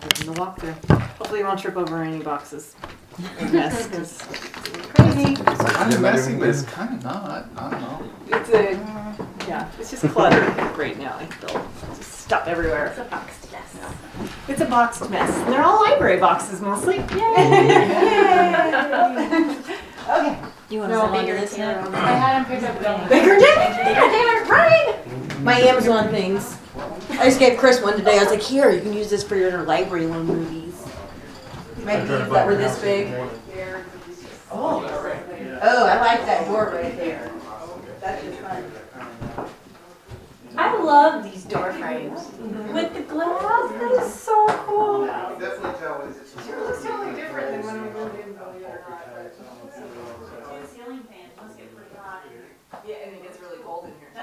give them the walkthrough. Hopefully you won't trip over any boxes. or it's crazy. It's kind of messy, but it's kind of not. I don't know. It's a, yeah, it's just clutter right now. I feel just stuff everywhere. It's a boxed mess. It's a boxed mess. And they're all library boxes mostly. Yay! okay. You want to No, to bigger it's dinner? not. I had him pick up dinner. Bigger dinner! Bigger dinner, right? My Amazon things. I just gave Chris one today. I was like, here, you can use this for your interlibrary loan movies. Maybe that were this big. Oh, oh, I like that door right there. That's just fun. I love these door frames with the glass. That is so cool. Definitely tell it's. Sure looks totally different than when we moved in, believe it or not. but- ceiling fans must get pretty hot. Yeah, and it gets really cold in here too.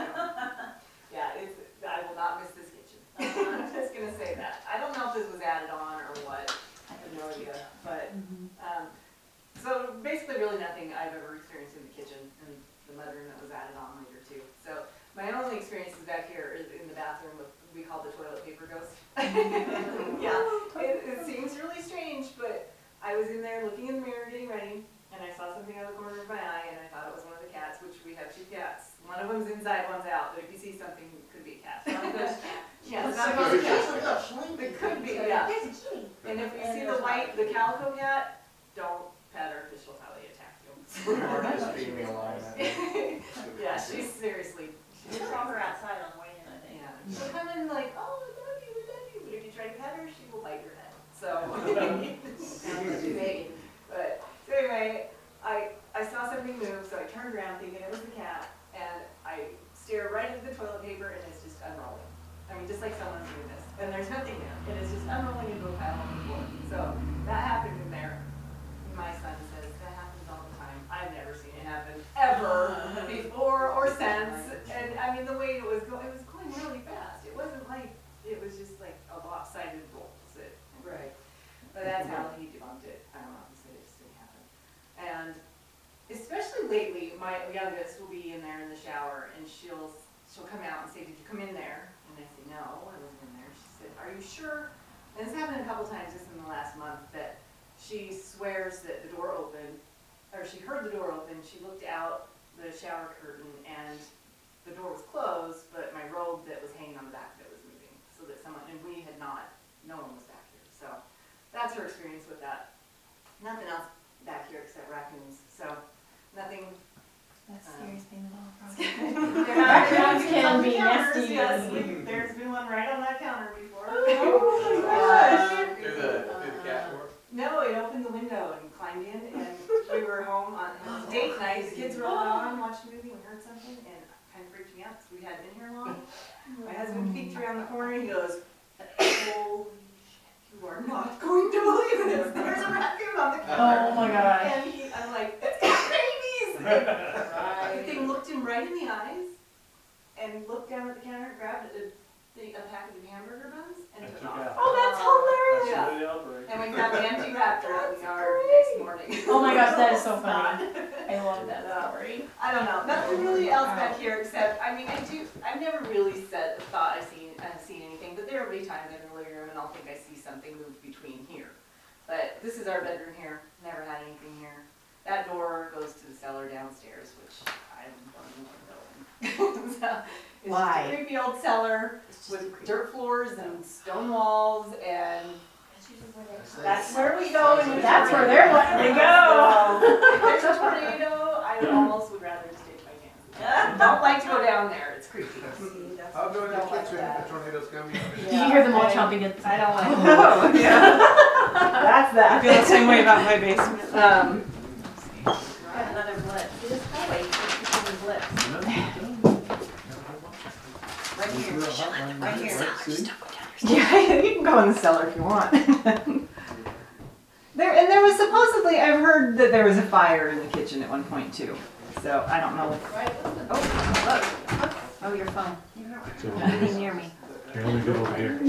Yeah, it's, I will not miss this kitchen. I'm just gonna say that. I don't know if this was added on or what. I have no idea, but, um, so basically really nothing I've ever experienced in the kitchen and the mudroom that was added on later too. So my only experiences back here is in the bathroom with, we call the toilet paper ghost. Yeah, it, it seems really strange, but I was in there looking in the mirror, getting ready, and I saw something out of the corner of my eye, and I thought it was one of the cats, which we have two cats. One of them's inside, one's out, but if you see something, it could be a cat. Not good. Yeah, it's not Could a be. cat. It could be, yeah. There's a kitty. And if you see the white, the calico cat, don't pet her, because she'll probably attack you. Or just female line. Yeah, she's seriously, We saw her outside on the way in, I think. yeah. She'll come in like, oh, I love you, I love you, but if you try to pet her, she will bite your head, so. But, so anyway, I, I saw something move, so I turned around thinking it was the cat, and I stare right at the toilet paper and it's just unrolling. I mean, just like someone's doing this, and there's nothing there, it is just unrolling into a pile on the floor. So, that happened in there. My son says, that happens all the time. I've never seen it happen, ever, before or since. And, I mean, the way it was going, it was going really fast. It wasn't like, it was just like a lopsided roll. Right. But that's how he debunked it. I don't know, he said it just didn't happen. And especially lately, my youngest will be in there in the shower and she'll, she'll come out and say, did you come in there? And I say, no, I wasn't in there. She said, are you sure? And this happened a couple times just in the last month that she swears that the door opened, or she heard the door open, she looked out the shower curtain and the door was closed, but my robe that was hanging on the back of it was moving, so that someone, and we had not, no one was back here, so that's her experience with that. Nothing else back here except raccoons, so nothing. That's Um, the scariest thing of all, There probably. have been Raccoons can be nasty. Yes, we- there's been one right on that counter before. Oh my gosh. Uh, the, do the cat work? No, it opened the window and climbed in, and we were home on it was date night. The kids were all gone, watching a movie, and heard something, and it kind of freaked me out because we hadn't been here long. My husband peeked around the corner, and he goes, "Holy shit, you are not going to believe this! There's a raccoon on the counter." Oh my gosh. And he, I'm like, "It's got babies!" The thing looked him right in the eyes, and looked down at the counter, grabbed a, the, a packet of hamburger buns, and And took took off. out. Oh, that's hilarious. Yeah. That's the way. And we found the empty raptor in the yard the next morning. Oh my gosh, that is so funny. I love that story. I don't know, nothing really else back here except, I mean, I do, I've never really said, thought I've seen, I've seen anything, but there will be times in the living room and I'll think I see something move between here. But this is our bedroom here, never had anything here. That door goes to the cellar downstairs, which I don't know where to go in. So, It's just Why? a creepy old cellar with dirt floors and stone walls and that's where we go and That's where they're wanting to go. If there's a tornado, I almost would rather just take my chances. Don't like to go down there, it's creepy. I'll go in the Don't like kitchen that. if the tornado's coming. Did you hear them all chomping at the I don't like Oh, yeah. That's that. I feel the same way about my basement. Um, Got another blip. This hallway keeps becoming blips. Right here. Right here. yeah, you can go in the cellar if you want. There, and there was supposedly, I've heard that there was a fire in the kitchen at one point too. So I don't know. Oh, look. Oh, your phone. Anything near me. Here, let me go over here.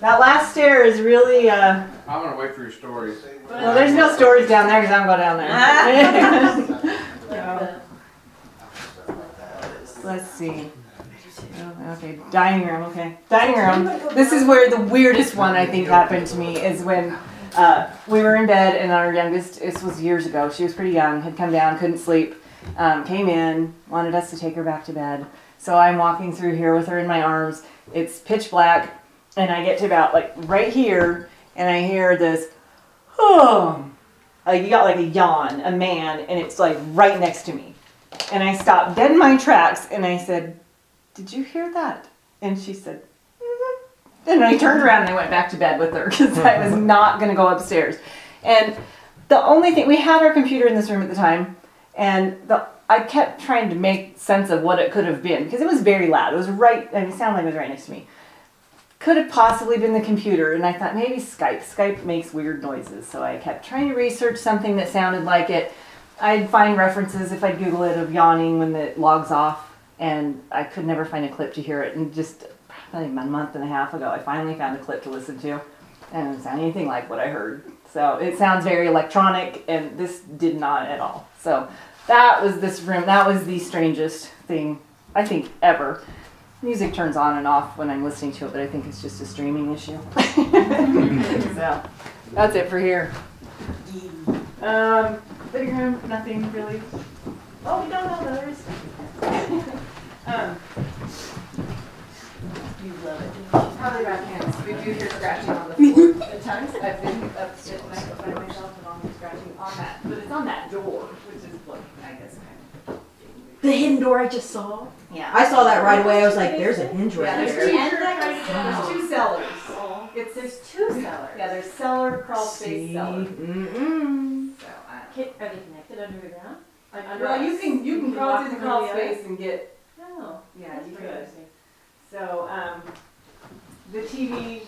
That last stair is really, uh, I'm gonna wait for your stories. well, there's no stories down there because I don't go down there. Like the- Let's see. Oh, Okay, dining room. Okay, dining room. This is where the weirdest one I think happened to me is when uh, we were in bed and our youngest. This was years ago. She was pretty young. Had come down, couldn't sleep. Um, came in, wanted us to take her back to bed. So I'm walking through here with her in my arms. It's pitch black, and I get to about like right here, and I hear this, oh, like you got like a yawn, a man, and it's like right next to me. And I stopped dead in my tracks, and I said, "Did you hear that?" And she said, "Mhm." and I turned around and I went back to bed with her because I was not going to go upstairs. And the only thing we had our computer in this room at the time, and the I kept trying to make sense of what it could have been because it was very loud. It was right. I mean, it sounded like it was right next to me. Could have possibly been the computer, and I thought maybe Skype. Skype makes weird noises, so I kept trying to research something that sounded like it. I'd find references if I'd Google it of yawning when it logs off, and I could never find a clip to hear it. And just probably a month and a half ago, I finally found a clip to listen to, and it didn't sound anything like what I heard. So it sounds very electronic, and this did not at all. So that was this room. That was the strangest thing I think ever. Music turns on and off when I'm listening to it, but I think it's just a streaming issue. so that's it for here. Um, living room, nothing really. Oh, we don't have others. um, You love it. Probably about hands. We do hear scratching on the floor at times. I've been upstairs and I find myself and I'm scratching on that, but it's on that door, which is like, I guess kind The hidden door I just saw. Yeah. I saw that right away. I was like, there's a hinge Yeah, right there's there. two, And there's two cellars. Oh, It's, There's two cellars. yeah, there's cellar, crawl space, cellar. Mm-mm. So, I Can- Are they connected under the ground? Like under Well, you us? can, you can crawl walk through the through crawl other? space and get, Oh, yeah, that's you pretty could. interesting. So, um, the TV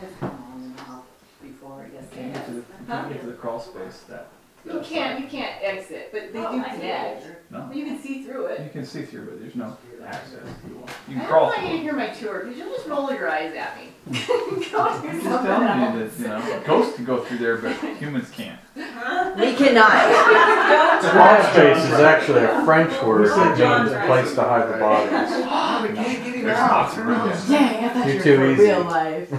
has come on and off before, yes, it Can't get to the, can't get to the crawl space that. You can't, you can't exit, but they Oh, do I see. connect. No, You can see through it. you can see through, but there's no access. You I can don't crawl want you to through. hear my tour, because you'll just roll your eyes at me. Go do I'm just something telling else. you that, you know, ghosts can go through there, but humans can't. We cannot. Crawl space is actually a French word that means a place to hide the bodies. There's lots of rooms. Dang, I thought You're you too were easy. real life.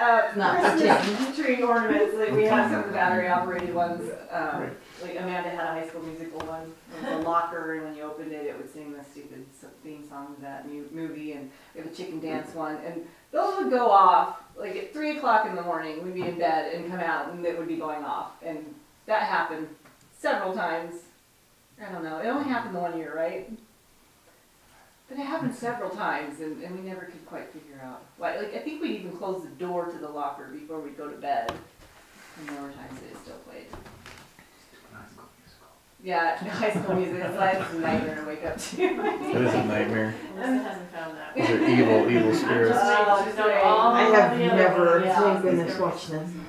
Uh, Not Christmas tree ornaments, like we have some of the battery operated ones, um, like Amanda had a high school musical one. It was a locker and when you opened it, it would sing the stupid s- theme song of that mu- movie and we have a chicken mm-hmm. dance one and those would go off, like at three o'clock in the morning, we'd be in bed and come out and it would be going off. And that happened several times. I don't know, it only mm-hmm. happened the one year, right? But it happened several times and, and we never could quite figure out why. Like, I think we'd even close the door to the locker before we'd go to bed. And there were times that it still played. Yeah, high school music, it's like a nightmare to wake up to. It is a nightmare. Melissa hasn't found that. Those are evil, evil spirits. Oh, She's done all I have the other never, ones. thank goodness, watched them.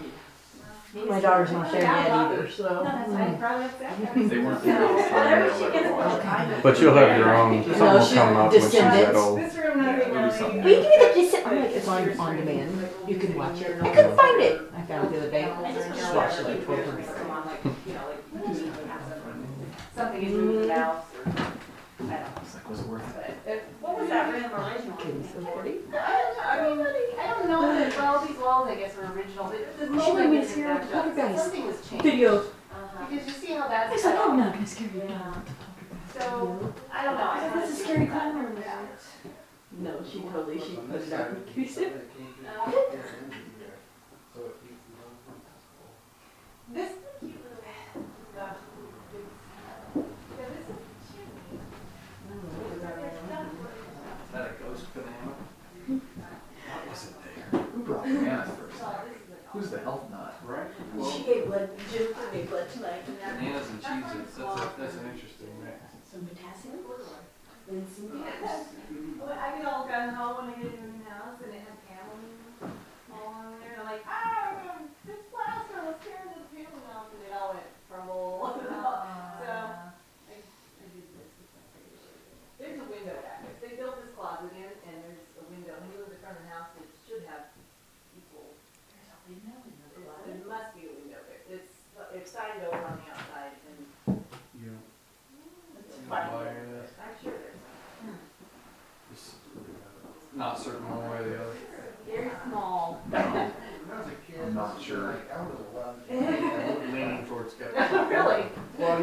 My daughter's not there yet either, so. No, that's fine. Probably upset. They weren't. Whenever she gets one, I But you'll have your own, something will she come up when she's that descendants. old. This room, nothing Yeah, it'll be something. really. Will you give me the descent? I'm like, it's on, on demand. You can watch it. I couldn't find it. I found it the other day. Just watched it like twelve times. Come on, like, you know, like, something is moving the mouse or, I don't know. It's like, was it worth it? But it, What was that room original? Kids, so pretty. I don't know, I mean, I don't know that, well, these walls, I guess, were original, but the We should moment win is here that with poltergeist. something was changed. Video. Uh-huh. Because you see how that's. It's like, cut I'm not gonna scare you. Yeah. So, I don't know. I That's thought a it scary was color. that. No, she totally, she put it up. Can you see it? Um, This. uh, yeah, this is chimney. Is that a ghost banana? What was it there? Who brought bananas first? Who's the health nut? Right. She gave blood, Jennifer gave blood tonight. Bananas and cheeses, that's a, that's an interesting mix. Some potassium. Then some Yes. Well, I get all gun ho when I get into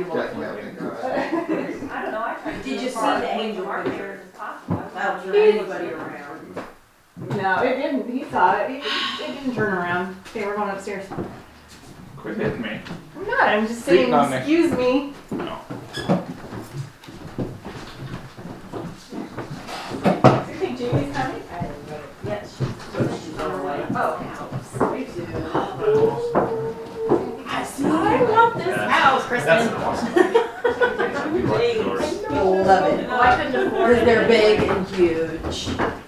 people like that. I don't know, I tried to. Did you see the angel picture? Well, oh, do anybody around. No, it didn't. He saw it. It, it didn't turn around. They were going upstairs. Quit hitting me. I'm not. I'm just saying. Excuse me. No. House, That's Kristen. awesome. You'll love it. Oh, I couldn't afford Because it. they're big and huge.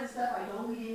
The stuff I know we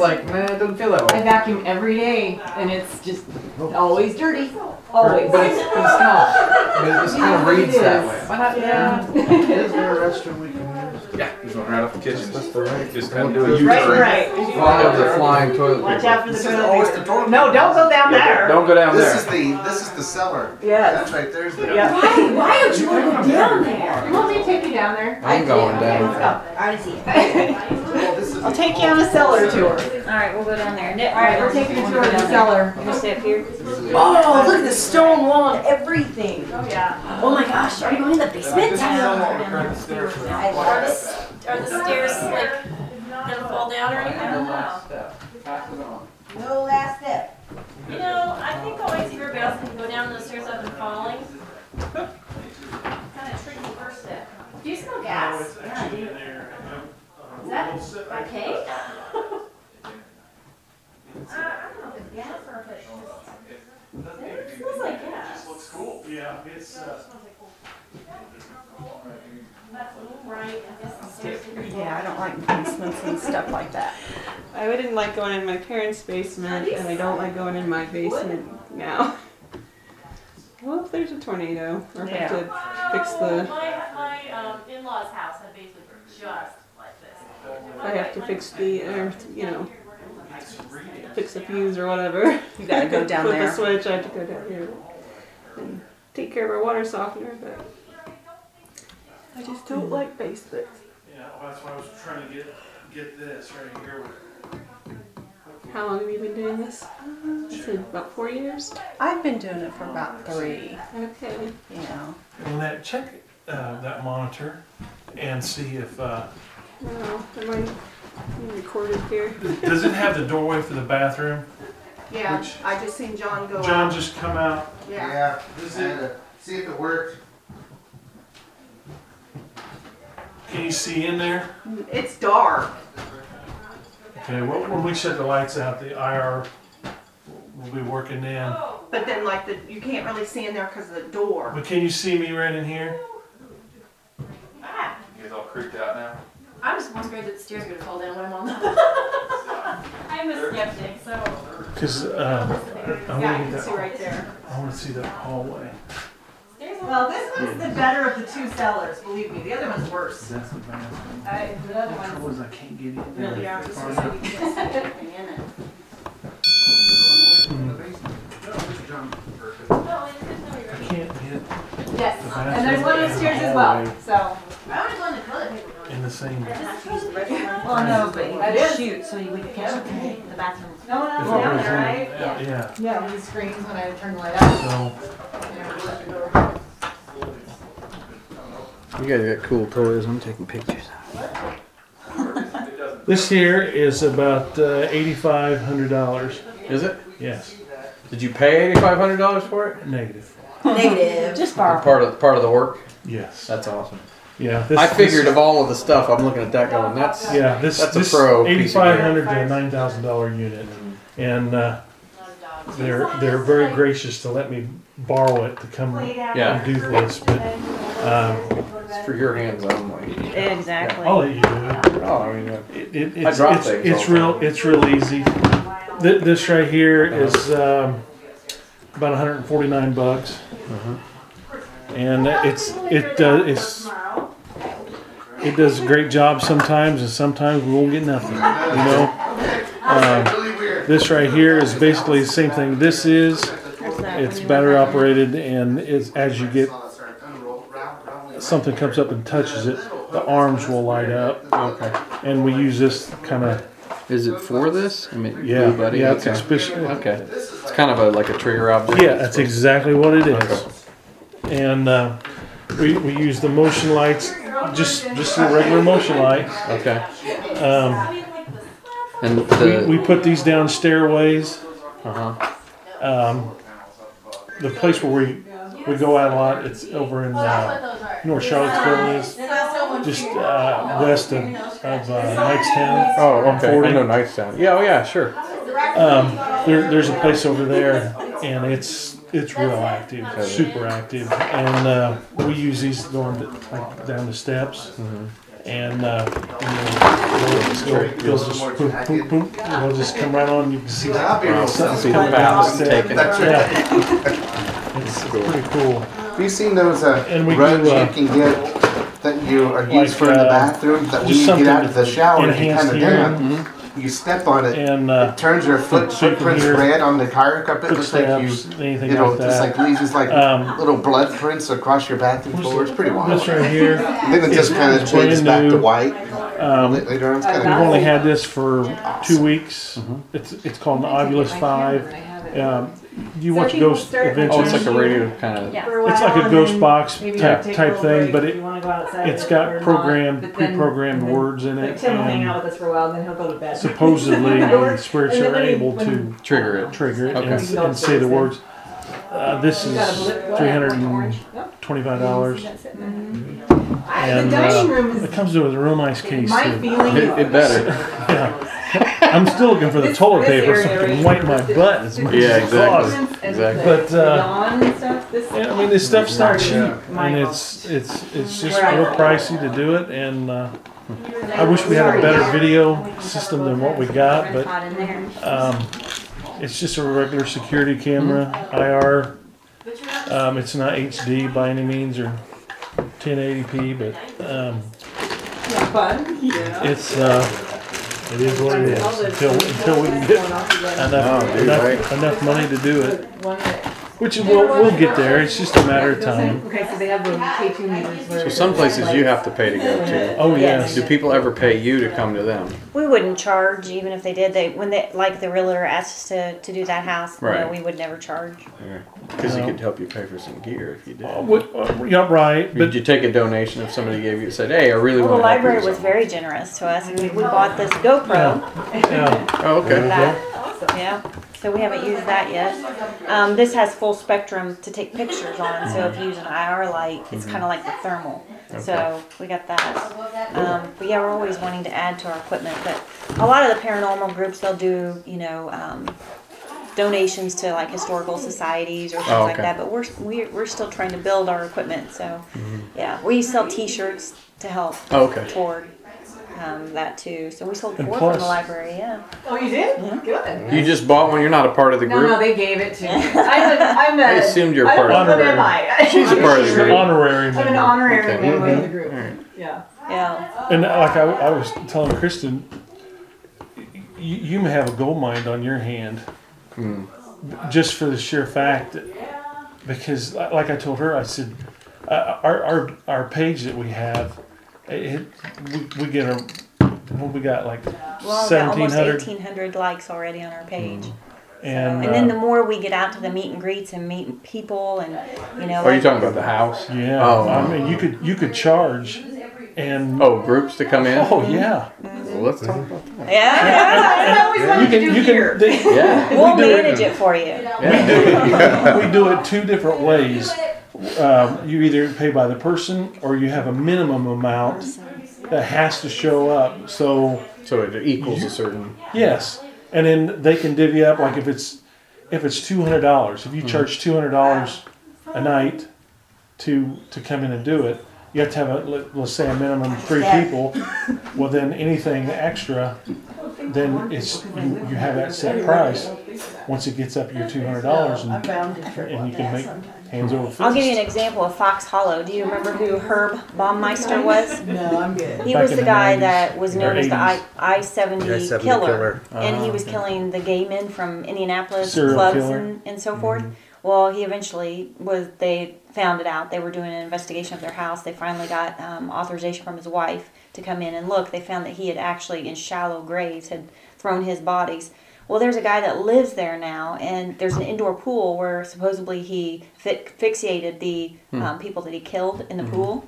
like, man, it doesn't feel that I vacuum every day and it's just oh. always dirty. Always. But it's, but it's kind of, but it just kind of Yeah, reads it that is. way. Yeah. Is there a restroom we can use? Yeah, there's one right off the kitchen. That's the right. Just Don't kind do of it. a U-turn. Right, right. Fly of the flying toilet Watch paper. out for the This is toilet always paper. the toilet No, don't go down there. Don't go down This is there. the, this is the cellar. Yes. That's right, there's the. Yeah. Why, why don't you wanna go down there? You want me to take you down there? I'm going Okay, down. let's go. I wanna see it. Well, this is I'll take you on a cellar tour. Alright, we'll go down there. Alright, we're taking a tour of the cellar. You wanna stay up here? Oh, look at the stone wall and everything. Oh, yeah. Oh my gosh, are you going in the basement? Are the stairs are I love it. Are the stairs like gonna fall down or The anything? last step, pass it on. No last step. You know, I think always if everybody else can go down those stairs up and falling. Kind of tricky first step. Do you smell gas? Yeah, I do. Is that okay? Uh, I don't know if it's gas or if it's just, it smells like gas. Looks cool. Yeah, it's, uh. That's a little I guess the stairs. can be- Yeah, I don't like basements and stuff like that. I wouldn't like going in my parents' basement, and I don't like going in my basement now. Well, if there's a tornado, or if I have to fix the, My, my, um, in-laws house had basically just like this. if I have to fix the, or, you know, fix the fuse or whatever. You gotta go down Flip there. a switch, I have to go down here and take care of our water softener, but I just don't like basements. Yeah, well, that's why I was trying to get, get this right here. How long have you been doing this? I said about four years. I've been doing it for about three, Okay. you know. And that, check, uh, that monitor and see if, uh, Well, am I being recorded here? does it have the doorway for the bathroom? Yeah, Which- I just seen John go John out. just come out. Yeah. Yeah, and, uh, see if it worked. Can you see in there? It's dark. Okay, well, when we shut the lights out, the IR will be working then. But then like the, you can't really see in there because of the door. But can you see me right in here? You guys all creeped out now? I'm just more scared that the stairs are gonna fall down when I'm on the. I'm a skeptic, so. Cause, um, I Yeah, I wanna can get see that, right there. I wanna see that hallway. Stairs are- Well, this one's the better of the two cellars, believe me, the other one's worse. That's the bathroom. I, the other The trouble is I can't get in really there. yeah, far just so enough. you can see everything in it. No, it's good to know you're I can't get Yes, The and there's one upstairs the as well, so. I wanna go in the toilet paper one. in the same. Well, no, but That it is is. shoot, so you would catch the bathroom. No one else down there, right? Yeah, yeah, Yeah, these screens when I turn the light out. so, Yeah, we shut the door. You guys got cool toys. I'm taking pictures. this here is about uh, eighty-five hundred dollars. Is it? Yes, Did you pay eighty-five hundred dollars for it? negative. Negative. Just borrow. Part of part of the work. Yes. That's awesome. Yeah. This, I figured this- of all of the stuff, I'm looking at that going. That's Yeah, this That's a pro piece of eighty-five hundred to nine thousand dollar unit, and uh, they're they're very gracious to let me borrow it to come Yeah. and do this. But um, it's for your hands only. Exactly. I'll let you do it. Oh, I mean, uh, It, it, I it's, drop it's, things it's real time. it's real easy. Th- this right here is um, about 149 bucks, and it's it does it's it does a great job sometimes, and sometimes we won't get nothing. You know, um, this right here is basically the same thing. This is it's battery operated, and it's as you get something comes up and touches it, the arms will light up, okay. and we use this kind of Is it for this? I mean, yeah buddy. yeah it's okay. especially okay. It's kind of a like a trigger object. Yeah, that's exactly what it is. And uh, we, we use the motion lights, just just the regular motion light. Okay. Um, And we, the we put these down stairways. uh huh. Um, the place where we we go out a lot, it's over in uh, North Charlottesville, is just uh, west of, of uh, Knightstown. Oh, on okay. I 40. know Knightstown. Yeah, oh yeah, sure. Um, there, there's a place over there, and it's it's real active, super active, and uh, we use these going to, like down the steps, and uh, they'll just go, they'll just boom, boom, boom, they'll just come right on. You can see I'll be real something's See the coming down the fast step. taking. That's Yeah, it's, it's pretty cool. Have you seen those uh, And we rugs do, uh, you can get that you are like, used for in the uh, bathroom that when just you get something out of the shower, you enhance kind of hearing. down, you step on it, And uh, it turns your foot so you footprints hear red on the car carpet. It looks like you, footsteps, anything it'll like just like leaves just like Um, little blood prints across your bathroom floor. It's pretty wild. This right here, Then it just kind of is changes back to white um, later on. It's kind We've only had this for two weeks. It's it's called the Ovilus Five. Um, you watch Ghost Oh, Adventures? it's like a radio kind of. Yeah. It's like a ghost box type, type thing, but it it's got programmed, pre-programmed words in it, Tim will hang out with us for a while, then he'll go to bed. supposedly the spirits And then are when he- able when to Trigger it. trigger it Okay. and, and say the words. Uh, this You got a is blue- three hundred and orange? Yep. twenty-five dollars, I- and The dining uh, room it is, comes with a real nice case. my too. feeling. It, it better. Yeah. I'm still looking for the This- toilet this paper so I area can right wipe my here. butt as much Yeah, as it exactly. costs. Exactly. But, uh, Yawn and stuff, this. Yeah, I mean, this stuff's not cheap, Yeah. and it's it's it's just real pricey to do it. And uh, I wish we had a better video system than what we got, but Hot in there. um, it's just a regular security camera, IR. Um, it's not HD by any means or 1080p, but um, Fun. Yeah. it's uh, it is what it is until until we can get enough Oh, dude, enough, enough money to do it, One that- which we'll we'll get there. It's just a matter of time. Okay, so they have the K two meters where. So some places you have to pay to go to. Oh yes. Do people ever pay you to come to them? We wouldn't charge even if they did. They when they like the realtor asked us to, to do that house. Right. No, we would never charge. Because he could help you pay for some gear if you did. Uh, what- uh, yeah, right. Did But you take a donation if somebody gave you said, "Hey, I really Well, want the to help you library with was very generous to us. We, we bought this GoPro. yeah. Oh, okay. That, yeah. So we haven't used that yet. Um, this has full spectrum to take pictures on, so if you use an IR light, it's kind of like the thermal. So we got that. Um, but yeah, we're always wanting to add to our equipment. But a lot of the paranormal groups, they'll do, you know, um, donations to like historical societies or things Oh, like okay. that. But we're, we're we're still trying to build our equipment. So yeah, we sell T-shirts to help Oh, okay. toward um, that too. So we sold four from the library. Yeah. Oh, you did? Good. You just bought one. You're not a part of the group. no, no, they gave it to me. I'm a, I'm a. I assumed you're I part of know, it. What am I? She's a part of the She's an group. honorary I'm an honorary Okay. member of the Mhm. group. Alright. Yeah. Yeah. And like I, I was telling Kristen, you, you may have a gold mine on your hand Hmm. just for the sheer fact that, because like I told her, I said, uh, our, our, our page that we have, it, we, we get a, what we got like Well, we've got seventeen almost hundred 1,800 likes already on our page. and, And then the uh, more we get out to the meet and greets and meet people and, you know. Are you talking about the house? yeah, Oh. I mean, you could, you could charge and, Oh, groups to come in. oh yeah. Well, let's talk about that. Yeah. I always You can, do you can, they, Yeah. We'll We do it. manage it for you. Yeah. we do it two different ways. Um, you either pay by the person or you have a minimum amount that has to show up. So So it equals a certain. yes, and then they can divvy up like if it's if it's two hundred dollars. If you charge two hundred dollars a night to to come in and do it, you have to have a let, let's say a minimum of three people. Well, then anything extra, then it's you, you have that set price. Once it gets up to your two hundred dollars and and you can make hands over fist. I'll give you an example of Fox Hollow. Do you remember who Herb Baumeister was? No, I'm good. He Back was in the the guy 90s that was known or as the I I seventy I-70 killer, killer. and he Ah, was okay. killing the gay men from Indianapolis Serial clubs killer. and, and so forth. Well, he eventually was. They found it out. They were doing an investigation of their house. They finally got um, authorization from his wife to come in and look. They found that he had actually, in shallow graves, had thrown his bodies. Well, there's a guy that lives there now, and there's an indoor pool where supposedly he fi- asphyxiated the um, people that he killed in the pool.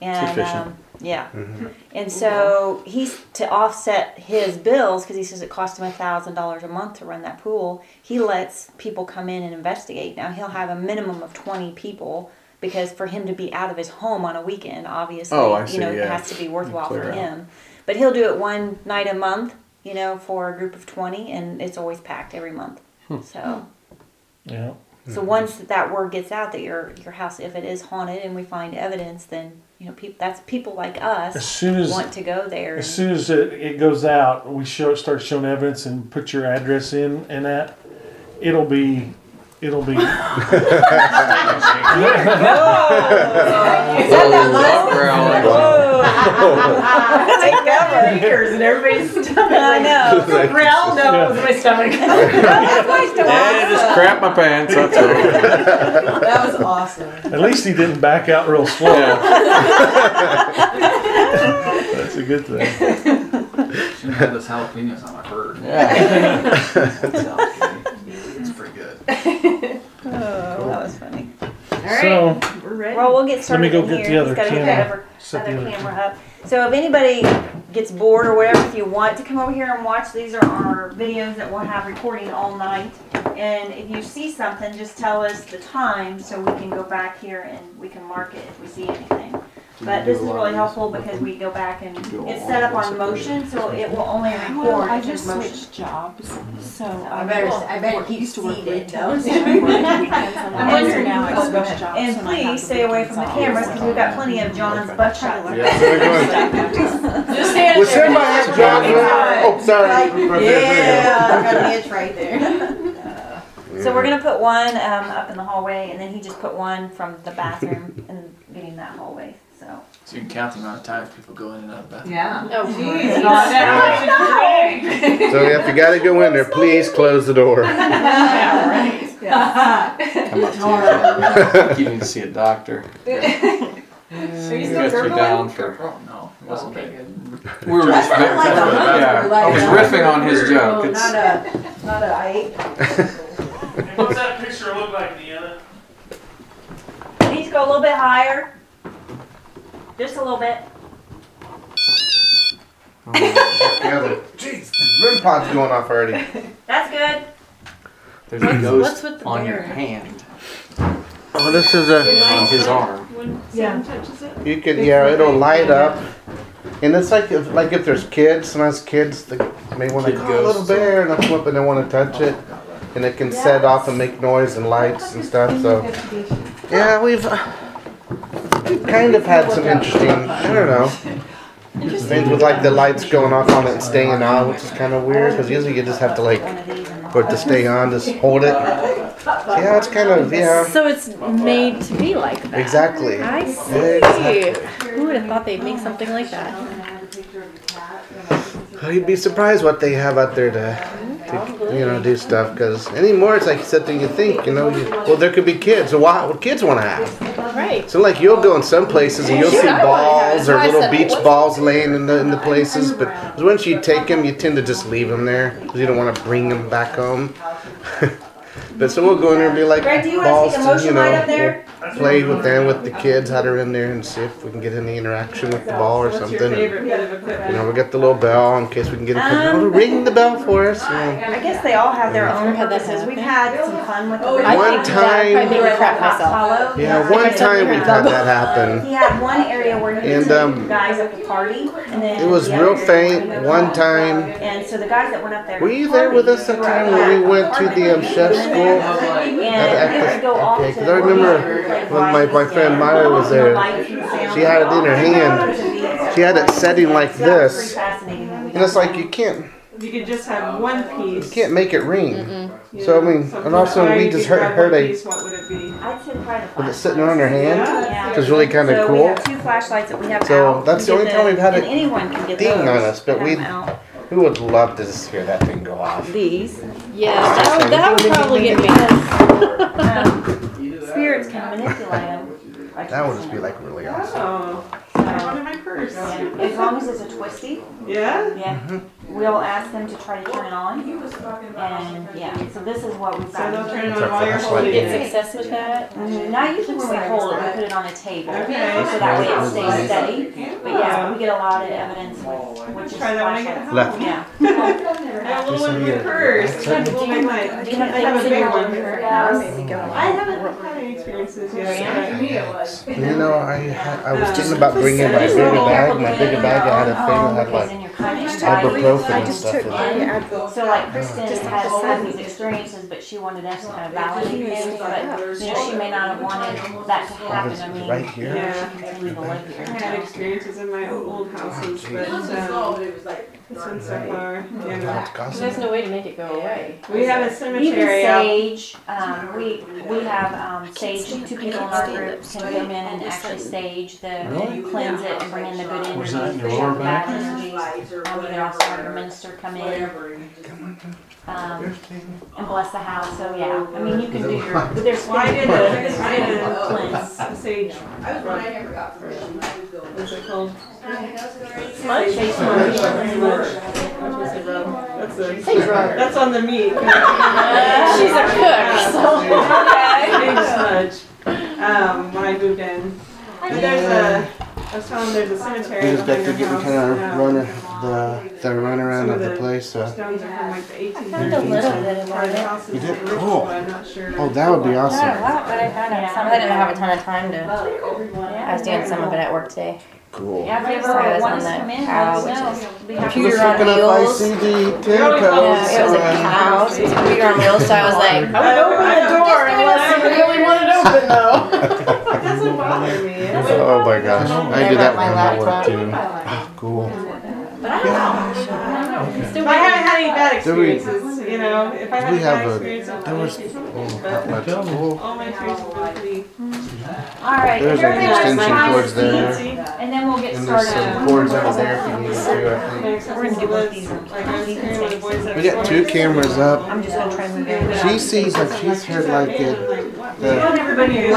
And um, yeah, mm-hmm. and so he's to offset his bills because he says it costs him a thousand dollars a month to run that pool. He lets people come in and investigate. Now he'll have a minimum of twenty people because for him to be out of his home on a weekend, obviously, Oh, I you see, know, it has to be worthwhile Clear for out. him. But he'll do it one night a month, you know, for a group of twenty, and it's always packed every month. Hmm. So. Hmm. Yeah. So mm-hmm. once that word gets out that your your house, if it is haunted, and we find evidence, then you know people that's people like us As soon as want to go there. As soon as it, it goes out, we show start showing evidence and put your address in and that, it'll be, it'll be. Is that that last? Take cover. Fingers and everybody's stomach. I know. The growl knows my stomach. That's my stomach. Yeah, just crap my pants. That's all. That was awesome. At least he didn't back out real slow. Yeah. That's a good thing. Shouldn't have those jalapenos on my bird. Yeah. It's. Oh, that was funny. All right. So We're ready. Well, we'll get let me started go in get here. the other He's gotta camera. that other, other the other camera up. So if anybody gets bored or whatever, if you want to come over here and watch, these are our videos that we'll have recording all night. And if you see something, just tell us the time so we can go back here and we can mark it if we see anything. But this is really helpful because we go back and it's set up on motion, so it will only record I if there's just motion. switched jobs, so I better, I better keep used to work seated late though. and I work weekends. I'm wondering now I switched jobs. And and I have please the stay away from the weekends off. cameras because we've got plenty of John's butt shots. Yeah, so we're going. Just stand Was there. somebody have John? Oh, sorry. Yeah, I got an itch right there. So we're gonna put one um, up in the hallway, and then he just put one from the bathroom and getting that hallway. So So you can count the amount of times people go in and out of the bathroom. Yeah. Oh, geez. Not that So if you gotta go in there, please close the door. Yeah, right. Yeah. I'm not too You need to see a doctor. Are you Get still you gurgling? down for. Oh, no, oh, it wasn't Okay, that good. good. We were just like a yeah. like I was a- riffing on his joke. Not It's, a, not a, I ate. what's that picture look like, Deanna? needs to go a little bit higher, just a little bit. Yeah, the- Jeez, the REM pod's going off already. That's good. There's a What's- ghost what's with the on your bear? hand. Oh, this is a. On his arm. When Yeah. someone touches it? You could, yeah, it'll light up. And it's like if, like if there's kids, sometimes kids they may want to Kid go a little ghosts. bear and they'll come up and they want to touch it, and it can set off and make noise and lights and stuff. So yeah, we've uh, we've kind of had some interesting, I don't know, things with like the lights going off on it and staying on, which is kind of weird because usually you just have to like for it to stay on, just hold it. Yeah, it's kind of yeah, So it's made to be like that. exactly. I see. Exactly. Who would have thought they'd make something like that? Oh, You'd be surprised what they have out there to, to you know, do stuff. Because anymore, it's like something you think, you know, you, well, there could be kids. So why, what kids want to have? Right. So like you'll go in some places and you'll see balls or little beach balls laying in the in the places, but once you take them, you tend to just leave them there because you don't want to bring them back home. but so we'll go in there and be like Greg, do you balls take a to motion you know up there? We'll play with them with the kids that are in there and see if we can get any interaction with the ball or something. And, favorite bit of you know, we get the little bell in case we can get a couple Um, people ring the bell for us. You know. I guess they all have their own purposes. We've had some fun with the I One time- probably made me crap myself. Yeah, one time we've had that happen. He had one area where he And, was um, guys at the party, and then It was the real faint one time. And so the guys that went up there. Were you there with us that time when we went to the um, chef school? And they would go Okay, because I remember when my, my friend Myra was there, she had it in her hand. She had it setting like this. And it's like you can't You can just have one piece. you can't make it ring. you So I mean, so and also we just could heard, grab heard a piece, What would it be? I'd say probably the was it sitting on her hand? Yeah. Which is really kind of So we cool. have two flashlights that we have So out. that's the only get time we've had and it anyone can get ding those. on us, but we- them out. We would love to just hear that thing go off. These. Yeah, that would, that would probably get me. Spirits can manipulate them. That would just be like really oh. awesome. Oh, I have one in my purse. As long as it's a twisty, Yeah? yeah, we'll ask them to try to turn it on. And, yeah, so this is what we've So they'll turn it on while you're flashlight. holding Get it. Success with that? Mhm, Not usually when we hold it, we put it on a table, so Okay. that way it stays steady. But yeah, we get a lot of evidence with, with just Try that when I get flashlights. home. Yeah. I have a little one in my purse. I Do you have my- do you have I have a things in big your one. house? I haven't had any experiences yet. You know, I had, I was thinking about bringing my bigger bag. My bigger bag I had a thing that had like you're kind of ibuprofen I and just stuff took in it. And so like Kristen Just had these experiences, but she wanted us to kind of validate things, but you know, she may not have wanted that to happen, I mean. Right here. Yeah. She can leave a leg I've had experiences in my old houses, but um, this one so far, you know. There's no way to make it go away. We have a Even cemetery out. sage, um, we, we have, um, sage, two people in our group can come in and actually sage the, cleanse it and bring in the good Where's energy, that, in your lower back? bad energies. Um, can also have your minister come in, um, and bless the house, so yeah, I mean, you can do your, but there's. Well, I did a, I did Cleanse. a sage. What's it called? Smudge? Sage smudge. Smudge. That's the, that's on the meat. She's a cook, so. Sage smudge. Um, when I moved in. But there's a, I was telling them there's a cemetery We just got behind to your get house. kind of run the the run around of the place. So. Stones are from like the 1800s. found a little bit of Part of the it. house is You did? original, Cool. but I'm not sure. Oh, that would be awesome. but I found it. Some, I didn't have a ton of time to. I was doing some of it at work today. Cool. Yeah, if you I ever was want on us to the come in, let us know. is Be happy computer to- on Looking up wheels. ICD Yeah, codes. Yeah, it was a cow, so it was a computer on wheels, so I was like, I would open the door unless somebody really wanted open though. It doesn't bother me. It's Oh my gosh, I do that my when I'm at work laptop. too. Ah, cool. If I haven't had any bad Do we- experiences, you know, if I do had we a have bad a- experience, I'm there was- fine. Oh, But that's cool. all my experiences have been. All right, There's an everybody wants to extension try cords this, there. and then we'll get And there's started. some cords over there if you need to, I My think. ex-husband lives, like I was hearing when the boys We got two cameras up. I'm just gonna try and move And, it. She sees like she's heard like it, I'm the- Not everybody is.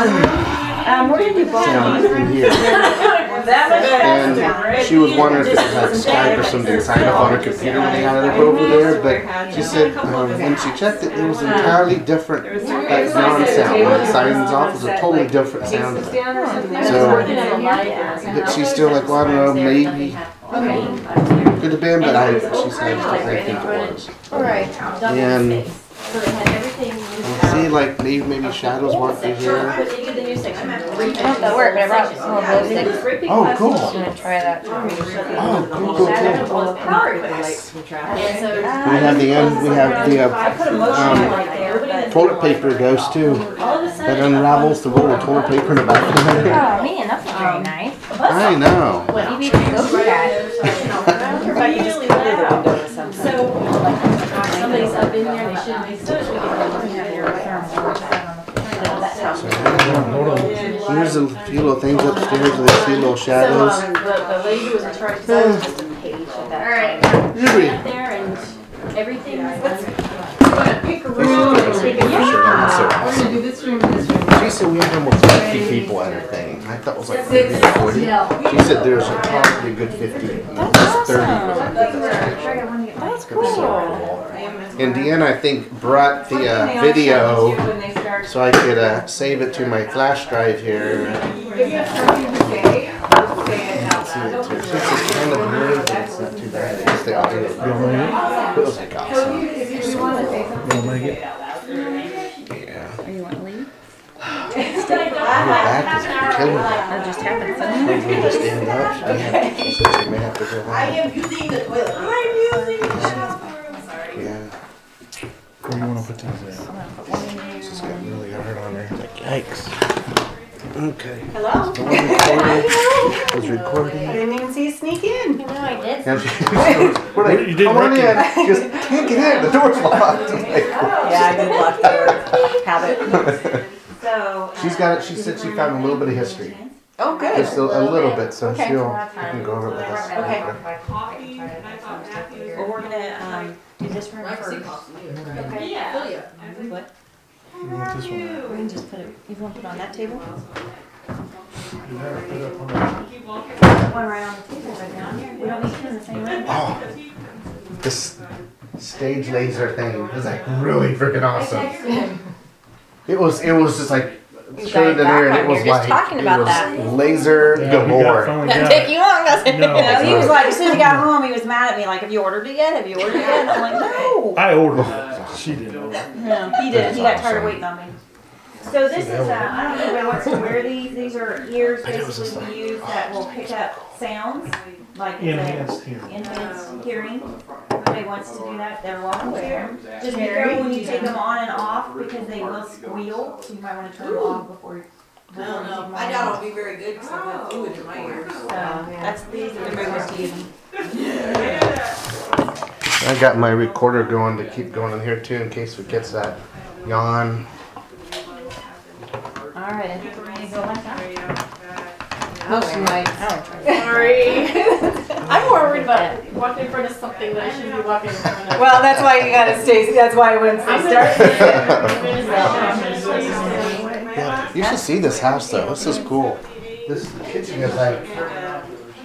Um, we're gonna do both. sound in here. And she was wondering if it was like Skype or something signed up on her computer when they had it over there, but she said um, when she checked it, it was entirely different. Like non-sound, when it signs off, it was a totally different sound. So, but she's still like, well, I don't know, maybe could have been, but I she said I think it was. Alright. And So they had everything see like leave maybe shadows walk through here. Put into the new section. I don't know if that worked, but I brought some of those things. Oh, cool. I'm gonna try that. Oh, cool, cool, cool. was powered. Lights from traffic. And so. We have the end. We have the I put a motion um, right there, but toilet paper goes too. all of a That sudden. unravels the roll of toilet paper in the back of there. Oh man, that's very nice. I know. Maybe you can go for that. But you just clear the window or something. So, like, somebody's up in there, they shouldn't be, so we can have your Here's a few little things upstairs. They see little So, shadows. um, the, the lady who was in charge, cause I was just a page at that time. Usually. Up there and everything was. Pick a room and take a Yeah. We're gonna do this room this room. She said we had almost 50 people at her thing. I thought it was like maybe 40. She said there's probably a good 50. That's 30. awesome. That's cool. And Deanna, I think, brought the uh, video so I could uh, save it to my flash drive here. If you have something to say, say it out See, loud. it's kind of blurry, it's not too bad. It's the audio. It was like awesome. You want to say something, Wanna make say it? it out loud. Yeah. Are you want to leave? Your back is killing me. That just happened I'm suddenly. going to stand up. She may have to, she may have to go home. am using the toilet. I'm using the bathroom. Sorry. Yeah. Where do you want to put these at? She's got really hard on her. Like, yikes. Okay. Hello? The one recording was recording. didn't even see you sneak in. You know, I did. And she we're like, You didn't come on in. recognize- She can't get in. The door's locked. I'm like, oh. Yeah, I did lock the door. Habit. So. She's got it. She said she found a little bit of history. Oh, good. Just a, a little bit, so Okay. she'll she can go over it with us. Okay. Well, we're gonna um, do this room first. Okay. Yeah. What? You want this one? We're gonna just put it. You want to put it on that table? One right on the table right down here. We don't need two in the same room. Oh, this stage laser thing is like really freaking awesome. It was. It was just like showed it in here, and it was were just like talking it about was that. laser Yeah, we got, galore. finally Doesn't take you long, does it? No. No, he was like, as soon as he got home, he was mad at me, like, have you ordered it yet? Have you ordered it yet? And I'm like, no. I ordered it. She didn't. No, he did. He got tired of waiting on me. So this is, uh, I don't know if anybody wants to wear these. These are ears basically we use that will pick up sounds, like it's a Enhanced hearing. enhanced hearing. Nobody wants to do that. They're welcome to. Just be careful when you take them on and off because they will squeal. So you might want to turn them off before. you- I don't know. I doubt it'll be very good because I've got fluid in my ears. So that's, these are the movers to use. I got my recorder going to keep going in here too in case it gets that yawn. All right, I think we're ready to go like that. Motion light. Sorry. I'm more worried about walking in front of something that I shouldn't be walking in front of. Well, that's why you gotta stay, that's why once I'm they gonna- start. I'm gonna start- Yeah, you should see this house though. This is cool. This kitchen is like,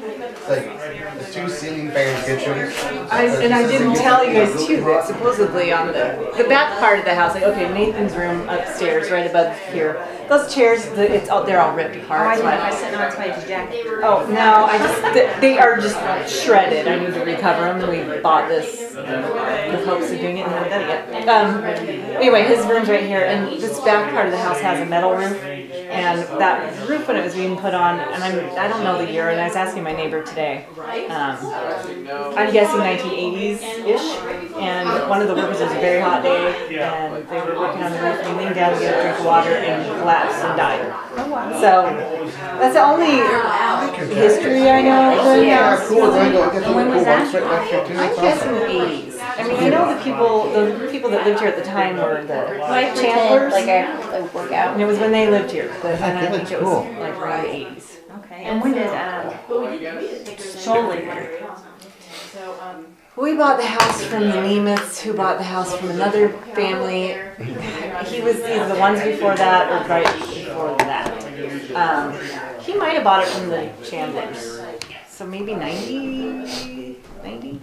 it's like a two ceiling fan kitchen. I, and I didn't tell you guys too that supposedly on the, the back part of the house, like, okay, Nathan's room upstairs, right above here. Those chairs, the, it's all, they're all ripped Oh, I apart. didn't, so I sitting on somebody's jacket. Oh, no, I just, they- they are just shredded. I need to recover them. We bought this with hopes of doing it and haven't done it yet. Um, anyway, his room's right here and this back part of the house has a metal roof. And that roof when it was being put on, and I'm, I don't know the year, and I was asking my neighbor today. Um, I'm guessing 1980s-ish. And one of the workers, it was a very hot day and they were working on the roof and leaned down to get a drink of water and collapsed and died. So that's the only history I know of the house. When was that? I'm guessing the eighties. I mean, I know the people, the people that lived here at the time were the Like Chandlers. like I like work out. And it was when they lived here, but and I think that's it was cool. like around the eighties. Okay, and when did um, Sholey? So, um, We bought the house from the Nemeths, who bought the house from another family. He was either the ones before that or right before that. Um, he might have bought it from the Chandlers. So maybe 90, 90?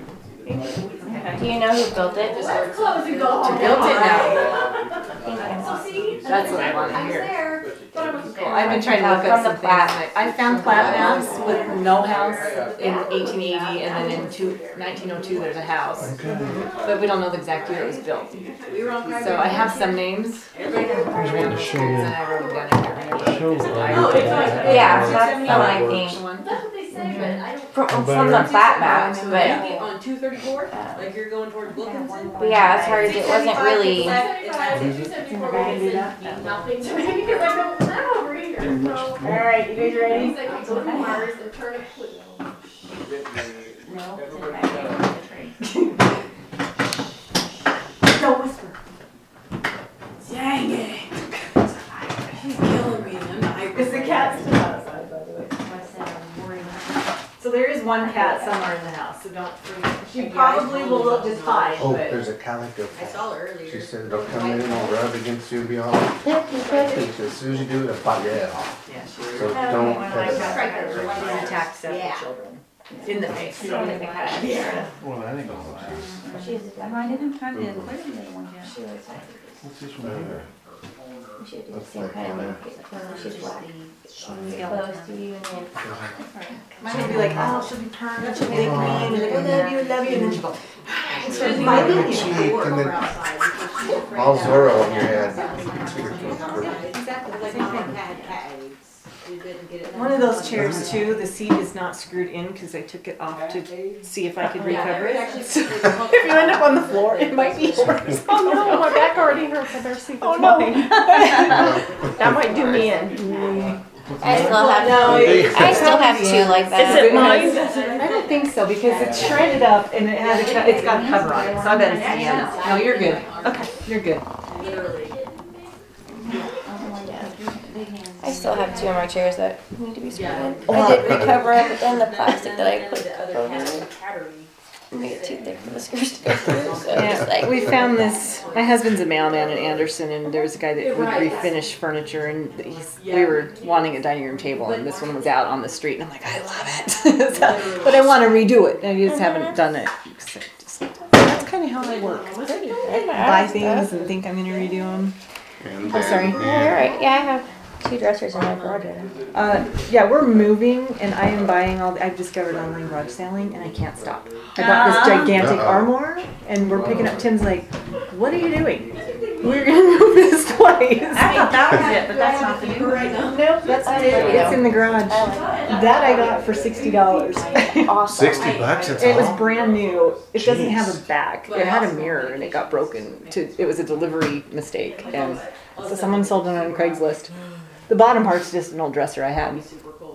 Do you know who built it? Who built it now? That's what I want to hear. what I was Well, I've been trying to look up some things. and I I found plat maps with no house in eighteen eighty, and then in two, nineteen oh two, there's a house. But we don't know the exact year it was built. So I have some names. There's one to show you. And I wrote them down here. Show oh, Yeah, that's the one I think. That's what they say, but mm-hmm. I don't. From, from the better. plat maps, but, On two thirty-four, like you're going towards Wilkinson? but yeah, as far as it wasn't really. Nothing to me because I don't live over here, so. Alright, you guys ready? He's like, go to Mars and turn it. Don't whisper. Dang it. She's killing me, I'm not. Is the cat still outside, by the way? So there is one cat somewhere in the house, so don't freak. She probably will look just hide, Oh, but. there's a calico I cat. saw her earlier. She said it'll come in and it'll rub against you and be all like, as soon as you do it, it'll pop your head off. Yeah, she So don't pet it. She's attacked several Yeah. children in the face. So Well, that ain't gonna last. She's, I didn't find the other one yet. What's this one here? Looks like one. Close to you and then. Mine will be like, oh, she'll be purring, she'll lick me, and then I love you, I love you, and then she'll go. And starts biting you. And then all Zorro on your head. Exactly, like my cat, cat aids. We didn't get it. One of those chairs too, the seat is not screwed in because I took it off to see if I could recover it. So if you end up on the floor, it might be worse. Oh, oh no, my back already hurts. I better sleep Oh no. morning. That might do me in. I still have, No, I still have two like that. Is it mine? I don't think so because it's shredded up and it has a, co- it's got a cover on it, so I bet it's the end. No, you're good. Okay, you're good. I still have two of my chairs that need to be screwed in. I did recover it, but then the plastic that I put over it made too thick for the to go through, so it's Yeah, we found this. My husband's a mailman in Anderson, and there was a guy that would refinish furniture, and he's, we were wanting a dining room table, and this one was out on the street, and I'm like, I love it, So- but I want to redo it, and I just mm-hmm. haven't done it. So just- That's kind of how I work. Buy things and think I'm gonna redo them. And Oh, sorry. then- Yeah, you're right. Yeah, I have two dressers in my garage. Uh, yeah, we're moving, and I am buying all. The, I've discovered online garage selling, and I can't stop. I bought this gigantic Uh-oh. armoire, and we're picking up. Tim's like, "What are you doing? We're gonna move this place." I thought that was it, but that's not the new one. Nope, that's I it. like It's it. in the garage. I that. That I got for sixty dollars. Awesome. Sixty bucks, that's It was all? brand new. It doesn't have a back. It had a mirror and it got broken. To it was a delivery mistake, and so someone sold it on Craigslist. The bottom part's just an old dresser I had,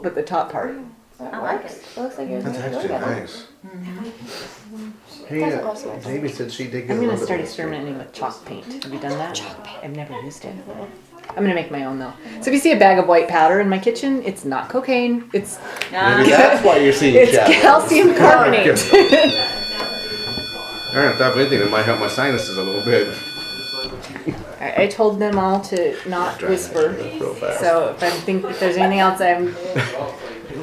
but the top part. I like it. It looks like yours. That's is actually really good. nice. Hey, That's uh, awesome. Jamie said she did get I'm a gonna little start bit experimenting with chalk paint. Have you done that? Chalk paint. I've never used it. I'm gonna make my own though. So if you see a bag of white powder in my kitchen, it's not cocaine. It's Maybe that's why you're seeing it's shadows. calcium carbonate. All right, if that's anything, it might help my sinuses a little bit. I, I told them all to not Try that whisper. real fast. So if I think if there's anything else, I'm.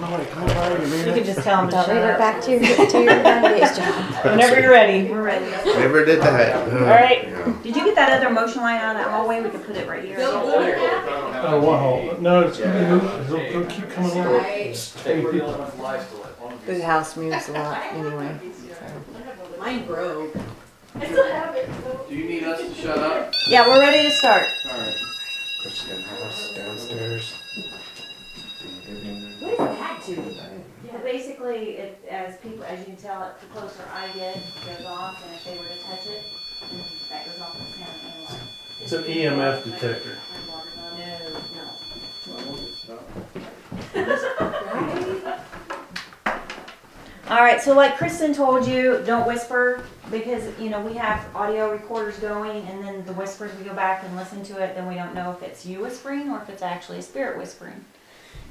Lord, come on, you You man. can just tell them to Don't shut revert up. back to your, to your gun days, Whenever you're ready. We're ready. Never did that. All right. Did you get that other motion light out of that hallway? We could put it right here. Oh, wow. No, it's gonna be moving. It'll, it'll keep coming along. Hey. The house moves a lot anyway. Mine broke. Do you need us to shut up? Yeah, we're ready to start. Alright. Kristen house downstairs. What does that do? Yeah, basically, it, as people, as you can tell, it- the closer I get, it goes off, and if they were to touch it, that goes off the sound anyway. It's an EMF detector. All right, so like Kristen told you, don't whisper because you know we have audio recorders going, and then the whispers we go back and listen to it, then we don't know if it's you whispering or if it's actually a spirit whispering.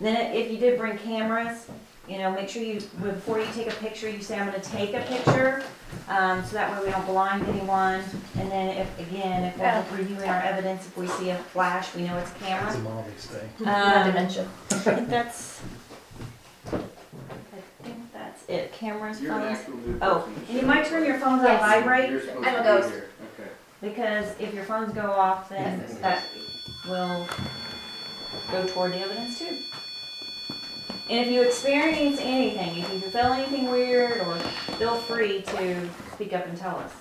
Then if you did bring cameras, you know, make sure you before you take a picture, you say I'm going to take a picture, um, so that way we don't blind anyone. And then if again, if we're reviewing our evidence, if we see a flash, we know it's a camera. It's a Molly's day. Um, dementia. I think that's. I think that's it. Cameras, You're an phones. actual new Oh, person. and you might turn your phones on Yes. vibrate You're supposed I'm a to be ghost. here. Okay. because if your phones go off, then that will. go toward the evidence too. And if you experience anything, if you feel anything weird, or feel free to speak up and tell us.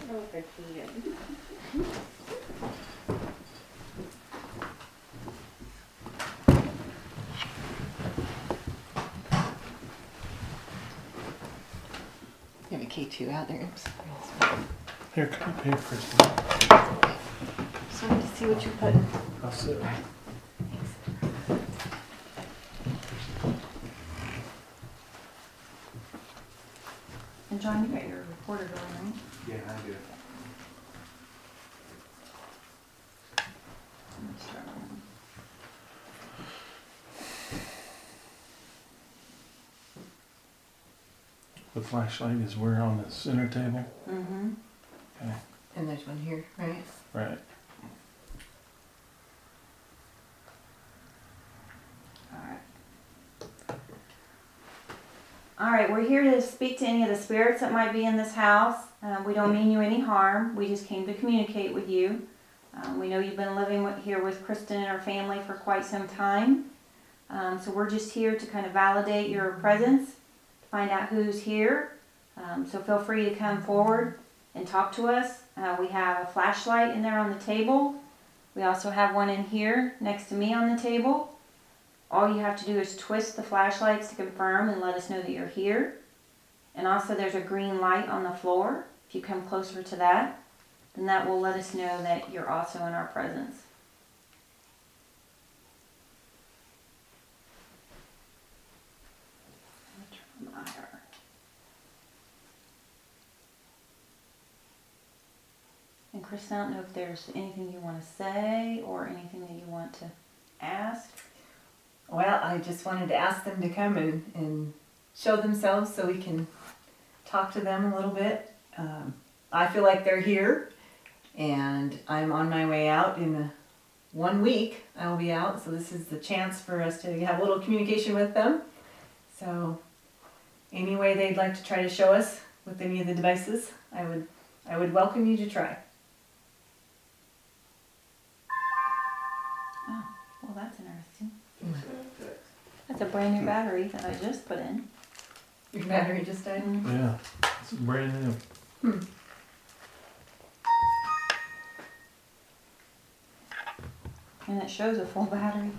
You have a K two out there. Oops. Here, come here, Kristen. Just wanted to see what you put. I'll sit. And John, you got your reporter going, right? Yeah, I do. Let's start on that. The flashlight is where on the center table? Mm-hmm. Okay, And there's one here, right? right. Alright. Alright, we're here to speak to any of the spirits that might be in this house. Uh, we don't mean you any harm. We just came to communicate with you. Um, we know you've been living with, here with Kristen and her family for quite some time. Um, so we're just here to kind of validate your presence, find out who's here. Um, so feel free to come forward and talk to us. Uh, we have a flashlight in there on the table. We also have one in here next to me on the table. All you have to do is twist the flashlights to confirm and let us know that you're here. And also there's a green light on the floor. If you come closer to that, then that will let us know that you're also in our presence. I'm gonna turn on the IR. Chris, I don't know if there's anything you want to say or anything that you want to ask. Well, I just wanted to ask them to come and, and show themselves so we can talk to them a little bit. Um, I feel like they're here and I'm on my way out in a, one week. I will be out, so this is the chance for us to have a little communication with them. So, any way they'd like to try to show us with any of the devices, I would I would welcome you to try. That's a brand new battery that I just put in. Your battery just died. Mm-hmm. Yeah, it's brand new. Hmm. And it shows a full battery.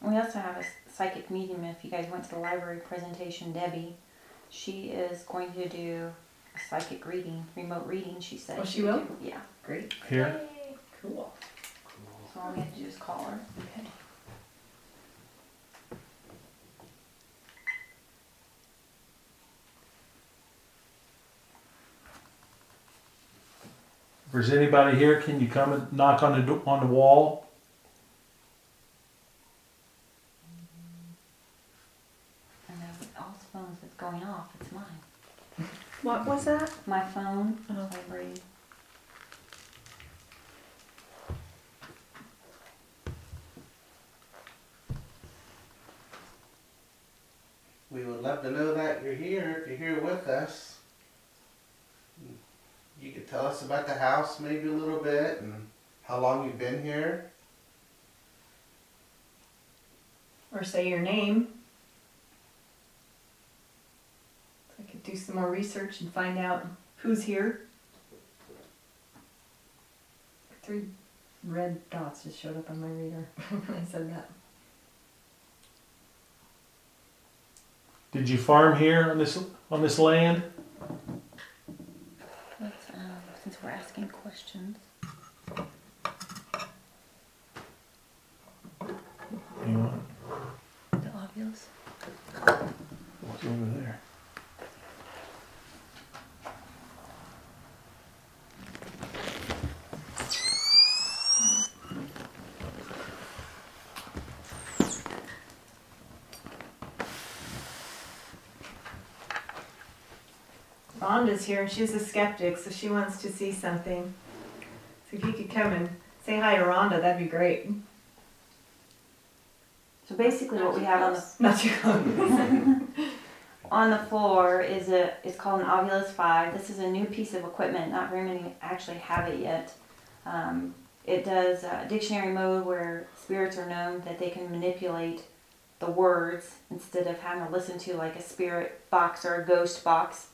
We also have a s- psychic medium. If you guys went to the library presentation, Debbie, she is going to do a psychic reading, remote reading. She said. Oh, she would will? do. Yeah. Great. Here, Cool. So all we have to do is call her. Okay. if there's anybody here, can you come and knock on the, do- on the wall? And then all the phones that's going off, it's mine. What was that? My phone Oh. is vibrating. We would love to know that you're here, if you're here with us. You could tell us about the house maybe a little bit and how long you've been here. Or say your name. I could do some more research and find out who's here. Three red dots just showed up on my reader when I said that. Did you farm here on this, on this land? Let's, um, since we're asking questions. You want, The obvious. what's over there? Rhonda's here and she's a skeptic, so she wants to see something. So if you could come and say hi to Rhonda, that'd be great. So So basically, what we have on the Not too close. on the floor is a is called an Ovilus Five. This is a new piece of equipment. Not very many actually have it yet. Um, it does uh, dictionary mode where spirits are known that they can manipulate the words instead of having to listen to like a spirit box or a ghost box.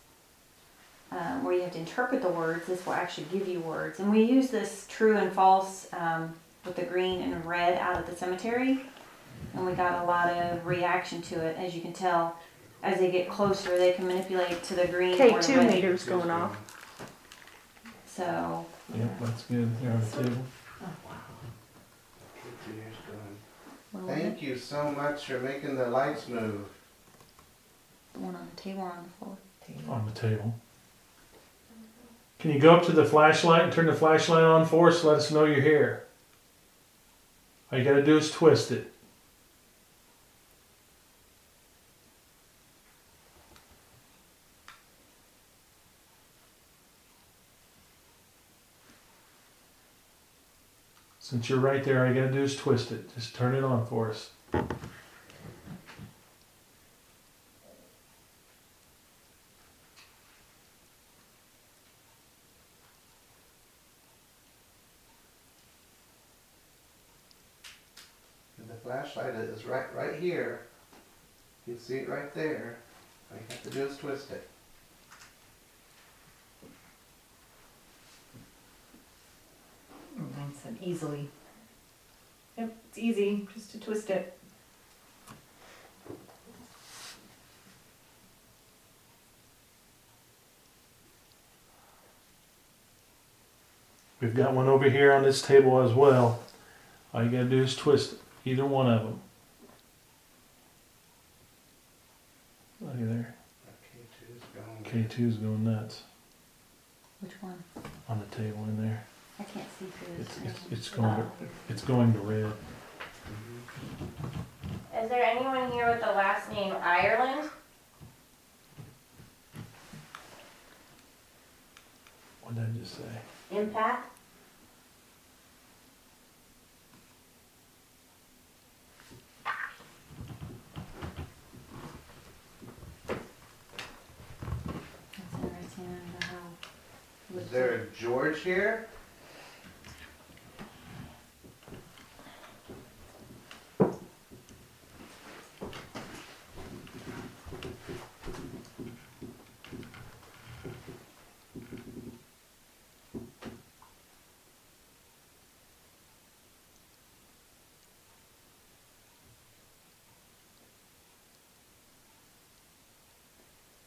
Um, where you have to interpret the words, this will actually give you words. And we use this true and false um, with the green and red out of the cemetery. And we got a lot of reaction to it, as you can tell. As they get closer, they can manipulate to the green K or the two red. meters going off. So Yeah, that's good. Here on the table. what was Thank you so much for making the lights move. the one on the table or on the floor? On the table. Can you go up to the flashlight and turn the flashlight on for us? Let us know you're here. All you gotta do is twist it. Since you're right there, all you gotta do is twist it. Just turn it on for us. And the flashlight is right right here. You can see it right there. All you have to do is twist it. Oh, nice and easily. Yep, it's easy, just to twist it. We've got one over here on this table as well. All you gotta do is twist it, either one of them. Look there. K2's going. K2 is going nuts Which one? on the table in there. I can't see through It's, this. it's, it's going to, oh. it's going to red. Is there anyone here with the last name Ireland? What did I just say? Impact? That's interesting. I don't know how. Is there a George here?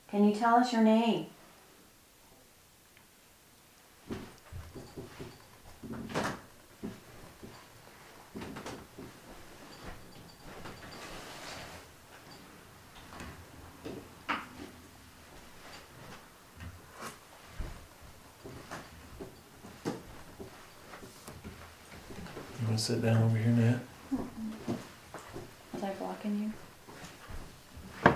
Can you tell us your name? Sit down over here, Nat? Was I blocking you?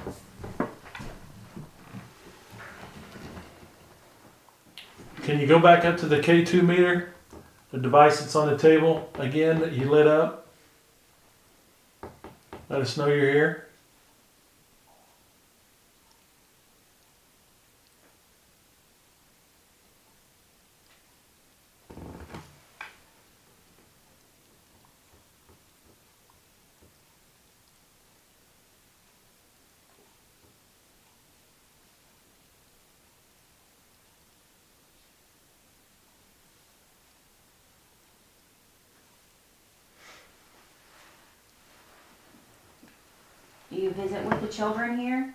Can you go back up to the K2 meter? The device that's on the table again that you lit up? Let us know you're here. Visit with the children here?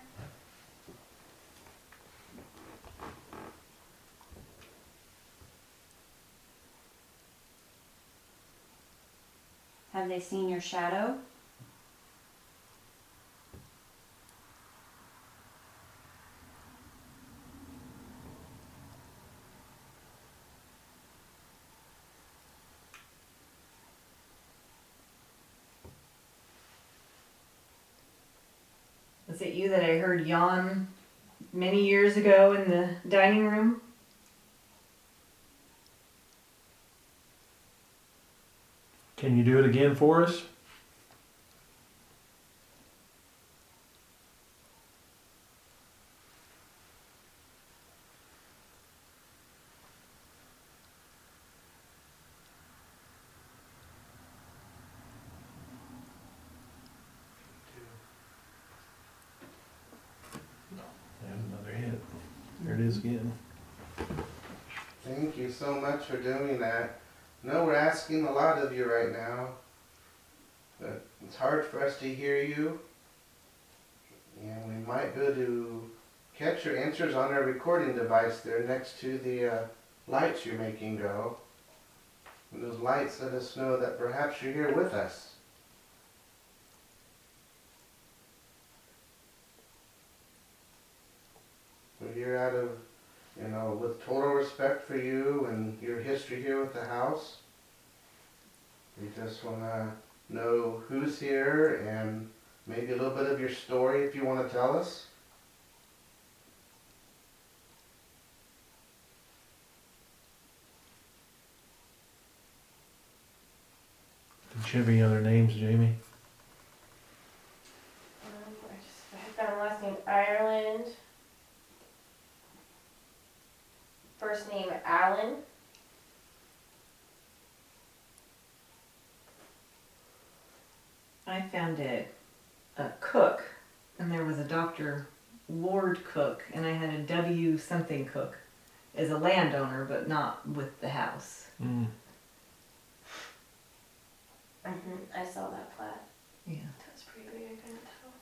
Have they seen your shadow? Heard yawn many years ago in the dining room? Can you do it again for us? again. Thank you so much for doing that. No, we're asking a lot of you right now. But it's hard for us to hear you. And we might be able to catch your answers on our recording device there next to the uh, lights you're making go. And those lights let us know that perhaps you're here with us. We're here out of you know, with total respect for you and your history here with the house. We just want to know who's here and maybe a little bit of your story if you want to tell us. Did you have any other names, Jamie? Um, I just I have down last name Ireland. First name Alan. I found a, a cook, and there was a Dr. Lord Cook, and I had a W something Cook as a landowner, but not with the house. Mm. Mm-hmm. I saw that plat. Yeah. That was pretty big. I couldn't tell.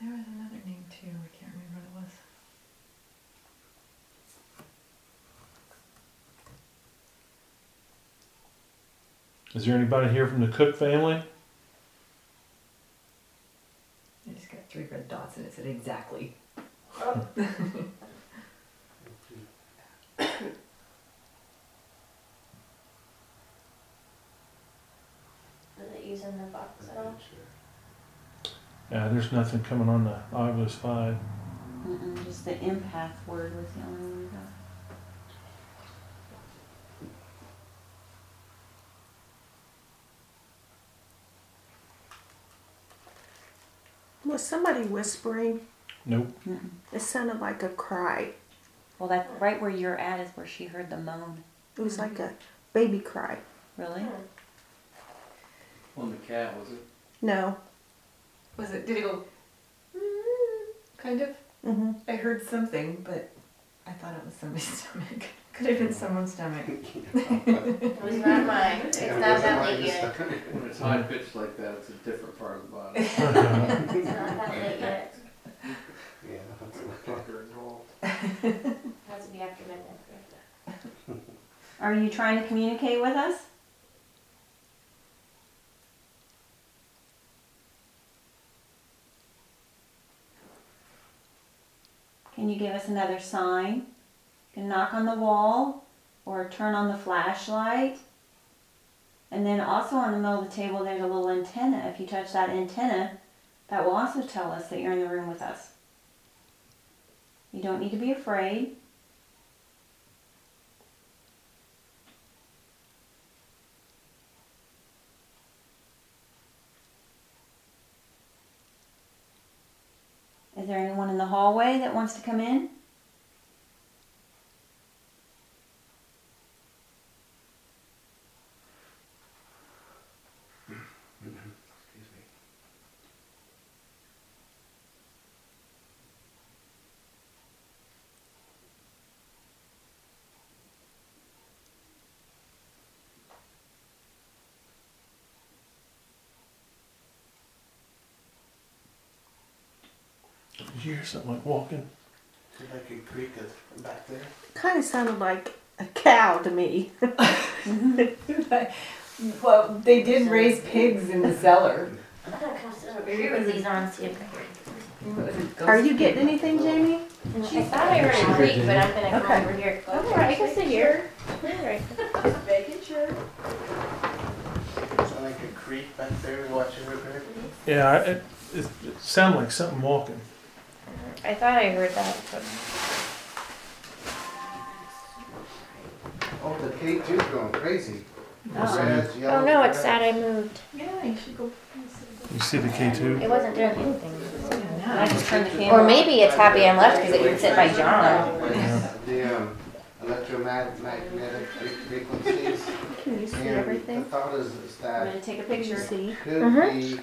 There was another name too. I can't remember what it was. Is there anybody here from the Cook family? I just got three red dots, and it said exactly. Is it using the box at all? Yeah, there's nothing coming on the Ovilus five. Mm-mm, just the empath word was the only one we got. Was somebody whispering? Nope. Mm-mm. It sounded like a cry. Well, that right where you're at is where she heard the moan. It was like a mm-hmm. baby cry. Really? Hmm. On the cat, was it? No. Was it? Did it go? Mm-hmm. Kind of. Mm-hmm. I heard something, but I thought it was somebody's stomach. Could have been someone's stomach. It was not mine. It's not that late yet. When it's high pitched like that, it's a different part of the body. It's not that late yet. Yeah, that's Fucker involved. It has to be after midnight. Are you trying to communicate with us? Can you give us another sign? Can knock on the wall or turn on the flashlight. And then also on the middle of the table, there's a little antenna. If you touch that antenna, that will also tell us that you're in the room with us. You don't need to be afraid. Is there anyone in the hallway that wants to come in? Excuse me. Did you hear something like walking? Like a creak of- back there? Kind of sounded like a cow to me. well, they did raise pigs in the cellar. I'm gonna come sit over here with these on and see if I hear Are you getting anything, Jamie? I thought I heard a creak, but I'm gonna come Okay. over here. Alright, I can sit here. Alright. Just making sure. Sound like a creak back there watching her? Yeah, I- it, it, it sounded like something walking. I thought I heard that, but Oh, the K2's going crazy. Oh. Reds, Oh yellows, no, it's reds. sad I moved. Yeah, you should go. You see the K two? It wasn't doing anything. I just turned the camera Or maybe it's happy I'm left because it would sit by John. The um, electromagnetic frequencies. Can you see And everything? The thought is, is I'm that gonna take a picture. See? could Mhm. be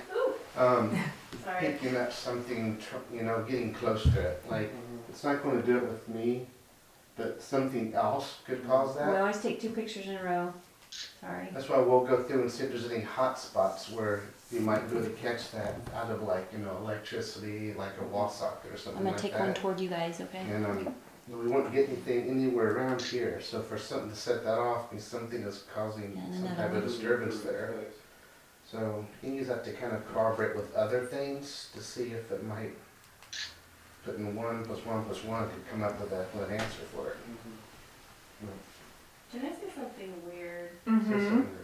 um, Sorry. picking up something, tr- you know, getting close to it. Like it's not going to do it with me, but something else could cause that. We that. always take two pictures in a row. Sorry. That's why we'll go through and see if there's any hot spots where you might be able to catch that out of like, you know, electricity, like a wall socket or something. I'm something gonna like take one that. toward you guys, okay? And, um, we won't get anything anywhere around here, so for something to set that off, means something is causing And some another type of disturbance there. So you use that to kind of corroborate with other things to see if it might, putting one plus one plus one could come up with a, with an answer for it. Can I say something weird? So Mm-hmm. something-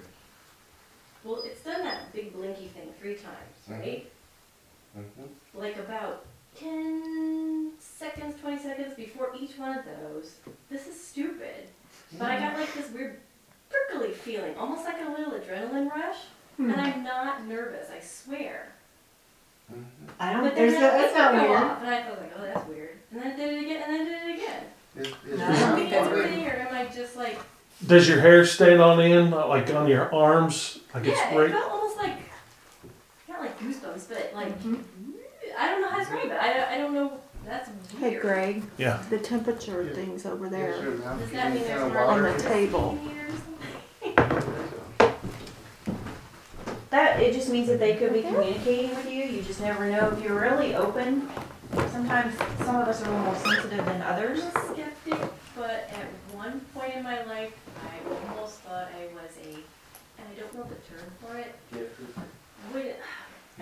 Well, it's done that big blinky thing three times, Mhm. right? Mhm. Like about ten seconds, twenty seconds before each one of those. This is stupid. But I got like this weird prickly feeling, almost like a little adrenaline rush. Hmm. And I'm not nervous, I swear. Mhm. I don't, But then there's no, that that's not go weird. off, And I was like, oh, that's weird. And then I did it again, and then did it again. Is- is No, I don't think that's watering? Or am I just like, Does your hair stand on end, like on your arms, like it's yeah, it right? felt almost like, not like goosebumps, but like, Mhm. I don't know how to describe it. I, I don't know, that's weird. Hey Greg, Yeah. the temperature thing's over there. your mouth Does that mean there's more On the table. in here or something? That, it just means that they could be communicating with you, you just never know if you're really open. Sometimes some of us are a little more sensitive than others. I'm a skeptic, but at one point in my life, I almost thought I was a, and I don't know the term for it. When,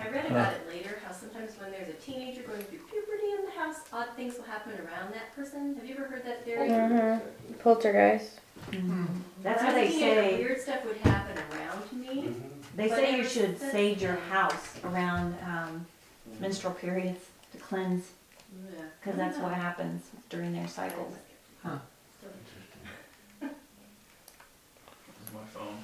I read about it later, how sometimes when there's a teenager going through puberty in the house, odd things will happen around that person. Have you ever heard that theory? Poltergeist. Mm-hmm. That's When how I was they a teenager, say, Weird stuff would happen around me. They But say you should since sage your house around, um, menstrual periods to cleanse, Yeah. cause that's what happens during their cycles. Huh. My phone.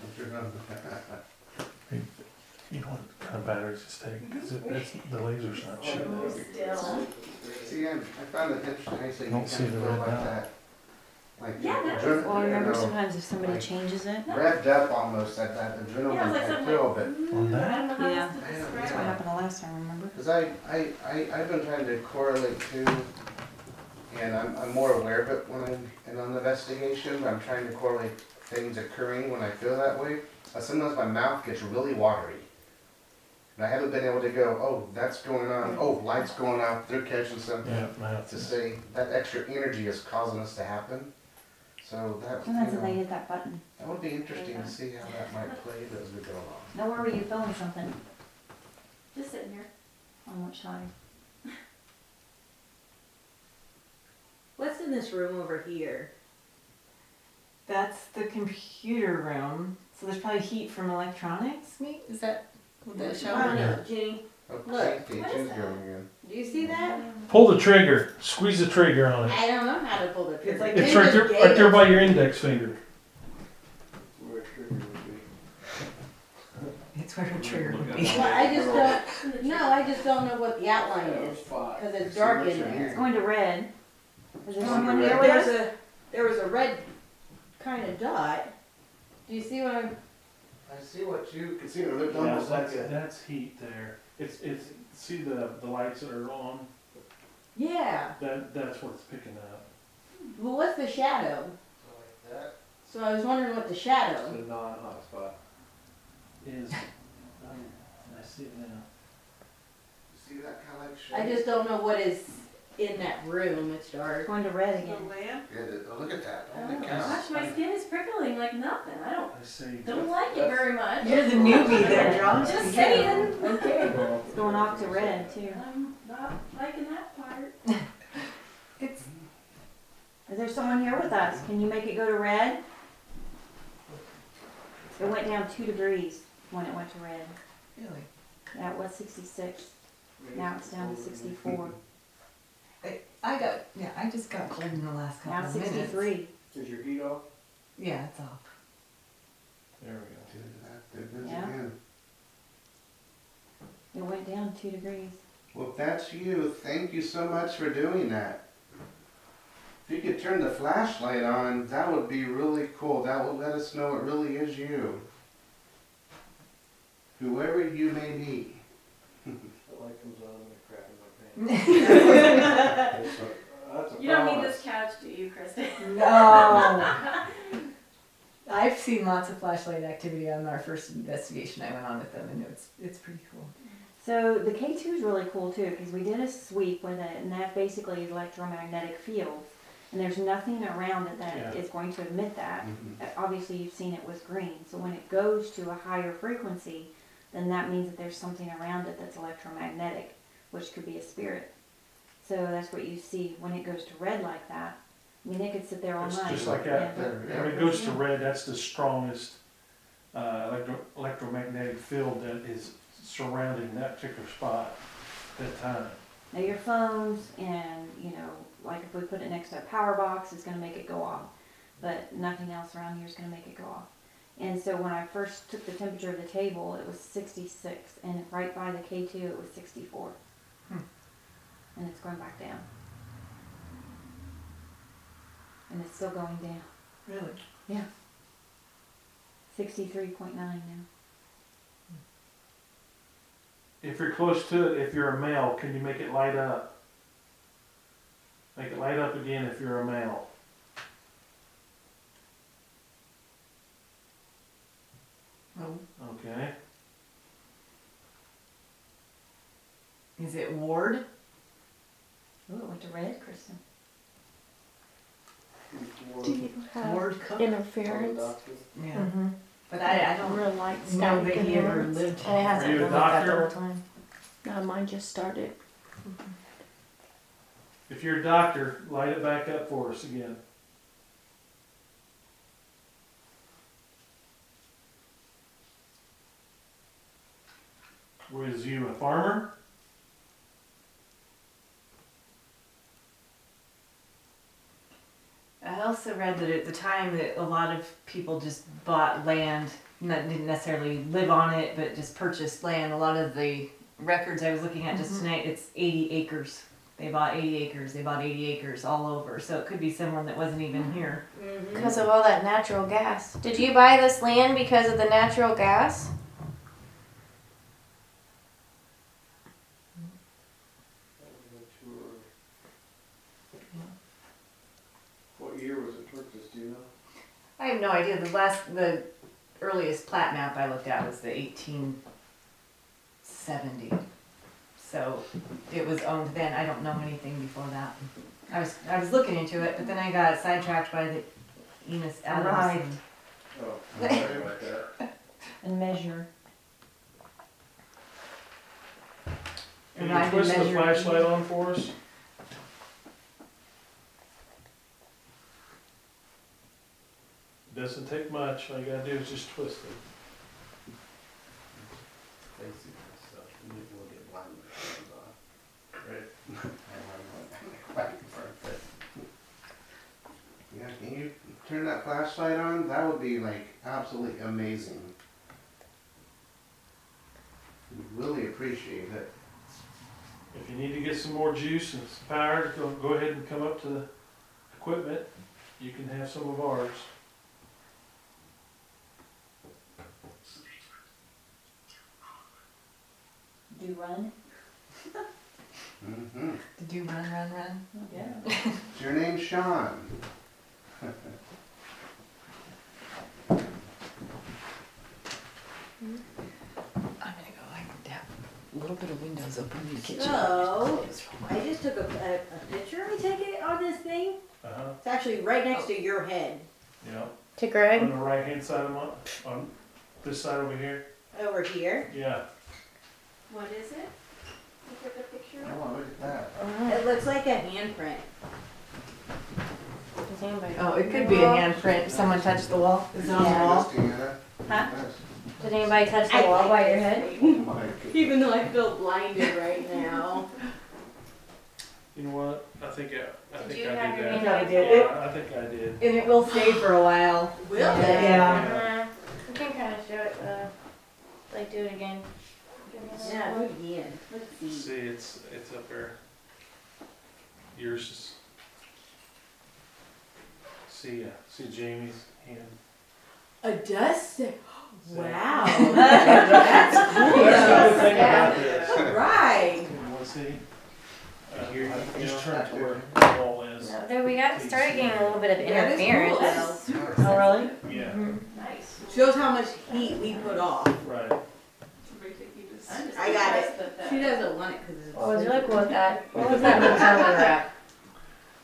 You know what kind of batteries it's taking, cause it, it's, the laser's not shooting. Still. See, I, I found it interesting, how you you Don't see the red like dot. That. Like Yeah, your that's- adrenaline, Well, I you remember know, sometimes if somebody like- changes it, revved up almost at that Yeah, it adrenaline was like type something feel, like, but mm, On that? I don't know how Yeah. else to I don't that's describe what it. happened the last time, remember? Because I, I, I, I've been trying to correlate too, and I'm, I'm more aware of it when I'm in an investigation, but I'm trying to correlate things occurring when I feel that way. Uh, sometimes my mouth gets really watery. And I haven't been able to go, oh, that's going on, oh, light's going out, they're catching something. Yeah, man. To say that extra energy is causing this to happen. So that, Sometimes you if they know, hit that button. that would be interesting to see how that might play as we go along. Now, where were you filming something? Just sitting here. On which side? What's in this room over here? That's the computer room, so there's probably heat from electronics, me, is that what that I show? don't know, Jenny, Oh, Look, safety, what is two's that? going again. do you see that? Mm-hmm. Pull the trigger, squeeze the trigger on it. I don't know how to pull the trigger. It's like- It's Jenny right there, just right there by your index finger. Where a trigger would be. It's where the trigger would be. Well, I just don't, no, I just don't know what the outline That was is, five. cause it's dark in you're there. It's going to red. Is there Going someone to here red. with There's us? a, there was a red kind of dot. Do you see what I'm, I see what you can see. It looked Yeah, almost like that's, a. that's heat there. It's, it's, see the, the lights that are on? Yeah, That, that's what it's picking up. well, what's the shadow? Like that. So I was wondering what the It's shadow, a non-hot spot. Is, um, I see it now. See that kind of like I just don't know what is in that room, it's It's dark. going to red again. lamp? Yeah, the- look at that. Oh Holy my cow. gosh, my skin is prickling like nothing. I don't I see. don't like it very much. You're the newbie there, John. Just saying. Okay. It's going off to red too. I'm not liking that part. It's, Is there someone here with us? Can you make it go to red? It went down two degrees when it went to red. really, Yeah, it was sixty-six. Now it's down to sixty-four. I got, yeah, I just got cold in the last Now couple of minutes. sixty-three. Is your heat off? Yeah, it's off. There we go. Do that. There it is Yeah. again. It went down two degrees. Well, if that's you, thank you so much for doing that. If you could turn the flashlight on, that would be really cool. That would let us know it really is you. Whoever you may be. The light comes on and I crap in my pants. That's a- that's a You don't need this couch, do you, Kristen? No. I've seen lots of flashlight activity on our first investigation I went on with them, and it's it's pretty cool. So the K2 is really cool too because we did a sweep with it, and that basically is electromagnetic fields, and there's nothing around it that is Yeah. going to emit that. Mhm. Uh, Obviously, you've seen it with green, so when it goes to a higher frequency, then that means that there's something around it that's electromagnetic, which could be a spirit. So that's what you see when it goes to red like that. I mean, it could sit there all It's night. just like Yeah. that. When it goes to red, that's the strongest uh, electro- electromagnetic field that is surrounding that particular spot at that time. Now your phones and, you know, like if we put it next to a power box, it's gonna make it go off. But nothing else around here is gonna make it go off. And so when I first took the temperature of the table, it was sixty-six, and right by the K two, it was sixty-four. Hmm. And it's going back down. And it's still going down. Really? Yeah. Sixty-three point nine now. If you're close to it, if you're a male, can you make it light up? Make it light up again if you're a male. Oh. Okay. Is it Ward? Ooh, it went to red, Kristen. Do you have Ward Cook? interference? Yeah. Mm-hmm. But I, I don't Real light know that he ever lived. And it hasn't Are you a been like that the doctor? whole time. No, mine just started. If you're a doctor, light it back up for us again. Was you a farmer? I also read that at the time that a lot of people just bought land, not, didn't necessarily live on it, but just purchased land. A lot of the records I was looking at just mm-hmm. tonight, it's 80 acres. They bought 80 acres. They bought 80 acres all over. So it could be someone that wasn't even here. Mm-hmm. Because of all that natural gas. Did you buy this land because of the natural gas? What year was it purchased, do you know? I have no idea. The last, the earliest plat map I looked at was the 1870. So it was owned then. I don't know anything before that. I was I was looking into it, but then I got sidetracked by the Enos Adams. Right. and- Oh, sorry about that. And measure. Can Right, you twist the measure- flashlight on for us? Doesn't take much, all you gotta do is just twist it. Basic stuff, and it will get blind. Right. Yeah, can you turn that flashlight on? That would be like absolutely amazing. We'd Really appreciate it. If you need to get some more juice and some power, go, go ahead and come up to the equipment. You can have some of ours. Do run. Mm-hmm. Did you run, run, run? Yeah. Is your name Sean? I'm gonna go. I have a little bit of windows open in the kitchen. So, I just took a, a, a picture, I take it on this thing. Uh-huh, It's actually right next to your head, yeah. To Greg. On Greg? the right hand side of my, on this side over here, over here. yeah. What is it? You took a picture of? Oh, look at that. Oh, It looks like a handprint. does anybody? Oh, it could be a handprint. Someone touched the wall. Is it on the Yeah. wall? Christina. Huh? Yes. Did anybody touch the I wall like by your head? Oh Even though I feel blinded right now. You know what, I think I, I Did think you I have did your that. name did. it? Yeah, I think I did. And it will stay for a while. Will it? Yeah. Uh, we can kind of show it, uh, like do it again. Give me another Yeah, one. do it again. Let's see. See, it's, it's up there. Yours is. See, uh, see Jamie's hand. A dust. Wow. That's That's the good thing about this. Right. You wanna see? Uh, Here, I you just know, turn it to where the wall is. No, Though we got started getting a little bit of That is cool. interference. That's super Oh, really? Yeah, Mhm. Nice. Shows how much heat we put off. right. I got it. She doesn't want it because it's. What was really cool with that? What was that hotel we were at?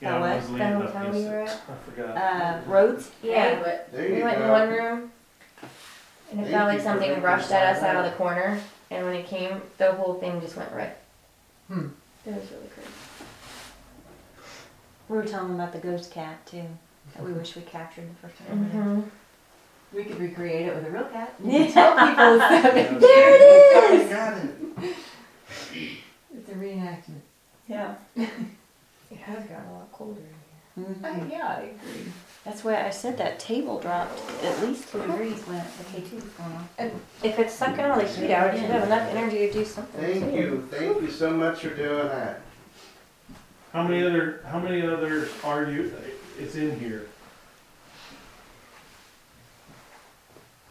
Yeah, I what? was The leaning up hotel we against were it. at? I forgot. Uh, roads? Yeah. There We you went in go. one room, and it Thank felt like something rushed at us out of the corner. And when it came, the whole thing just went red. Hmm. It was really crazy. We were telling about the ghost cat too, that we wish we captured the first time. we. Mm-hmm. We could recreate it with a real cat. Yeah. Tell people it's that. There it is. Got it. It's a reenactment. Yeah. It has gotten a lot colder in here. Uh, yeah, I agree. That's why I said that table dropped at least two degrees when the K2 was going on. If it's sucking all the heat out, it should have enough energy to do something. Thank too. you, thank you so much for doing that. How many other, how many others are you, it's in here?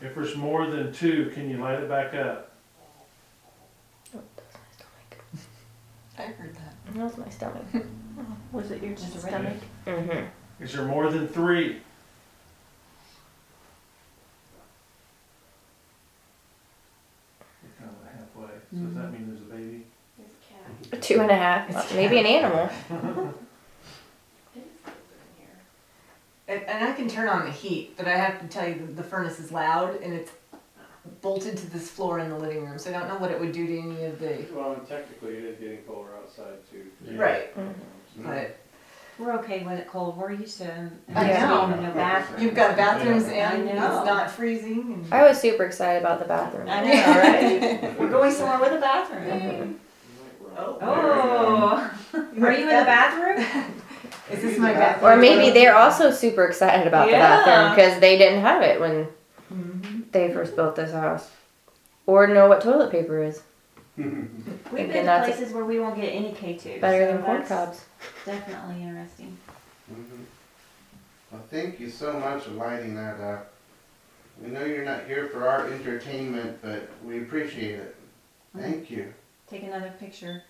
If there's more than two, can you light it back up? Oh, that's my stomach. I heard that. That was my stomach. Was it your stomach? Mm-hmm. Is there more than three? You're kind of halfway, so does that mean there's a baby? There's a cat. Two and a half, maybe an animal. It is colder in here. And, and I can turn on the heat, but I have to tell you, the, the furnace is loud and it's bolted to this floor in the living room, so I don't know what it would do to any of the. Well, and technically it is getting colder outside too. Right. Mhm. But We're okay with it cold. We're used to I having know. no bathroom. you've got bathrooms Yeah. and I it's know. not freezing. And I was super excited about the bathroom. I know, right? We're going somewhere with a bathroom. Mhm. Oh. Are you in the bathroom? Is this my bathroom? Or maybe they're also super excited about the bathroom because they didn't have it when Mhm. they first built this house, or know what toilet paper is. We've Thinking been to that's a- places where we won't get any K2. Better so than corn that's cobs. Definitely interesting. Mhm. Well, thank you so much for lighting that up. We know you're not here for our entertainment, but we appreciate it. Thank you. Take another picture.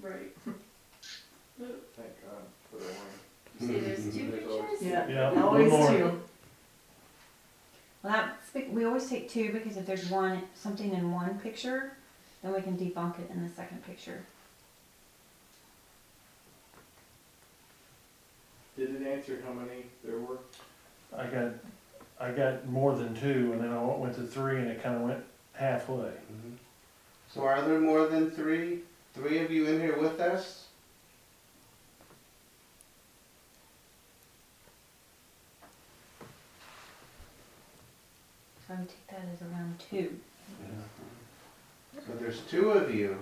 Right. Thank God for the one. You see, there's two There's always- pictures? Yeah. Yeah, one Always more. two. Well, that's, we always take two because if there's one, something in one picture, then we can debunk it in the second picture. Did it answer how many there were? I got, I got more than two, and then I went to three, and it kind of went halfway. Mhm. So are there more than three? Three of you in here with us? So I would take that as around two. So there's two of you.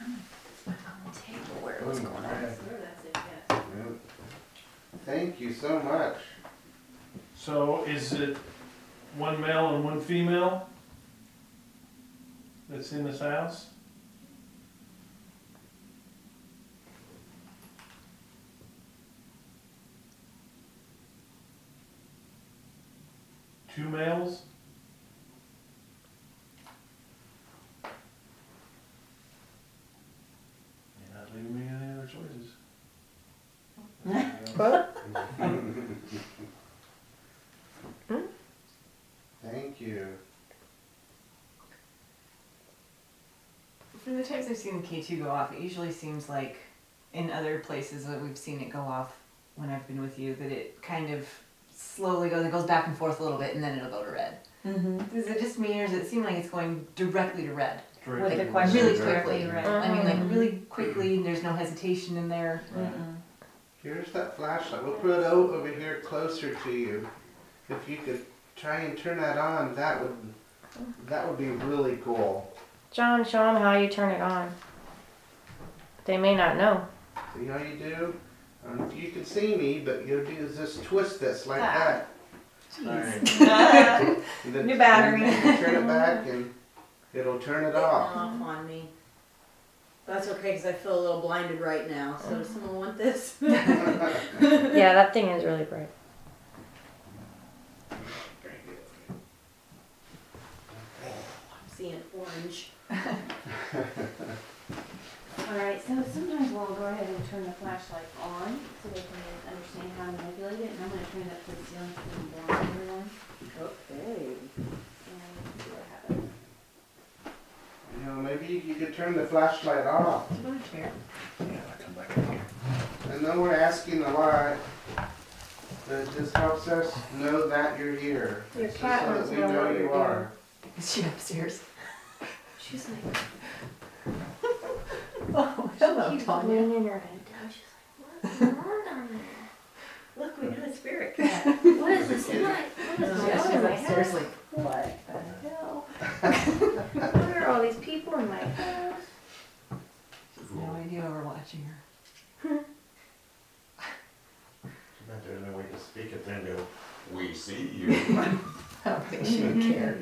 On the table where it was going on. Sure, that's it, yes. Yep. Thank you so much. So is it one male and one female that's in this house? Two males? You're not any other choices. What? Thank you. From the times I've seen the K2 go off, it usually seems like in other places that we've seen it go off when I've been with you, that it kind of slowly goes, it goes back and forth a little bit and then it'll go to red. Mm-hmm. Is it just me or does it seem like it's going directly to red? Great. With the Like, question really directly quickly. right. I mean, like really quickly, there's no hesitation in there. Mm-mm. Here's that flashlight. We'll put it o- over here closer to you. If you could try and turn that on, that would that would be really cool. John, show them how you turn it on. They may not know. See how you do? I don't know if you can see me, but you'll do is just twist this like Ah. that. And then- New battery. and then Turn it back and It'll turn it off. Off on me. That's okay, cause I feel a little blinded right now, so does someone want this? Yeah, that thing is really bright. Seeing orange. Alright, so sometimes we'll go ahead and turn the flashlight on so they can understand how to manipulate it, and I'm gonna turn it up to the ceiling so they can blind everyone. Okay. Know, maybe you could turn the flashlight off. Sit on a chair. I know we're asking a lot, but it just helps us know that you're here. Your Just cat so that wants we to know what you you're are. Is she upstairs? She's like, Oh, she hello, keeps Tanya. leaning her head down, she's like, what's going on there? Look, we got a spirit cat. What is this in my, what is Yeah, going she's on in my upstairs house? like, what the hell? Why are all these people in my house? She's no idea we're watching her. Bet there's no way to speak it there and go, we see you. I don't think she would mm-hmm. care.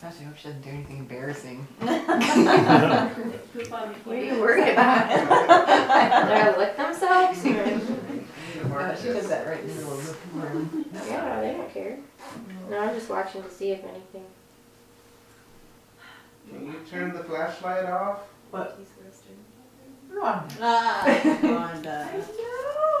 Gosh, I hope she doesn't do anything embarrassing. Poop on me. What are you worried about? Did I lick themselves? Oh, she does that right in the middle of the room. Yeah, they don't care. No, I'm just watching to see if anything. Can you turn the flashlight off? He's roasting. Rhonda. Ah, Rhonda.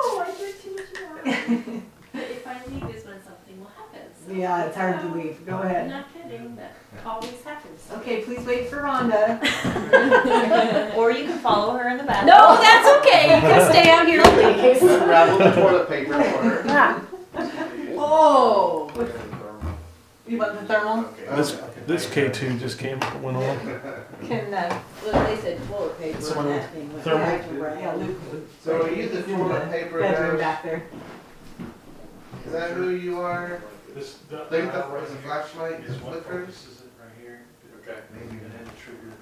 No, I did too much more. But if I leave is when something will happen. so- Yeah, it's hard to leave. Go I'm ahead. not kidding, that always happens. Okay, please wait for Rhonda. Or you can follow her in the bathroom. No, that's okay. You can stay out here, please. Unravel the toilet paper for her. Whoa. You want the thermal? This, this K2 just came, went on. Can, uh, Well, they said toilet paper. Someone and with that thing was thermal? back to brown. yeah, Luke. So are you the toilet paper Bedroom guy? back there. Is that who you are? This, the, Think the, right the here flashlight is what flickers? focuses it right here. Okay. Maybe and then the trigger.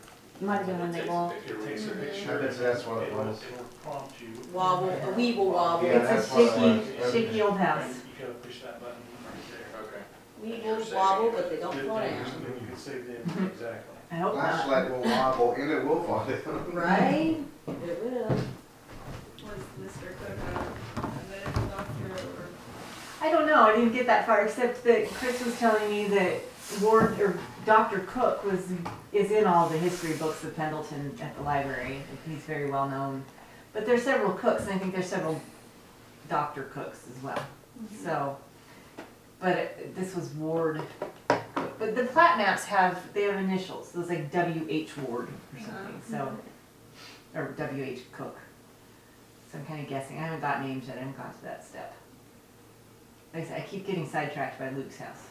Might have been when they walk. It takes a I picture. bet that's what it It'll, was. it'll prompt you. Wobble, a weeble wobble. Yeah, It's that's a what it shaky, was. shaky old house. You gotta push that button right there. Okay. Weeble wobble, but they don't fall down. then you can save them, exactly. I hope not. Flashlight will wobble and it will fall down. Right? It will. Was Mr. Cook uh, a, a medical doctor or? I don't know, I didn't get that far, except that Chris was telling me that Ward, or Dr. Cook was, is in all the history books of Pendleton at the library. He's very well known. But there's several cooks, and I think there's several Dr. Cooks as well. Mm-hmm. So, but it- this was Ward. Cook. But the plat maps have, they have initials, so it's like W.H. Ward or something, so, or W.H. Cook. So I'm kinda guessing, I haven't got names yet, I haven't got to that step. Like I said, I keep getting sidetracked by Luke's house.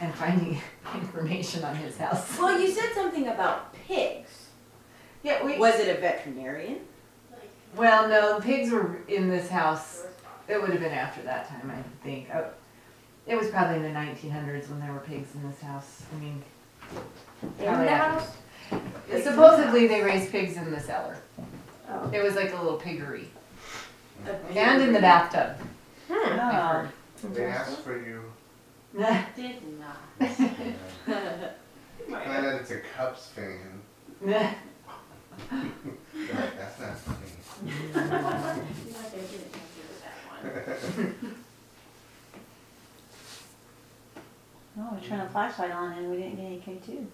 And finding information on his house. Well, you said something about pigs. Yeah, we, Was it a veterinarian? well, no, pigs were in this house, it would have been after that time, I think. Oh, It was probably in the nineteen hundreds when there were pigs in this house, I mean. In probably the after- house? Supposedly they raised pigs in the cellar. Oh. It was like a little piggery. And in the bathtub. I've heard. They asked for you. Did not. Find out it's a Cubs fan. You're like, That's not funny. You're not gonna get a chance to do that one. Oh, we turned the flashlight on and we didn't get any K2.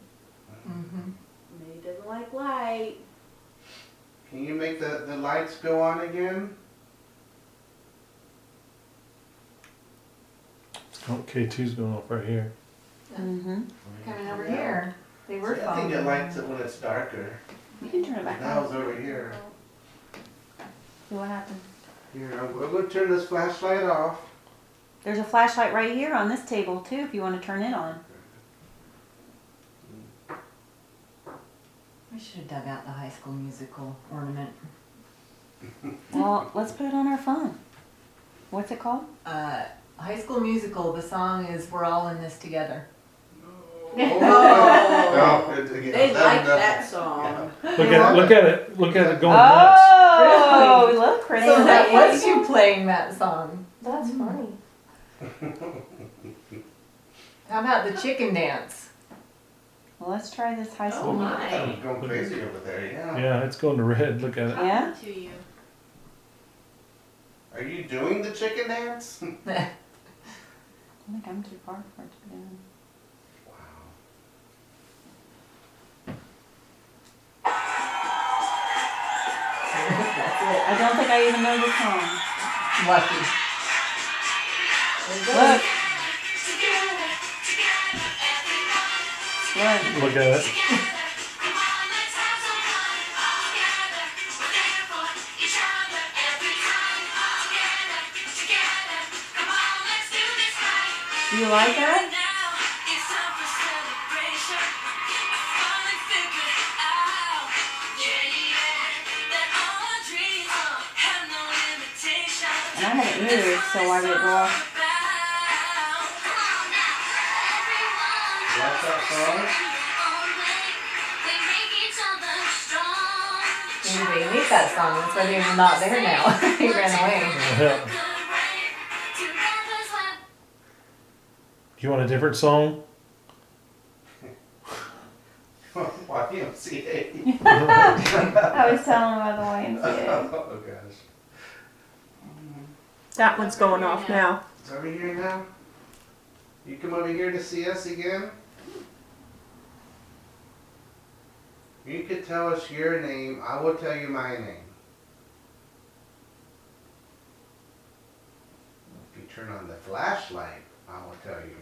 Mhm. Maybe doesn't like light. Can you make the, the lights go on again? Oh, K2's going off right here. Mm-hmm. Coming over here, they were I think following. it lights it when it's darker. You can turn it back Now on. it's over here. See what happens. Here, I'm I'm gonna turn this flashlight off. There's a flashlight right here on this table too if you want to turn it on. We should have dug out the high school musical ornament. Well, let's put it on our phone. What's it called? Uh, high school musical, the song is We're All in This Together. Oh, no, it- it- They like that- that song. Look at it, look at it, look at it going oh, nuts. Oh, we love Chris. So that was you playing that song. That's hmm. funny. How about the chicken dance? Well, let's try this high Oh school. music. my. I'm going crazy over there, yeah. Yeah, it's going to red, look at it. Yeah? To you. Are you doing the chicken dance? I think I'm too far for it to be done. I don't think I even know the song. Lucky. Look. Look. Look at it. You like that? And I have it muted, so why would it go off? Like that song? Maybe they need that song, that's why they're not there now. They ran away. You want a different song? YMCA. I was telling him about the YMCA. Oh gosh. Mm-hmm. That one's going off now. It's over here now. You come over here to see us again? You could tell us your name, I will tell you my name. If you turn on the flashlight, I will tell you my name.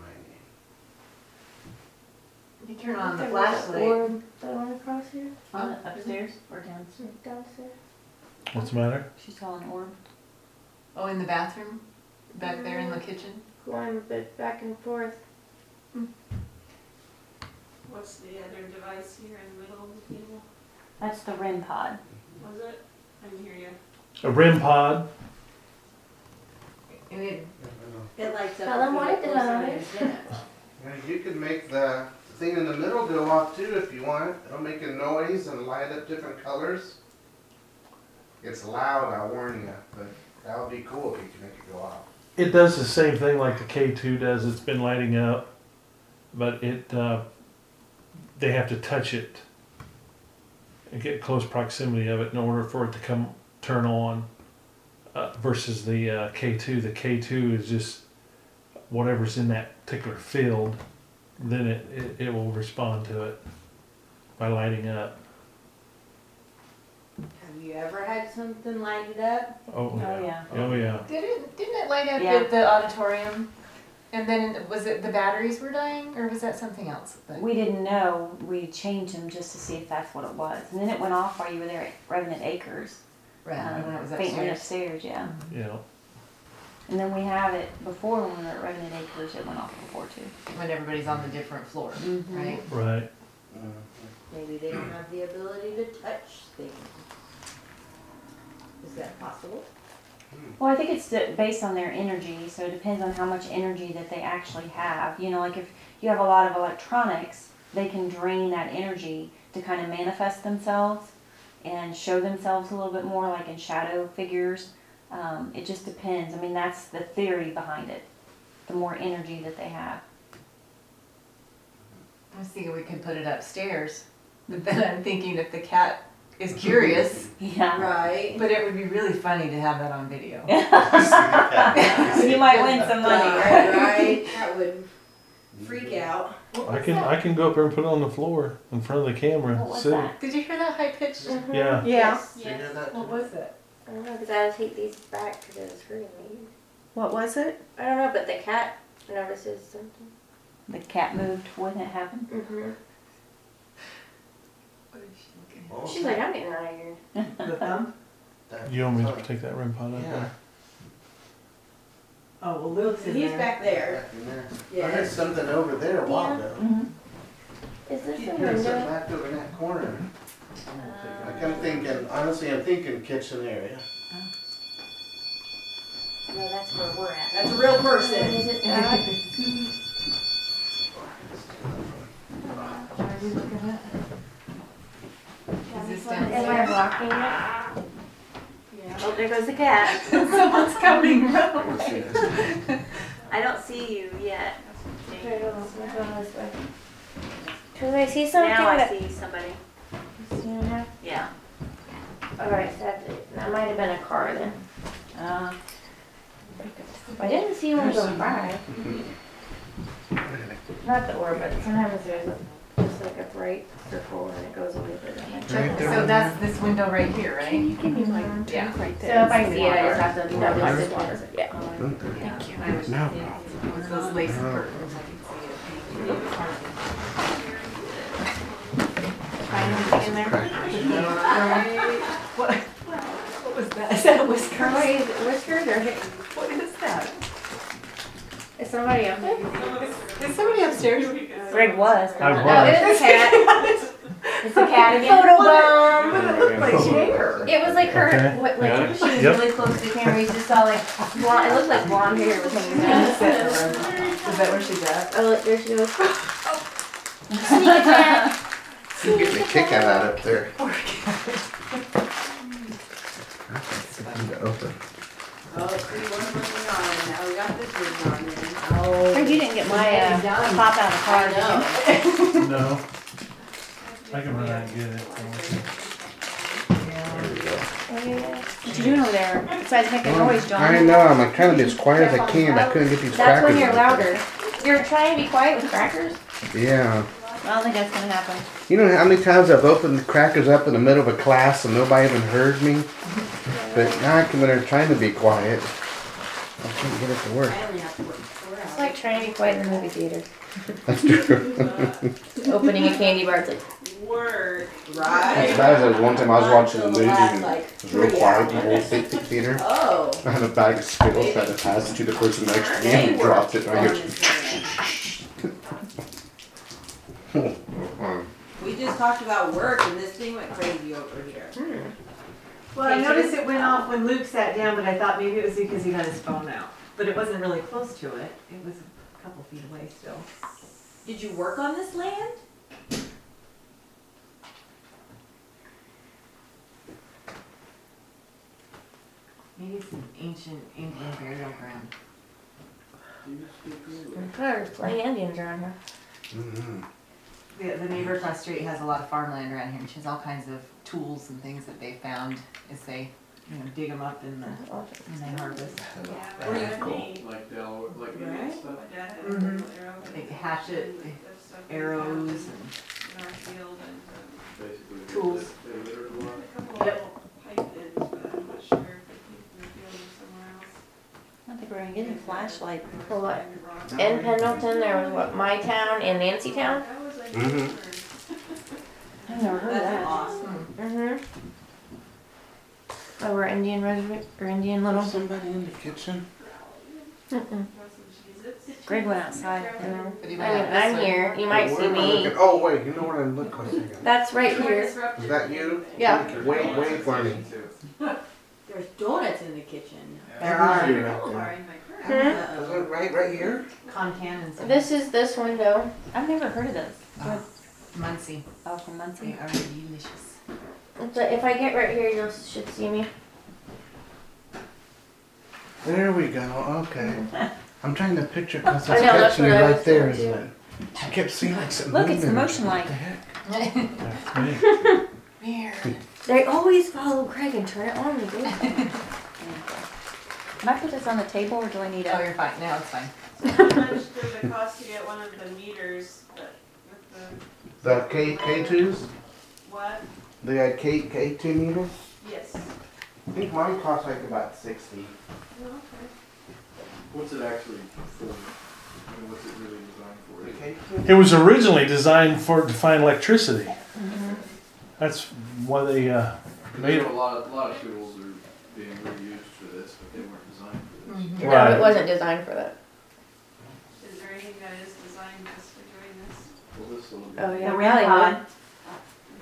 You turn on the There was a flashlight. orb that went across here. On the upstairs or downstairs? Downstairs. What's the matter? She saw an orb. Oh, in the bathroom? Back there in the kitchen? Going a bit back and forth. What's the other device here in the middle of the table? That's the REM pod. Was it? I didn't hear you. A REM pod. And it, It lights up. Tell them if you what get it closer than does. it's in. Yeah, you could make the thing in the middle go off too if you want. It'll make a noise and light up different colors. It's loud, I warn you, but that would be cool if you could make it go off. It does the same thing like the K2 does. It's been lighting up, but it uh, they have to touch it and get close proximity of it in order for it to come turn on. Uh, versus the uh, K2, the K2 is just whatever's in that particular field, then it, it, it will respond to it by lighting up. Have you ever had something lighted up? Oh, Oh, yeah. yeah. Oh yeah. did it, didn't it light up Yeah. the, the auditorium? And then, was it the batteries were dying, or was that something else? But- We didn't know. We changed them just to see if that's what it was. And then it went off while you were there at Revenant Acres. Right, um, when it was faintly upstairs. upstairs, yeah. Yeah. And then we have it before when we were at Revenant Acres. It went off before too. When everybody's on the different floor, Mhm. right? Right. Maybe they don't have the ability to touch things. Is that possible? Well, I think it's de- based on their energy, so it depends on how much energy that they actually have. You know, like if you have a lot of electronics, they can drain that energy to kind of manifest themselves and show themselves a little bit more, like in shadow figures. Um, it just depends. I mean, that's the theory behind it. The more energy that they have. I was thinking we could put it upstairs, but then I'm thinking if the cat is curious, Yeah. Right. but it would be really funny to have that on video. you might win some money, right? Right, that would freak out. I can I can go up there and put it on the floor in front of the camera. What was See. that? Did you hear that high pitched? Yeah. Yeah. Did you hear that? What was it? I don't know, because I take these back because it was hurting me. What was it? I don't know, but the cat notices something. The cat moved when it happened. Mm-hmm. What is she looking at? Oh, She's like, I'm getting out of here. The thumb? You want me to take that REM pod up Yeah. there? Oh, well, Luke's in He's back there. Back in there. I Yeah. heard something over there a while ago. Mm-hmm. Is this Keep a hearing something window? back over in that corner. Like I'm thinking, honestly, I'm thinking kitchen area. Oh. No, that's where we're at. That's a real person. Is it that? Are you looking at? Is this Am I downstairs? blocking it? Yeah. Oh, there goes the cat. Someone's coming. I don't see you yet. Okay, hold on, I'm going this way. Cause I see something Now I that. see somebody. See now? Yeah. Alright, so that's it. That might have been a car then. Uh, I didn't see one go by. Not the orb, but sometimes there's a, just just like a bright circle and it goes a little bit. on. Right there So that's this window right here, right? Can you give me my Yeah. right So there? if I see it, I just have to No, double this it. is water. Yeah. Thank you. I was, No. with those lace curtains, I can see it. Find in there? What, what was that? Is that a whisker? Somebody's whiskers or What is that? is somebody up there? Is somebody upstairs? Greg was. I No, was. it is a cat. It's a cat again. Photo bomb. But it looked like hair. It was like her, Okay. what, like Yeah. she was Yep. really close to the camera. You just saw like blonde. It looked like blonde hair was hanging down. Is that where she's at? Oh, look, there she goes. Sneak attack. You get a kick out of that up there. To open. Oh, see, what am I on? Now we got this one on there. Greg, you didn't get my uh, pop out of the car, did you? No. I can run out and get it. What you doing over there? Besides making noise, John. I know, I'm like trying to be as quiet as I can, but I couldn't get these That's crackers. when you're open. louder. You're trying to be quiet with crackers? Yeah. I don't think that's gonna happen. You know how many times I've opened the crackers up in the middle of a class and nobody even heard me? But now I can, when they're trying to be quiet, I can't get it to work. I only have to work four hours. It's like trying to be quiet in the movie theater. That's true. Opening a candy bar, it's like, Work, As right? bad as that one time I was watching a movie and like, it was real quiet in the whole hours. big big theater. Oh. I had a bag of Skittles, had to pass it to the person next to me and dropped it. And I go, We just talked about work and this thing went crazy over here. Well, I noticed it went off when Luke sat down, but I thought maybe it was because he got his phone out. But it wasn't really close to it. It was a couple feet away still. Did you work on this land? Maybe it's an ancient Indian burial ground. there's plenty of Indians around here. Mhm. The, the neighbor across the street has a lot of farmland around here, and she has all kinds of tools and things that they found as they, you know, dig them up in the, and they harvest. That's cool. Like Delaware, like Right. Indian stuff. Mhm. Like hatchet, arrows, and Basically. they- Tools. They littered a lot. Yep. I don't think we're gonna get any flashlight. Well, what? In Pendleton, there was what, my town and Nancy Town? Mhm. I've never heard of That's that. awesome. Mm-hmm. Oh, we're Indian reservation, or Indian little. Somebody in the kitchen? Mm-mm. Greg went outside. I know. But he I went mean, out this I'm way. here, you might Where see am I me. looking? Oh, wait, you know what I'm looking for? That's right here. Is that you? Yeah. Wait, wait for me. There's donuts in the kitchen. There are. Who's you out there? Hmm? Is it right, right here? Concan and. This is this window. I've never heard of this. Oh, Muncie. Oh, from They Muncie. are delicious. So if I get right here, you should see me. There we go, okay. I'm trying to picture, cause I this know, that's kitchen what I right was there, going isn't it? I kept seeing like something Look, it's the moving. motion light. What the heck? That's me. Weird. They always follow Craig and turn it on. They do. Can I put this on the table or do I need Oh, a? you're fine. No, it's fine. How much does it cost to get one of the meters, but with the, The K, K twos? what? They had K, K two meters? Yes. I think mine cost like about sixty. Okay. What's it actually for? I mean, what's it really designed for? The K two? It was originally designed for to find electricity. That's why they uh, it- made There's it. a lot, a lot of tools are being reused for this, but they weren't designed for. No, Right. it wasn't designed for that. Is there anything that is designed just for doing this? Well, this will. Oh yeah, The Rally pod.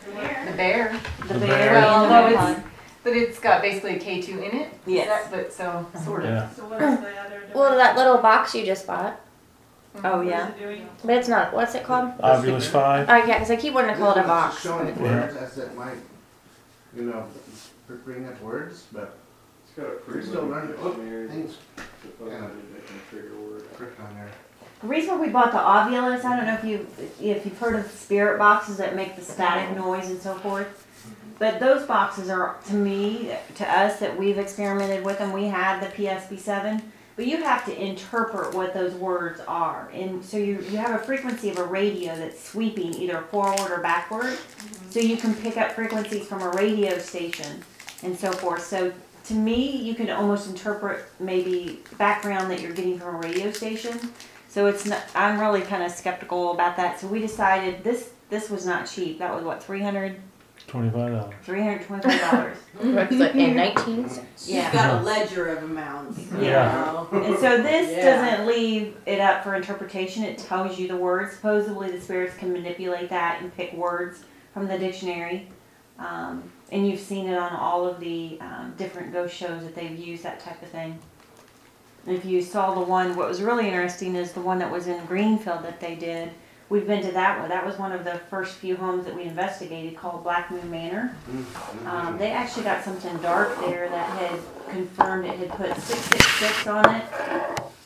The bear. The The bear. bear. Well, although it's- But it's got basically a K two in it. Yes. But so sort of. Yeah. So what is the other? Well, that little box you just bought, Oh, mm-hmm. What is yeah. it doing? but it's not. What's it called? Ovilus five. Oh yeah, because I keep wanting to call it a box. Showing but- words as it might, you know, bring up words, but It's got a we're still learning. Oh, engineered things supposedly they can trigger word. frick on there. The reason why we bought the Ovilus, I don't know if you if you've heard of spirit boxes that make the static noise and so forth. Mm-hmm. But those boxes are to me, to us that we've experimented with them. We had the PSB seven. but you have to interpret what those words are. And so you, you have a frequency of a radio that's sweeping either forward or backward. Mm-hmm. So you can pick up frequencies from a radio station and so forth. So to me, you can almost interpret maybe background that you're getting from a radio station. So it's not, I'm really kind of skeptical about that. So we decided this, this was not cheap. That was what, 300 Twenty-five dollars. $325. in nineteen cents. Yeah. You've got a ledger of amounts. Yeah. you know? And so this Yeah. doesn't leave it up for interpretation. It tells you the words. Supposedly the spirits can manipulate that and pick words from the dictionary. Um, and you've seen it on all of the um, different ghost shows that they've used that type of thing. If you saw the one, what was really interesting is the one that was in Greenfield that they did. We've been to that one. That was one of the first few homes that we investigated called Black Moon Manor. Um, they actually got something dark there that had confirmed it had put 666 on it.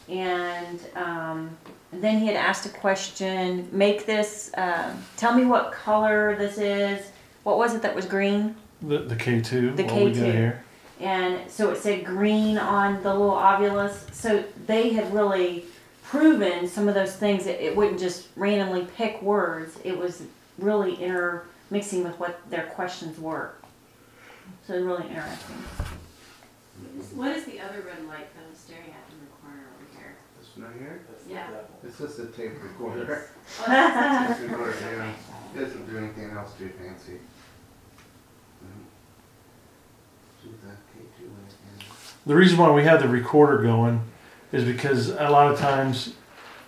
And um, then he had asked a question make this, um, tell me what color this is. What was it that was green? The, the K two. The what we got K2. here. And so it said green on the little Ovilus. So they had really proven some of those things. It, it wouldn't just randomly pick words, it was really intermixing with what their questions were. So it was really interesting. What is the other red light that I'm staring at in the corner over here? This one right here? Yeah. This is the tape recorder. Oh, that's Tape recorder, yeah. It doesn't do anything else too fancy. Mm. Do the K2 in it, The reason why we have the recorder going is because a lot of times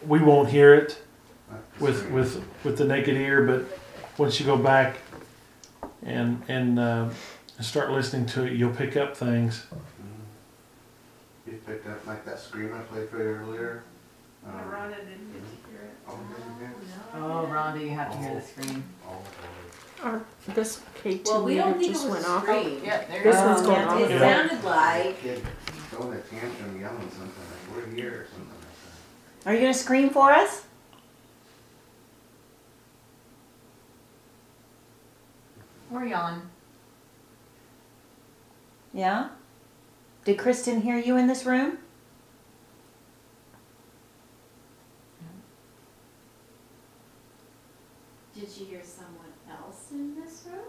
we won't hear it with with with the naked ear, but once you go back and and uh, start listening to it, you'll pick up things. You picked up like that scream I played for you earlier. Um, Rhonda didn't get to hear it. oh, did you hear it? Oh, Rhonda, you have to hear the scream. Our, this K two Well, we don't think it just was went off. scream. Yep, there This you go. one's going It off. it sounded like, Kid throwing a tantrum, yelling something like, we're here, or something like Are you gonna scream for us? Or yawn. Yeah. Did Kristen hear you in this room? Did you hear someone else in this room?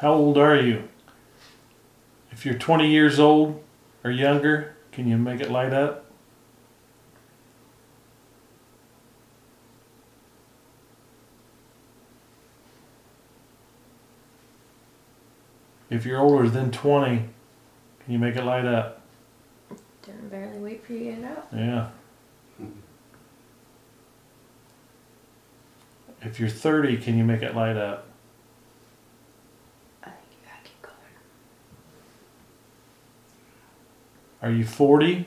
How old are you? If you're 20 years old or younger, can you make it light up? If you're older than 20, can you make it light up? Didn't barely wait for you to get out. Yeah. If you're 30, can you make it light up? I think you gotta keep going. Are you 40?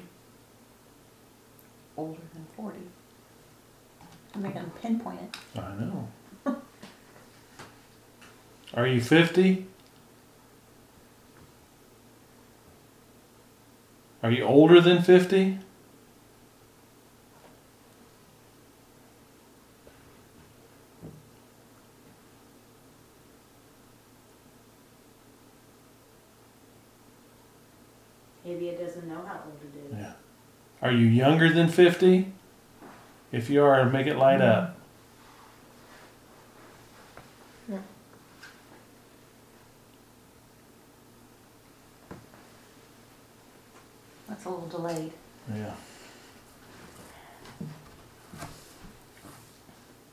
Older than forty. I'm making them pinpoint it. I know. Are you 50? Are you older than 50? maybe it doesn't know how old it is. Yeah. Are you younger than 50? If you are, make it light up. That's a little delayed. Yeah.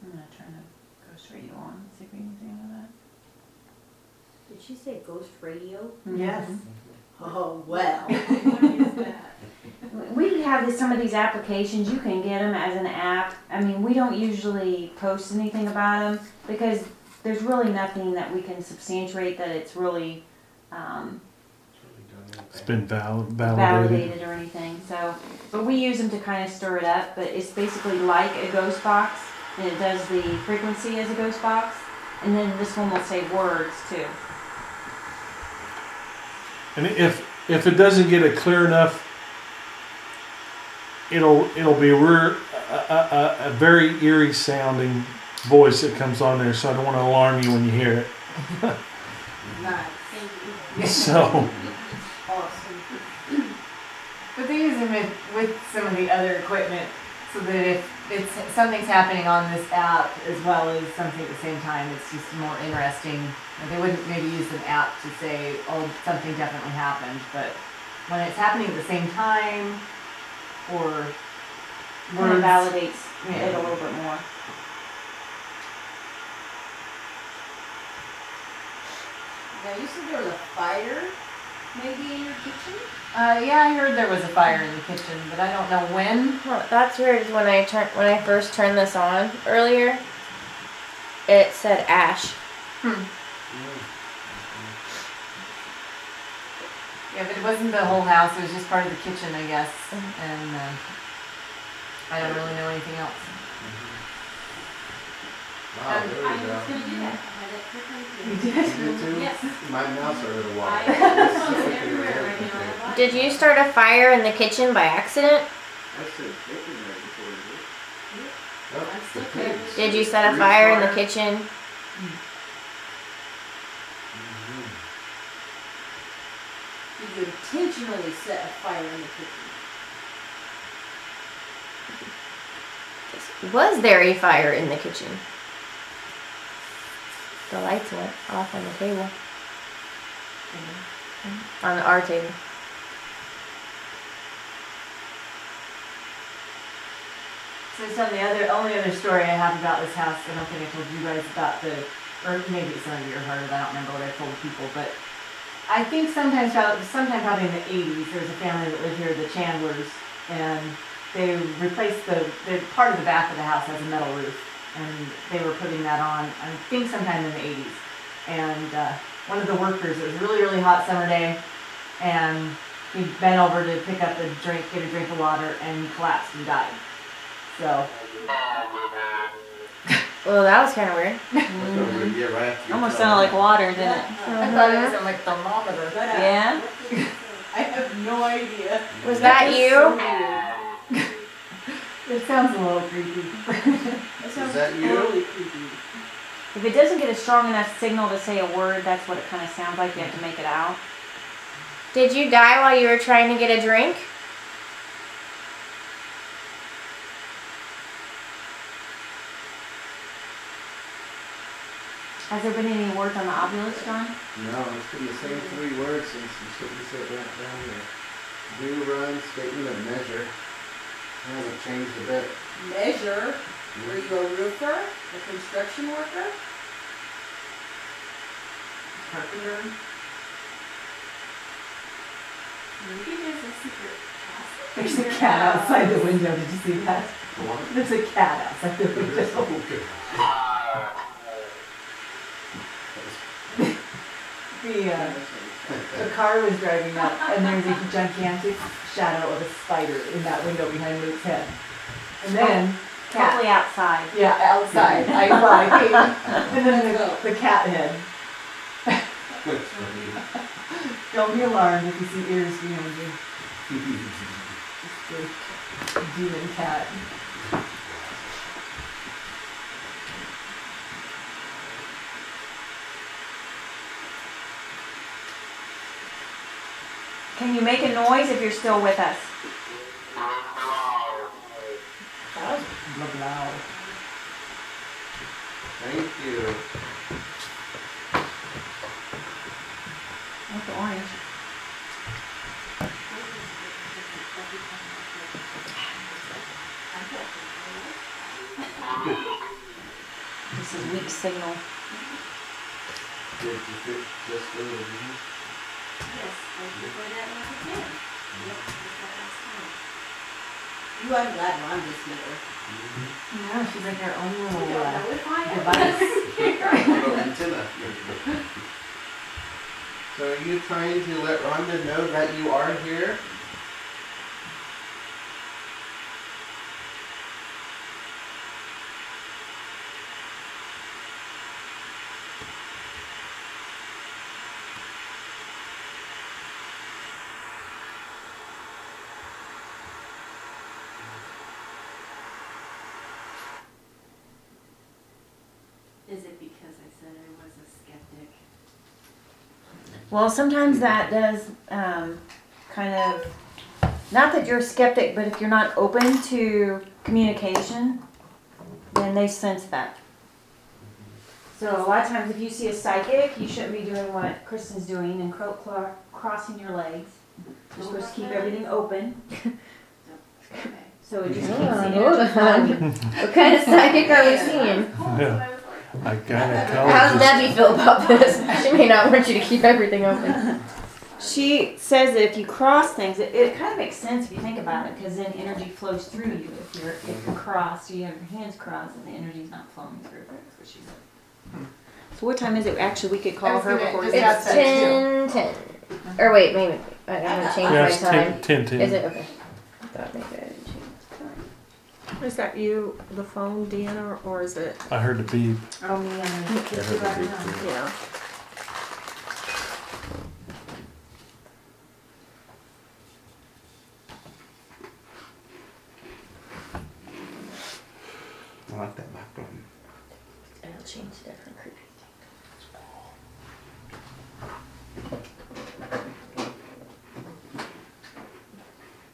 I'm gonna turn the ghost radio on, see if we can see any of that. Did she say ghost radio? Mm-hmm. Yes. Oh, well. What is that? We have this, some of these applications, you can get them as an app. I mean, we don't usually post anything about them because there's really nothing that we can substantiate that it's really um. It's been val- validated. validated or anything. So, but we use them to kind of stir it up. But it's basically like a ghost box, and it does the frequency as a ghost box, and then this one will say words too. And if if it doesn't get it clear enough, it'll it'll be a, a, a, a very eerie sounding voice that comes on there, so I don't want to alarm you when you hear it. Nice. Thank you. So, Awesome. But they use them with, with some of the other equipment so that if it's something's happening on this app as well as something at the same time, it's just more interesting. Like, They wouldn't maybe use an app to say, oh, something definitely happened, but when it's happening at the same time or Kind of words- validates Yeah. it a little bit more. Now, you said there was a fire maybe in your kitchen? Uh, yeah, I heard there was a fire in the kitchen, but I don't know when. Well, that's weird. is When I turn when I first turned this on earlier, it said ash. Yeah, but it wasn't the whole house, it was just part of the kitchen, I guess, and, uh, I don't really know anything else. Wow, Um, there I we was go. gonna do that. I had it prepared. You did? You too? Yes. My mouse are gonna walk. I have it everywhere right now. Did you start a fire in the kitchen by accident? I said bacon there before you did. I'm still the Did you set a fire in the kitchen? Mhm. Did you intentionally set a fire in the kitchen? Was there a fire in the kitchen? The lights went off on the table. On the our table. So some of the other, only other story I have about this house, I don't think I told you guys about the, or maybe some of you heard it, I don't remember what I told people, but I think sometimes, sometime probably in the eighties, there was a family that lived here, the Chandlers, and they replaced the, the, part of the back of the house has a metal roof, and they were putting that on, I think sometime in the eighties. And, uh, one of the workers, it was a really, really hot summer day, and he bent over to pick up a drink, get a drink of water, and he collapsed and died. So, Well, that was kind of weird. Yeah, right after you Almost tell sounded me. like water, didn't it? I thought it was on like thermometer. Yeah. I have no idea. Was that you? It sounds a little creepy. That sounds that you? creepy. If it doesn't get a strong enough signal to say a word, that's what it kind of sounds like. You have to make it out. Did you die while you were trying to get a drink? Has there been any words on the Ovilus, John? No, it's been the same three words since you said, you said that down here. Do, run, statement of measure. Hasn't changed a bit. Measure, were you a roofer, a construction worker? Carpenter. Maybe there's a secret passage. There's a cat outside the window. Did you see that? There's a cat outside the window. The, uh, the car was driving up and there was a gigantic shadow of a spider in that window behind Luke's head. And then, cat. Hopefully outside. Yeah, outside. I, well, I came, and then the, the cat head. Don't be alarmed if you see ears behind you. Just the demon cat. Can you make a noise if you're still with us? That was loud. Thank you. That's orange. This is weak signal. Did you fit just a little bit? Yes, thank you for that once again. Yep, just that last time. You, I'm glad Rhonda's here. Yeah, she's like her own I little don't uh, know if I am. device. Little antenna. So are you trying to let Rhonda know that you are here? Well, sometimes that does um, kind of, not that you're a skeptic, but if you're not open to communication, then they sense that. So a lot of times, if you see a psychic, you shouldn't be doing what Kristen's doing and cro- cro- crossing your legs. You're supposed to keep everything open. So it just keeps the Oh, energy hold What kind of psychic are we seeing? Yeah. I How does Debbie feel about this? She may not want you to keep everything open. She says that if you cross things, it, it kind of makes sense if you think about it, because then energy flows through you. If you're if you're crossed, you have your hands crossed, and the energy's not flowing through. That's what she said. So what time is it? Actually, we could call her gonna before we just get ask It's ten ten. Or wait, maybe I'm gonna change Yeah, my it's time. 10, 10, 10. Is it okay? I thought maybe I didn't change the time. Is that you, the phone, Deanna, or is it? I heard the beep. Oh, me, I'm gonna hit this right now. Yeah. I like that back button. It'll change to different creepy.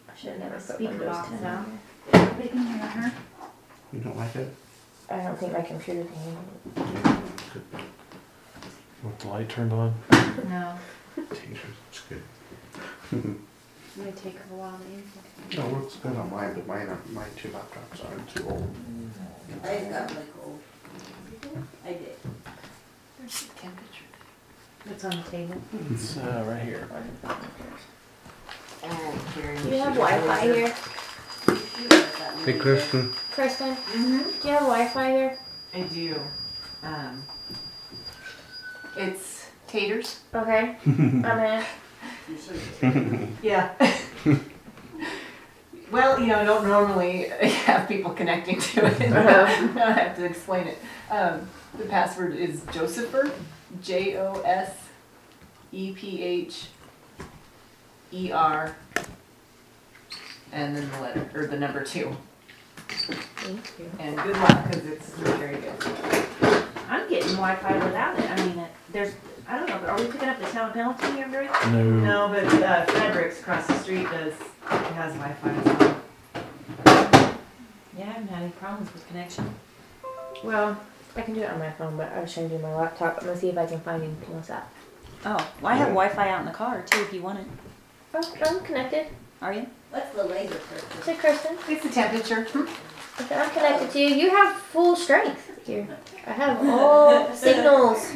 I should have never put Speaker Windows box 10 out. on They can hear her. You don't like it? I don't think my computer can handle it. With the light turned on. No, It's good. it may take her a while to answer. No, it's good on mine, but mine are, my two laptops aren't too old. I got like old. I did. There's the temperature. It's on the table. It's uh, right here. Do you have Wi-Fi here, Hey, Kristen. Kristen? Mm-hmm. Do you have Wi-Fi here? I do. Um, it's taters. Okay, I'm in. Yeah. well, you know, I don't normally have people connecting to it. Uh-huh. I have to explain it. Um, the password is Josepher, J O S E P H E R, and then the letter or the number two. Thank you. And good luck because it's very good. I'm getting Wi-Fi without it. I mean, it, there's, I don't know, but are we picking up the town of Pendleton here, Bruce? No. No, but uh, Fredericks across the street does has Wi-Fi as well. Yeah, I haven't had any problems with connection. Well, I can do it on my phone, but I was trying to do my laptop. I'm gonna see if I can find anything else out. Oh, well, I have Wi-Fi out in the car too, if you want it. Oh, I'm connected. Are you? What's the laser curtain? Say, Kristen. It's the temperature. Hmm? Okay, I'm connected to you. You have full strength here. I have all signals.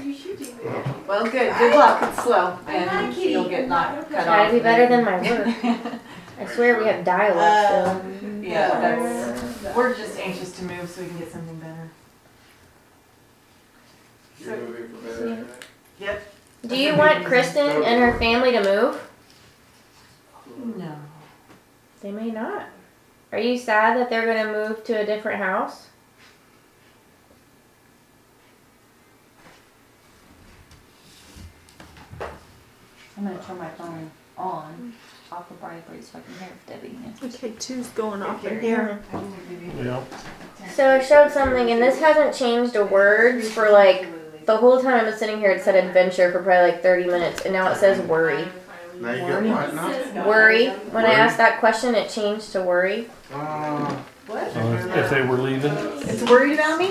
Well, good. Good luck. It's slow, and you'll get not cut off. Gotta be better than my work. I swear we have dial-up um, still. Yeah, that's. We're just anxious to move so we can get something better. You're moving for better. Yep. Do you want Kristen and her family to move? No. They may not. Are you sad that they're gonna move to a different house? I'm gonna turn my phone on, off of vibrate so I can hear if Debbie answers. Okay, two's going off in here. Yeah. So I showed something, and this hasn't changed a word for like the whole time I was sitting here. It said adventure for probably like 30 minutes, and now it says worry. Now you get what now? Worry. When I Worry. asked that question, it changed to worry. Uh, What? So if, if they were leaving, It's worried about me?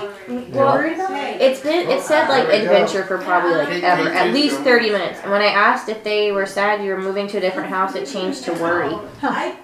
Well, Worried about me? it's been it said like There we go. adventure for probably like ever, at least 30 minutes. And when I asked if they were sad you were moving to a different house, it changed to worry. I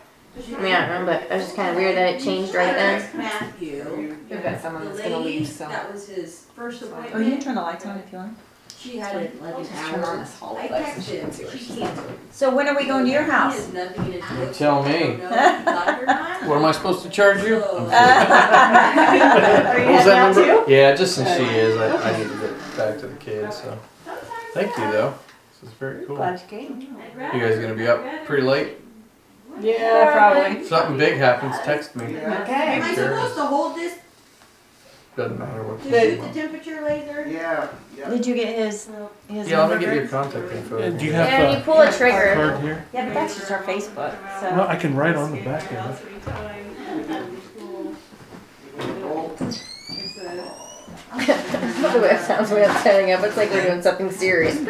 mean, I don't know, but it was just kind of weird that it changed right then. Matthew. We've got someone that's gonna leave, so. That was his first appointment. Oh, you can turn the lights on if you want. She had it eleven Just turn on this hall I light so she can see him, where she she's canceled. So when are we going to your He house? has nothing to do. You tell me. No, like or not. What am I supposed to charge you? Oh. So- Are you What was heading that out number? too? Yeah, just since she is, I, I need to get back to the kids. So, thank you though. This is very cool. Glad you came. You guys gonna be up pretty late? Yeah, probably. If something big happens, text me. Okay. Am Okay. I supposed to hold this Doesn't matter what. to shoot the temperature laser? yeah, yeah. Did you get his, his Yeah, let number? me get your Greg? contact info. Uh, do you Yeah, have you pull a trigger. card here? Yeah, but that's just our Facebook, Well, so. I can write on the back of it. It's a- the way it sounds when I'm setting up. It's like we're doing something serious.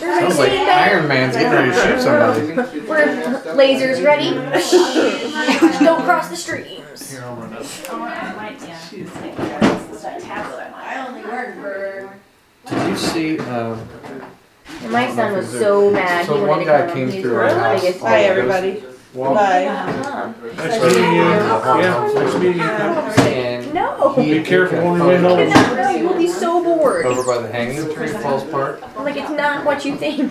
Sounds like Iron Man's getting ready to shoot somebody. We're lasers ready. Don't cross the streams. Here, I'll run up. Oh, I might, yeah. It's that tablet I only work for. Did you see? Um, And my son was so mad. So he one wanted to guy come. came through our the house. biggest- Bye, everybody. Well, Bye. Uh-huh. Nice meeting you. Yeah, nice meeting you. And No. he Be careful he when we went home. No, you will be so bored. Over by the hanging tree, Falls Park. Like it's not what you think.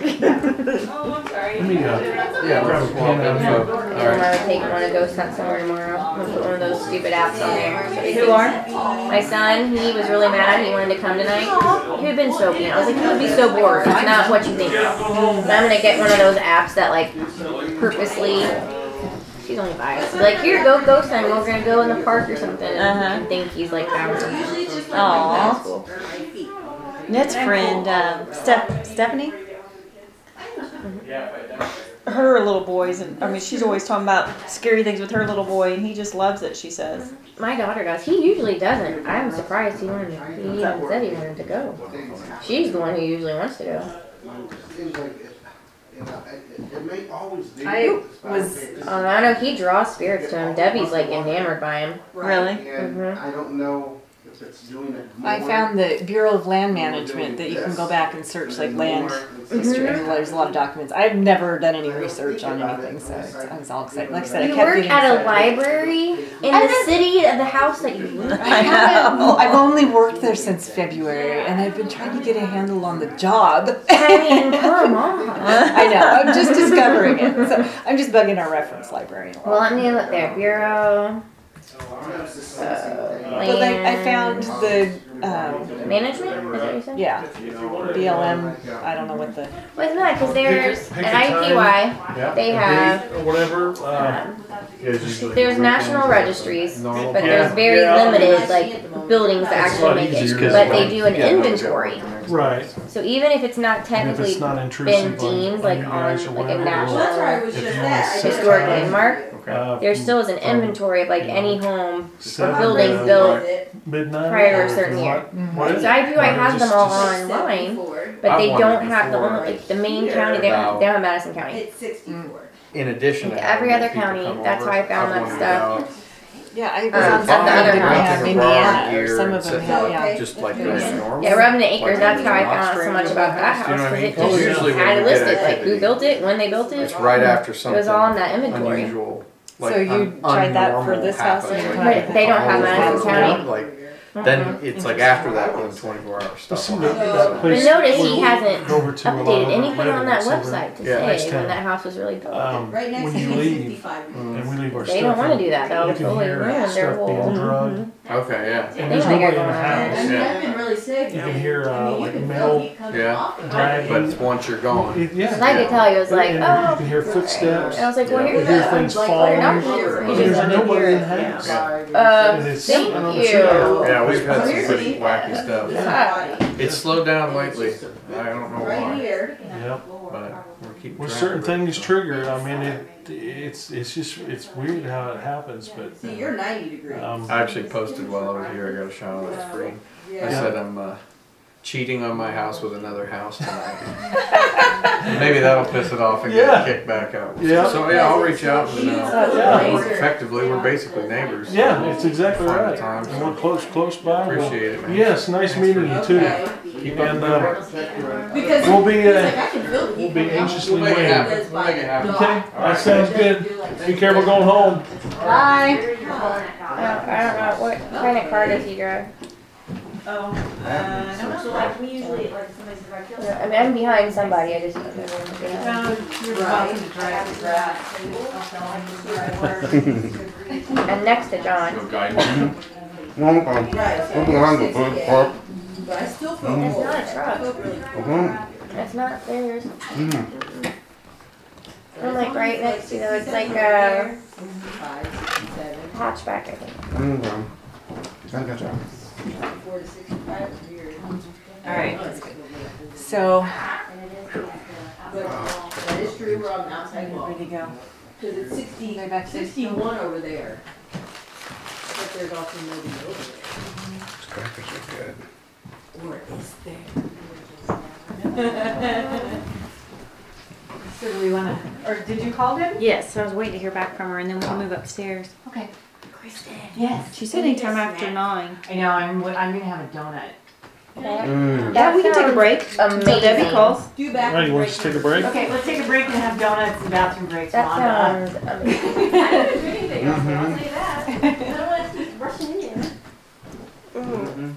Oh, I'm sorry. Let me, uh, Yeah, grab a we're pen out here. info. All I'm right. gonna take one to go hunt somewhere tomorrow. I'm gonna put one of those stupid apps on there. So he Who can- are? My son, he was really mad. He wanted to come tonight. He had been soaking. I was like, he would be so bored. It's not what you think. But I'm gonna get one of those apps that like purposely. She's only five. Like, here, go ghost hunt. We're gonna go in the park or something. And Uh-huh. think he's like bouncing. Aw. That's cool. Ned's friend, um, Steph, Stephanie. Her little boys, and I mean, she's always talking about scary things with her little boy, and he just loves it. She says. My daughter does. He usually doesn't. I'm surprised he wanted. He even said he wanted to go. She's the one who usually wants to go. Seems like it, it, it may always be. I was- Oh, I know he draws spirits to him. Debbie's like enamored by him. Really? And Mhm. I don't know if it's doing it more. I found the Bureau of Land Management that you can go back and search like land history. And There's a lot of documents. I've never done any research on anything, so it's- I was all excited. Like I said, I You kept work getting at a excited. library in the city of the house that you live. I haven't, I've only worked there since February, and I've been trying to get a handle on the job. I mean, come on. I know. I'm just discovering it. So I'm just bugging our reference librarian. Well, let me look there. Bureau. Well, I, uh, I found the um, Management? Is that what you said? yeah BLM. I don't know what the Well, it's not because there's Pick a- pick at a. IUPUI. Yeah. They have. or whatever. Uh, um, Yeah, just There's national registries, but people. there's very Yeah. limited like buildings that It's a lot actually make it. easier. But they do an inventory. right. So even if it's not And if technically it's not been intrusive, deemed like on guys or like a whatever, national or That's where I was if just you wanna I set historic time, landmark, uh, there still is an inventory of like any home or seven buildings to built. midnight. prior to a certain year. What- So IUPUI has them Just- all just- online, But but I've they wondered don't have the before, only like the main county. They don't have, they don't have Madison County. it's sixty-four. In addition to Like having every other people county, come that's over, how I found I've that wondered stuff. about yeah. I was Um, on at the some other that didn't have Renting Indiana or some of them sit- had yeah. Just like doing normal. Yeah, Robin Acres. Like That's how I found out so much about that house, house you know what I because mean? it 'Cause just usually when had you it get listed like who activity, built it, when they built it. It's right after It something was all in that inventory. unusual. Like So you un- tried that for unnormal this house and happens, you like, tried But they don't have all Madison County. Like. Then it's like after that when twenty-four hour stuff. see on that, it. that place But notice he we hasn't go over to a lot of updated the anything on that residents over website to Yeah. Nice say town. when that house was really built. Um, Right next when to you me leave fifty-five. and we leave our They stuff. don't want to do that though. You It's can totally hear ruined their stuff whole. being drugged. Mhm. Okay, yeah. And They there's might nobody got in the going on. I house. mean, Yeah. I've been really sick. You can hear, I uh, mean, you like can mail feel heat coming Yeah. off of it. But it's once you're gone. It- yeah. Cause I could tell you, it was like, And oh. you can hear footsteps. And I was like, well, Yeah. here's You hear the. things like, falling. you're not and here. There's You just nobody in the house. Uh, And it's- thank I'm you. sure- Yeah, we've had some pretty wacky stuff. Yeah. It's slowed down lately. I don't know Right why, here. Yep. but we're keeping When track certain of it. things trigger, I mean, it, it's, it's just, it's weird how it happens, but. See, you're ninety degrees. Um, I actually posted while I was here. I got a shot of the screen. I Yeah. said I'm uh, cheating on my house with another house tonight. Maybe that'll piss it off and Yeah. get kicked back out. Yeah. So yeah, I'll reach out and uh, Yeah. we're effectively we're basically neighbors. so Yeah, it's exactly find the right. time, And we're close, close by. We'll- Appreciate it, man. Yes, nice meeting you too. Okay. Keep up And, the uh, good Because We'll be, he's uh, like, I can feel the we'll be coming anxiously We'll make it waiting. happen. We'll make it happen. Okay, that sounds good. Be careful going home. Bye. I don't, I don't know what kind of car does he drive. Oh, uh, I don't know, so like, we usually, like, somebody says, I kill I mean, I'm behind somebody. I just don't know who's behind. You're welcome to drive the grass. I'm next to John. So guide Well, I'm Right. moving on food park. But I still feel It's not a truck. It's not theirs. Mhm. I'm like right next to them. It's like a Five, six, seven, hatchback, I think. I got you. Four to sixty-five years. All right. So But that is true, we're on the outside wall. where'd he go? Cause it's sixty, Go back to- sixty-one over there. But but there's also nobody over there. Those crackers are good. Or is there? So do we wanna, or did you call Debbie? Yes, so I was waiting to hear back from her, and then we can move upstairs. Okay. Kristen. Yes. She said anytime after nine. I know, I'm, I'm gonna have a donut. Mm. Yeah, we can take a break until Debbie Amazing. calls. Do back. Right, you want us to take a break? Okay, let's take a break and have donuts and bathroom breaks, That Rhonda. sounds amazing. I didn't do anything else, I'll say that. I don't want to keep rushing in. Mhm.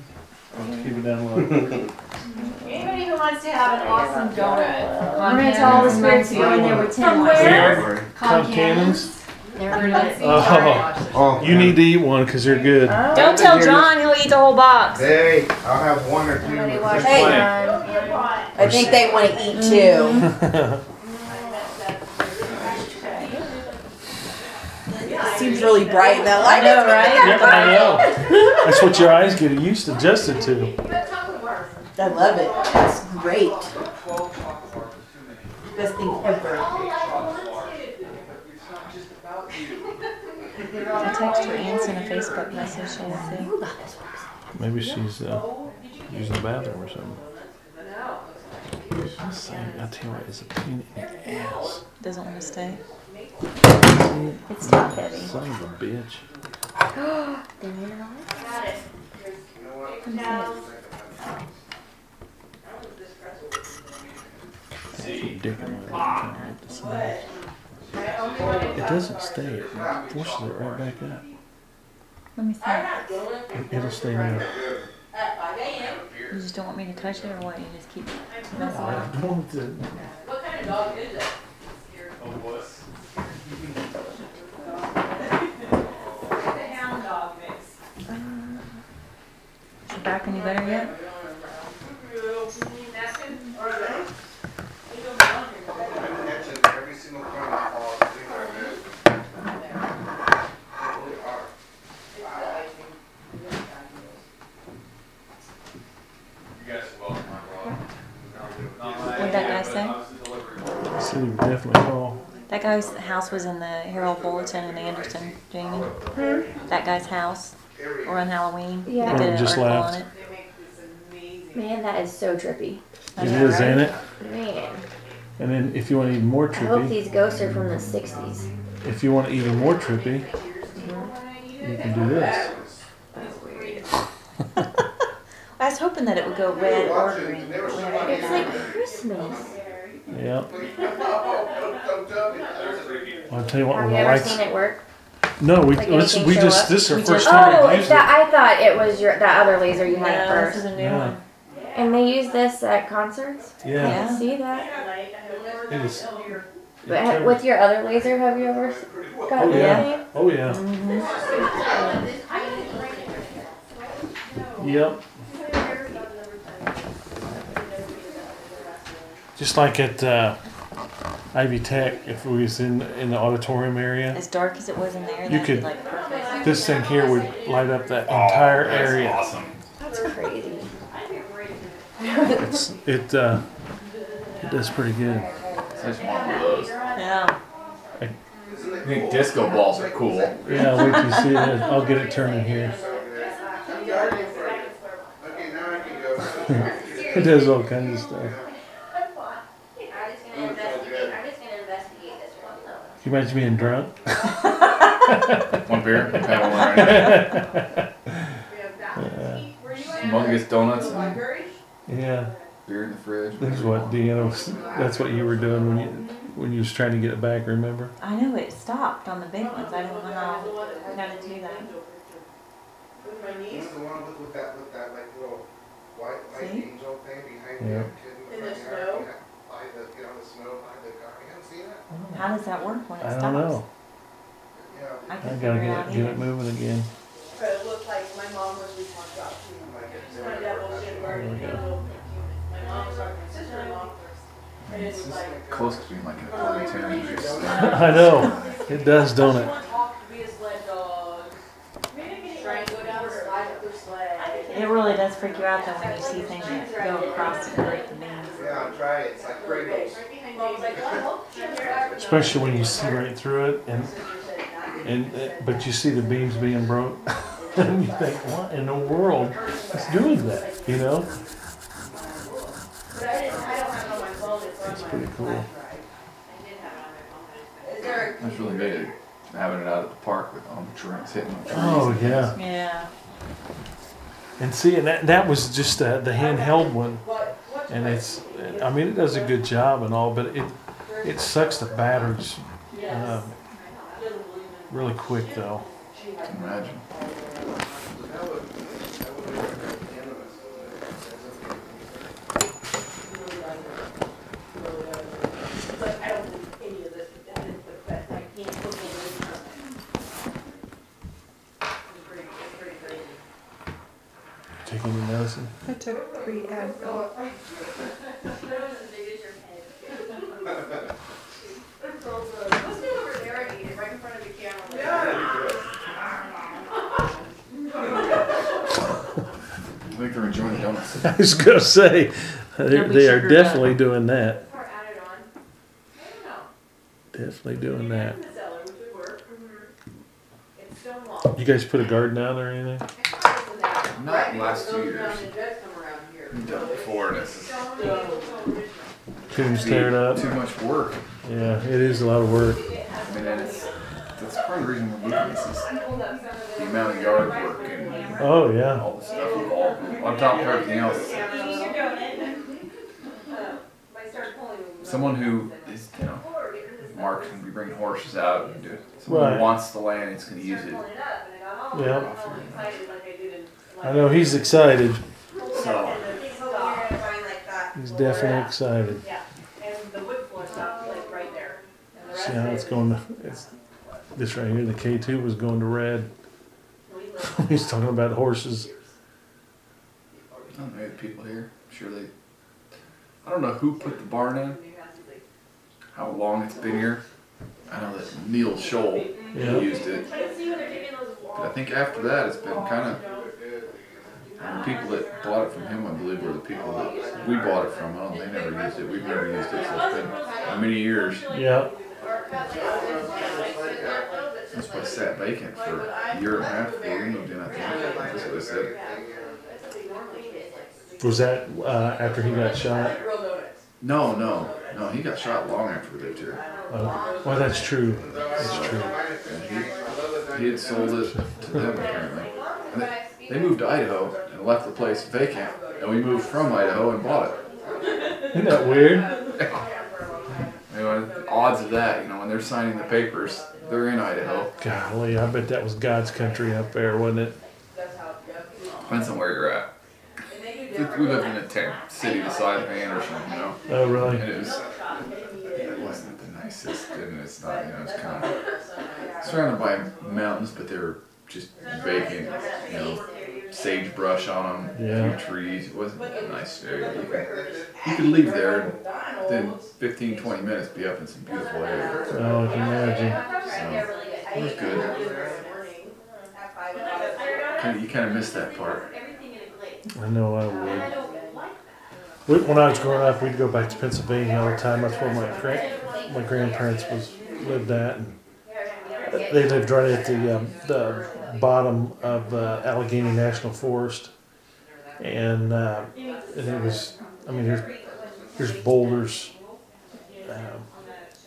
I'll keep it down low. Anybody who wants to have an awesome donut. I'm gonna tell all the spirits to go in there with ten From lights. where? Club cannons? They're Let's. Oh. Oh, You need to eat one because they're good. Oh. Don't tell John; he'll eat the whole box. Hey, I'll have one or two. Somebody if Hey. John. I think they want to eat mm-hmm. too. Seems really bright though. I know, right? Yep, I know. That's what your eyes get used to, adjusted to. I love it. It's great. Best thing ever. I text her and sent a Facebook message. so we'll. Maybe she's uh, using the bathroom or something. I'm saying, I tell you what, it's a pain in the ass. Doesn't want to stay. It's top heavy. Son of a bitch. They made it all. Dick in my lip, can't get the smell. It doesn't stay. It forces it right back up. Let me see. It- It'll stay now. You just don't want me to touch it, or what? You just keep messing I it. don't do- What kind of dog is it? The hound dog mix. Is your back any better yet? Napkin or the? Every single point of all the things I missed. You guys are welcome, What'd that guy say? Said he would definitely call. That guy's house was in the Herald Bulletin in Anderson, Jamie. Hmm? That guy's house, or on Halloween. Yeah. They did an just article laughed. on it. They make this amazing. Man, that is so trippy. I It know, is, right? ain't it? Man, And then if you want even more I hope trippy, these ghosts are from the '60s. if you want even more trippy, mm-hmm. you can do this. I was hoping that it would go red or green. but we haven't It's like. Christmas. Yep. Don't tell me. I'll tell you what, Have with you the ever lights. seen it work? No, we, Like let's, anything we show just, up? this is our We first just- time Oh, we've used it. that I thought it was your that other laser you had at No, this first. is a new Yeah. one. And they use this at concerts. I Yeah, can see that. it is. But ha- covers- with your other laser, have you ever s- got Oh, yeah. anything? Oh, yeah. Yep. Just like at uh, Ivy Tech, if we was in in the auditorium area, As dark as it was in there, You that'd be could- like perfect. this thing here would light up that entire area. That's crazy. It's it uh, it does pretty good. I just one of those. Yeah. I think disco balls are cool. Yeah, wait till you see it. I'll get it turning here. Okay, now I can go. It does all kinds of stuff. I'm just gonna investigate this one though. Can you imagine being drunk? One beer, I don't want anything. Humongous donuts and Yeah, beer in the fridge. that's what Deanna was. That's what you were doing when you when you was trying to get it back. Remember? I know it stopped on the big ones. I don't know how how to do that. With my niece? Who's the one with, with that, with that like little white, white See? angel thing behind Yeah. the kid in In the the snow? By the, you know, the snow by the car. You haven't seen that? How does that work when it I stops? don't know. Yeah. I I can gotta figure it get out it, get it either. moving again. But it looked like my mom was we talked about too. It's my devil shit where There we you go. know, my mom's our sister-in-law. And it's like. Close to being like an oh, authoritarian juice. I know. It does, don't it? Want to to be a sled dog. Try and go down the slide up their sled. It really does freak you out though when you see things that go across the break the beams. Yeah, try it. It's like Pringles. Mom's like, oh, well, Especially when you see right through it, and and uh, but you see the beams being broke. And you think, what in the world is doing that? You know? But I didn't, I don't have it on my phone, it's That's pretty cool. flash drive. I did have it on my phone. Is there That's really neat, having it out at the park with all the trains hitting the trees. Oh yeah. Yeah. And see, and that that was just uh, the handheld one, and it's, I mean, it does a good job and all, but it it sucks the batteries um, really quick though. Imagine. But I don't think any of this, that is the best, I can't put the lid on it. It's pretty, it's pretty crazy. Take any medicine? I took three Advil. Let's do over there and eat it, right in front of the camera. I think they're enjoying the donuts. I was gonna say, they, Don't they are definitely up. doing that. Or add on. I don't know. Definitely doing that. In the cellar, which would work. Mm-hmm. It's stone wall. You guys put a garden down or anything? Not in the last two Those years. down and Jets come around here. We've done it before, and it's Coons tearing up. too much work. Yeah, it is a lot of work. I mean, and it's, that's part of the reason we're moving, is this, the amount of yard work and Oh yeah. all the stuff involved, on top of everything else. Someone who is, you know, Mark's gonna be bringing horses out and do it. Someone Right. who wants the land, is gonna use it. Yeah. I know he's excited. So, He's definitely excited. Yeah, and the wood floor's not like right there. And the rest See how it's going to, it's, this right here, the K two was going to red. He's talking about horses. I don't know the people here, I'm sure they, I don't know who put the barn in, how long it's been here. I know that Neil Scholl Yeah. used it, but I think after that, it's been kinda, the people that bought it from him, I believe, were the people that we bought it from, I don't, they never used it, we've never used it, so it's been many years. Yeah. That's why it sat vacant for a year and a half before we moved in, I think, that's what they said. Was that uh, after he got shot? No, no, no, he got shot long after we lived here. Oh, well, that's true. That's true. And he, he had sold it to them apparently. And they, they moved to Idaho and left the place vacant, and we moved from Idaho and bought it. Isn't that weird? Anyway, the odds of that, you know, when they're signing the papers, they're in Idaho. Golly, I bet that was God's country up there, wasn't it? Depends on where you're at. We lived in a tent city the size of Anderson, you know. Oh, really? And it was, it wasn't the nicest, and it's not, you know, it's kind of surrounded by mountains, but they were just vacant, you know, sagebrush on them, Yeah. a few trees. It wasn't a nice area. You could, you could leave there and within 15, 20 minutes be up in some beautiful area. Oh, I can imagine. So, it was good. Kinda, you kind of miss that part. I know I would. We- When I was growing up, we'd go back to Pennsylvania all the time. That's where my gra- my grandparents was lived at. And they lived right at the um, the bottom of uh, Allegheny National Forest, and uh, it was. I mean, there's there's boulders um,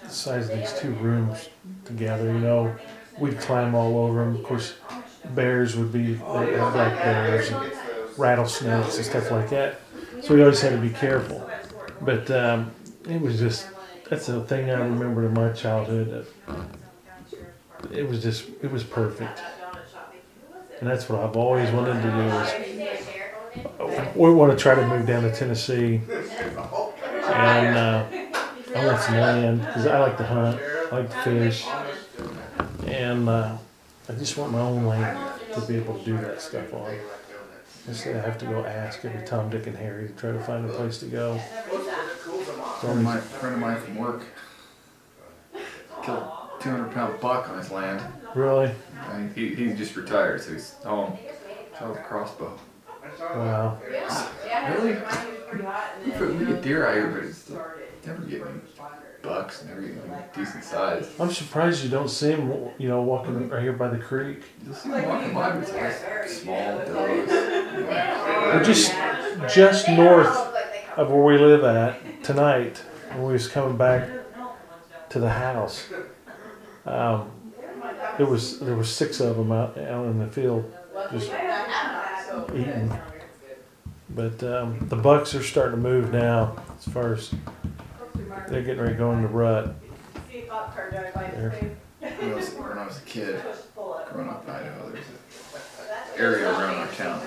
the size of these two rooms together. You know, we'd climb all over them. Of course, bears would be black bears and rattlesnakes and stuff like that. So we always had to be careful. But um, it was just that's the thing I remember in my childhood. It was just it was perfect, and that's what I've always wanted to do. Is we want to try to move down to Tennessee, and uh, I want some land because I like to hunt, I like to fish, and uh, I just want my own land to be able to do that stuff on. Instead, I have to go ask every Tom, Dick, and Harry to try to find a place to go. Friend of mine, friend of mine from work killed a 200 pound buck on his land. Really? And he, he just retired, so he's home. Shot with a crossbow. Wow. Really? We put we get deer out here, but it's never getting bucks and everything, decent size. I'm surprised you don't see him, you know, walking right here by the creek. You'll see them walking by, but it's like small does. We're just just north of where we live at tonight. When we was coming back to the house, um, there was there was six of them out out in the field just eating. But um, the bucks are starting to move now. As far as they're getting ready to go in the rut. There. When I was, when I was a kid, growing up in Idaho, there's an area around our town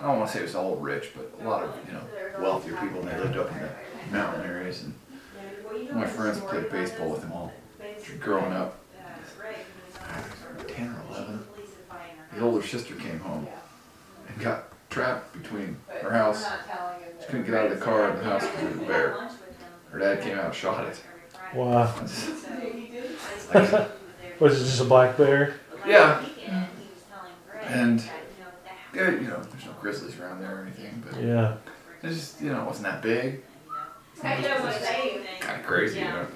I don't want to say it was all rich, but a lot of you know wealthier people, and they lived up in the mountain areas. And my friends played baseball with them all growing up. Ten or eleven. His older sister came home and got trapped between her house. She couldn't get out of the car in the house because of the bear. Her dad came out and shot it. Wow. Was it just a black bear? Yeah. And yeah, you know, there's no grizzlies around there or anything, but Yeah. it's just you know, it wasn't that big. Kind of crazy, you know.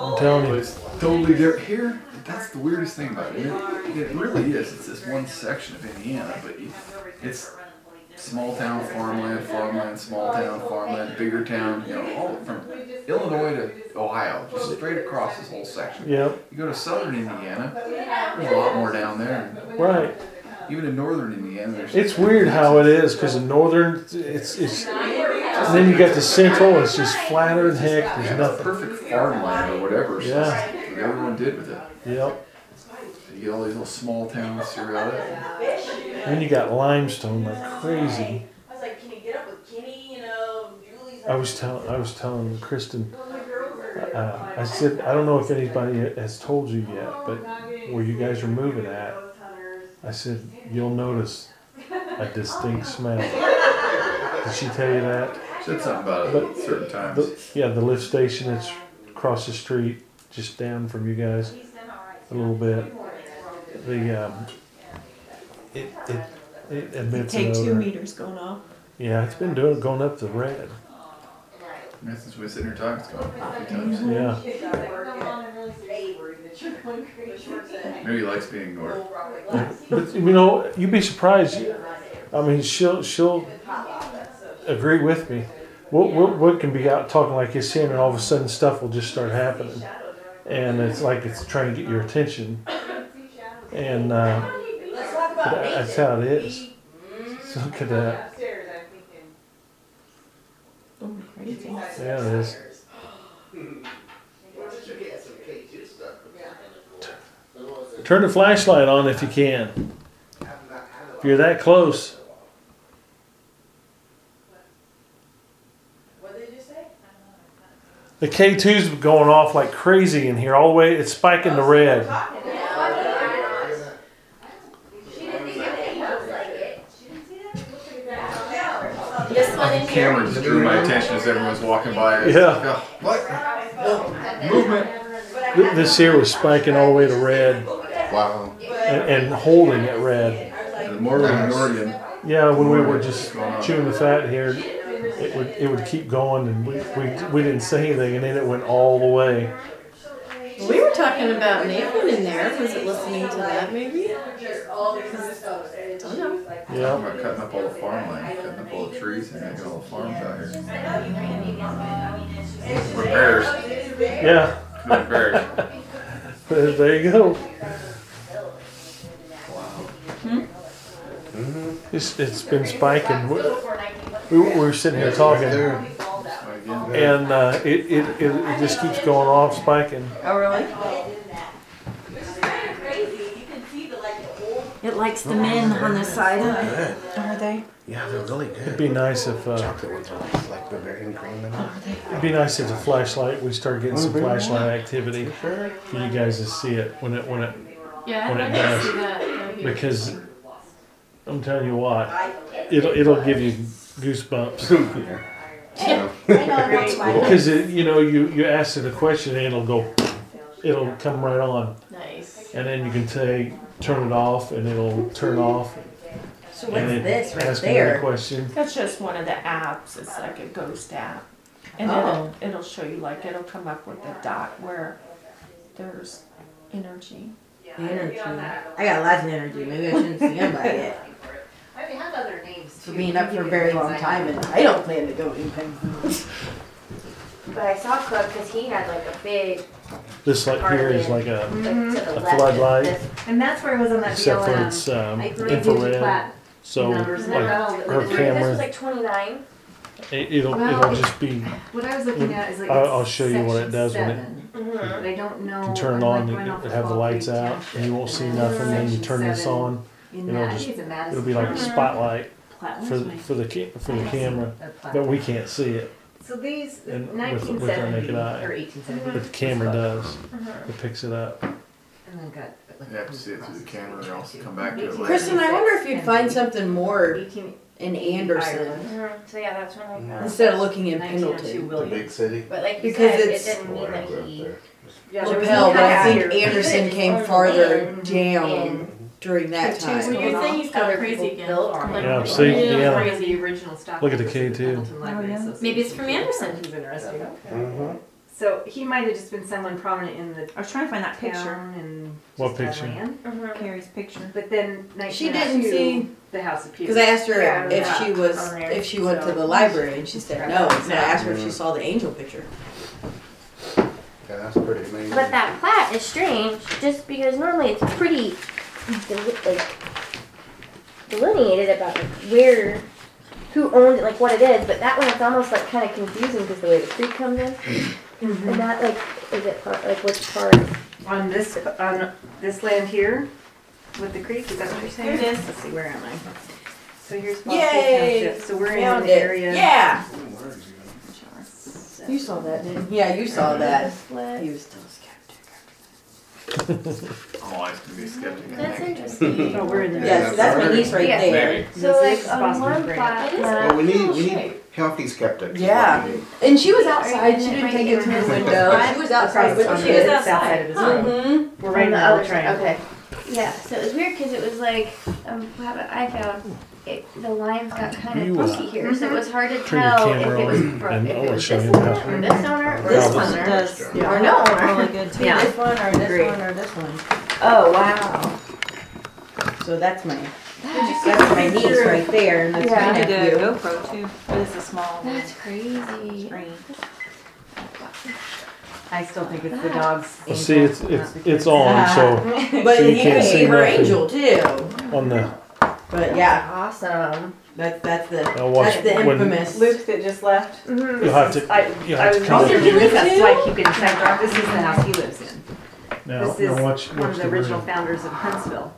I'm telling you. It's totally different here. That's the weirdest thing about it. It, it really is. It's this one section of Indiana, but it- it's small town farmland, farmland, small town farmland, bigger town. You know, all from Illinois to Ohio, just straight across this whole section. Yep. You go to southern Indiana, there's a lot more down there. Right. Even in northern Indiana, there's. It's weird how it is because in northern, it's it's. And then you got the central, it's just flatter than heck. There's it's nothing. perfect farmland or whatever. So Yeah. what everyone did with it. Yep. You get all these little small towns throughout it. Then you got limestone like crazy. I was like, can you get up with Kenny, you know, Julie's. I was telling I was telling Kristen. Uh, I said I don't know if anybody has told you yet, but where you guys are moving at, I said you'll notice a distinct smell. Did she tell you that? Said something about it But at certain times. The, yeah, the lift station that's across the street, just down from you guys, a little bit. The um, it it it emits K an two odor. meters going off. Yeah, it's been doing going up to red. Yeah, since we sitting here talking, it's gone up a few times. Yeah. Maybe he likes being ignored. But you know, you'd be surprised. I mean, she'll she'll agree with me. What what what can be out talking like this here, and all of a sudden stuff will just start happening, and it's like it's trying to get your attention, and uh, that's how it is. So look at that. Yeah, it is. Turn the flashlight on if you can. If you're that close. What did you say? The K2's going off like crazy in here, all the way, it's spiking the red. This one here. Camera just drew my attention as everyone's walking by. Yeah. like, oh, what? Oh, movement. This here was spiking all the way to red Wow. and, and holding it red. The more we Yeah, when we were just chewing the fat here, it would it would keep going, and we, we, we didn't say anything, and then it went all the way. We were talking about Nathan in there. Was it listening to that maybe? Don't know. talking Yeah. about cutting up all the farmland, cutting up all the trees, and making all the farms out here. We're bears. Yeah. We're bears. There you go. Hmm. Mm-hmm. It's, it's been spiking. We, we we were sitting here talking, and uh, it, it, it, it just keeps going off, spiking. Oh really? It likes the men on the side of it. Are they? Yeah, they're really good. It'd good. be nice if uh, Chocolate ones are like Bavarian cream and it'd be nice if the flashlight we start getting some flashlight activity Sure. for you guys to see it when it when it Yeah, When I'd it like to does. see that. That'd because I'm telling you what, it'll it'll give you goosebumps because it, you know you you ask it a question and it'll go, it'll come right on, Nice. and then you can say turn it off and it'll turn off. So and what's then this right ask there? question. That's just one of the apps. It's like a ghost app. And Oh. it'll, it'll show you, like, it'll come up with a dot where there's energy. Energy. I got lots of energy. Maybe I shouldn't see him by it. I mean, have other names For too. being up for a very long time, and I don't plan to go anytime soon. But I saw Cook because he had like a big This like here is like a, like, to the a left. floodlight, This- And that's where it was on that except for BLM. it's um, I really did infrared. plat So numbers and like they're all- her This was like 29. it, it'll Well, it'll just be. What I was looking at is like. I'll- it's I'll show you what it section does when it- Mm-hmm. But I don't know. can turn I'm, on, like, going it off it of have the lights out, and you won't see and nothing. Then you section turn this on, in it'll that- I just- think it's a Madison it'll be like a County spotlight plat. for Where's my- for the ca- for the camera, that plat? but we can't see it. So these, and with- nineteen with our naked eye. or eighteen seventy. But the camera does. It picks it up. And then got. like, You have to see it through the camera or else come back to it later. Kristen, I wonder if you'd find something more Eighteen, in Anderson Mhm. So yeah, that's when I found. instead of looking in nineteen oh two Pendleton. The big city. But like you Because said, it's- it didn't mean that he. Yeah, there was Lapel, no but I think here. Anderson came farther in- down in- during that Tuesday. time. You're saying he's gone crazy again. Yeah, see, yeah. Bring the original stock. Look at the numbers K2. Pendleton Library Oh, yeah. Association. Maybe it's from Anderson. He's interested. Mm-hmm. So he might have just been someone prominent in the I was trying to find that picture. town and. What just had picture? land. Mhm. Carrie's picture. But then She nineteen didn't see- the House of Peers. Because I asked her Yeah, if yeah, she was on there. if she went to So- the library, and she said no. So I asked her if she saw the angel picture. Yeah, that's pretty amazing. But that plat is strange, just because normally it's pretty deli- like delineated about like, where, who owns it, like what it is. But that one it's almost like kind of confusing because the way the creek comes in, mm-hmm. and that like is it part like which part? On this, on this land here with the creek, is that what you're saying? Here it is. Let's see, where am I? So here's Fox Yay! Township, so we're in Found the it. area. Yeah. You saw that, didn't you? Yeah, you saw that. This split. He was still. I'm always gonna be a skeptic. I That's think. interesting. Oh, we're in the. Yeah, so that's my niece right Yeah. there. So This like is on Boston's one great. plat, Well, we need we need healthy skeptics. is Yeah. we need. And she was outside. She didn't take it to the window. She was outside with the the She was kids. south side of his road. Mm-hmm. We're right in on the other other triangle. Okay. Yeah, so it was weird because it was like, um, what I found, it, the lines got kind of You, uh, funky here, so it was hard to Turn your tell if camera it was, on bro- and if I'll it was show this you the owner house. or this owner or This this one owner. does Or no owner. really good too. Yeah. This one or this one or this one. Oh, wow. So that's my that's my niece right there, and that's Yeah. my I did a nephew. GoPro too, but it's a small That's crazy. screen. I still think it's the dog's. Well, see, it's angel, it's not the it's kid's. on. So But So you he can't could see be her nothing. angel too. on the But yeah, Awesome. that's that's the I'll watch that's the when- infamous. Luke that just left. Mhm. you'll have to I, you'll I have was to come also up he curious, live that's too? why I keep getting sidetracked. This is the house he lives in. now. This is now watch one of the the original room. founders of Huntsville.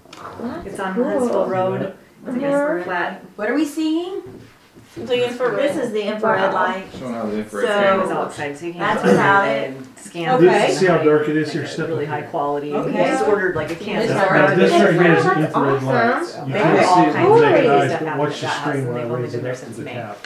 It's on Cool. Huntsville Road. It's against flat. What are we seeing? The infrared. This is the infrared light. Showing how the infrared So- I camera was all works. excited, so you can. That's go without it. and Scan. Okay. this See how dark it is here? a Really high here. quality. Okay. He just ordered like a can. This is Now, this right here is That's infrared lights. You They can't see it with the naked eyes, but watch the screen and when I they've only raise been it there up to the cap.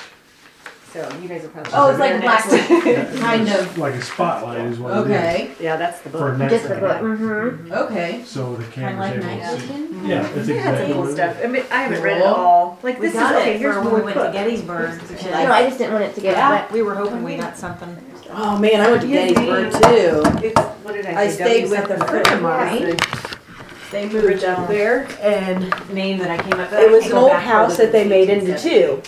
So you guys are probably. Oh, it's like They're black, next- kind of. Like a spotlight is what it is. Okay. Yeah, that's the For book. night Just the book. vision. Mm-hmm. Okay. So the Kind of camera's like able night to see. vision. Yeah, that's They had some exactly cool what it stuff. I mean, I haven't read it all. Like We this is got okay. it Here's for when we we went to put. Gettysburg. She No, likes I just didn't want it to get Yeah, wet. we were hoping we got something. Oh man, I went to Gettysburg too. It's, what did I I say? stayed with a something friend of mine. They moved up there, and Name that I came up with. it was an old house that they made into two.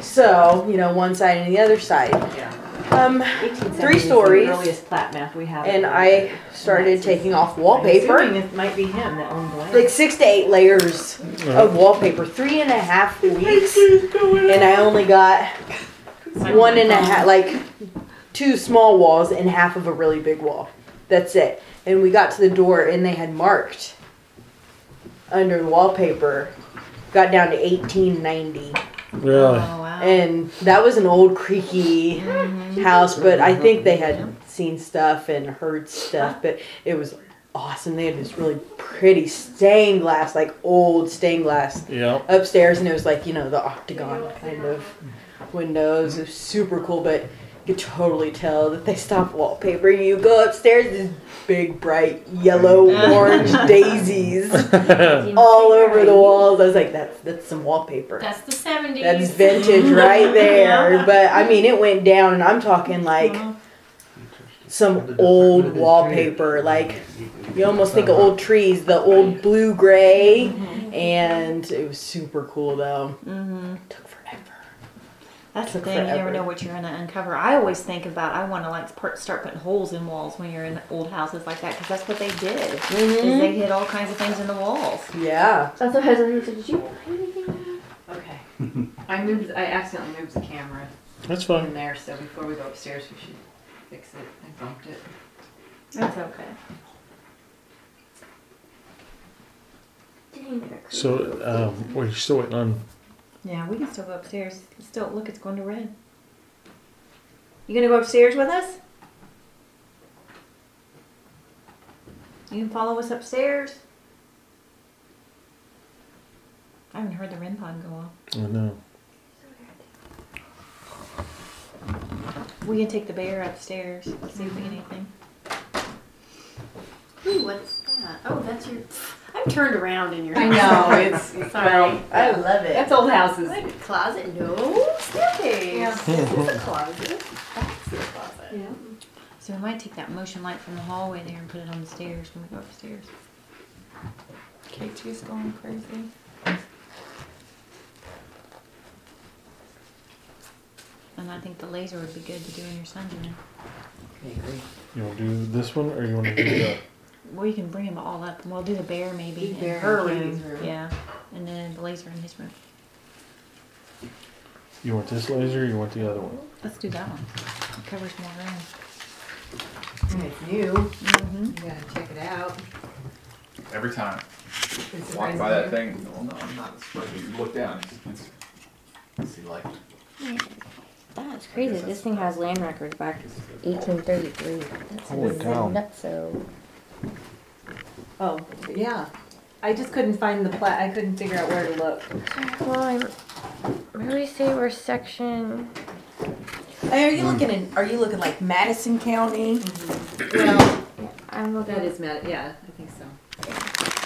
So you know, one side and the other side. Yeah. Um, 1870 Three is the stories. Earliest plat map we have. and I started taking off I'm wallpaper. it might be him that owned the land. like six to eight layers of wallpaper, three and a half weeks, and I only got one and a half, like two small walls and half of a really big wall. That's it. And we got to the door, and they had marked under the wallpaper, got down to 1890, Really? Oh, wow. and that was an old creaky mm-hmm. house. But I think they had seen stuff and heard stuff, but it was awesome. They had this really pretty stained glass, like old stained glass Yeah. upstairs, and it was like you know the octagon kind of windows. It was super cool, but You could totally tell that they stopped wallpapering. You go upstairs, this big, bright, yellow, orange daisies all over the walls. I was like, that's that's some wallpaper. That's the seventies. That's vintage right there. But I mean, it went down, and I'm talking like uh-huh. some old wallpaper. Like you almost think of old trees, the old blue gray, mm-hmm. and it was super cool though. Mm-hmm. Took forever. That's the Took thing. You never know what you're gonna uncover. I always think about. I want to like part, start putting holes in walls when you're in old houses like that because that's what they did. Is Mhm. they hid all kinds of things in the walls. Yeah. That's what Husband said. Did you find anything? Okay. I moved, I accidentally moved the camera That's fine. in fine. there, so before we go upstairs, we should fix it. I bumped it. That's okay. Dang, they're creepy. So, um, we're still waiting on. Yeah, we can still go upstairs. It's Still, look, it's going to red. You gonna go upstairs with us? You can follow us upstairs. I haven't heard the REM pod go off. I know. We can take the bear upstairs. See if we get mm-hmm. anything. Ooh, what's that? Oh, that's your. I'm turned around in your. House. I know, it's, it's, well, I love it. that's old houses. Like closet, no staircase. Yeah. It's a closet. That's a closet. Yeah. So we might take that motion light from the hallway there and put it on the stairs when we go upstairs. K2's going crazy. And I think the laser would be good to do in your sunroom. You want to do this one or you want to do the? Well, you can bring them all up. and We'll do the bear maybe Big in bear her in room. Katie's room. Yeah, and then the laser in his room. You want this laser or you want the other one? Let's do that one. It covers more room. And it's new, Mm-hmm. you gotta check it out. Every time. It's Walk by that you. thing, well, no, I'm not, but you look down, it's, it's, see like, That's crazy. This thing has land records back 1833. That's Holy cow. nutso. Oh, yeah. I just couldn't find the plat, I couldn't figure out where to look. Well, I'm. Where do we say we're section? Are you looking in? Are you looking like Madison County? Mm-hmm. Well, I'm looking. that is, Matt, yeah, I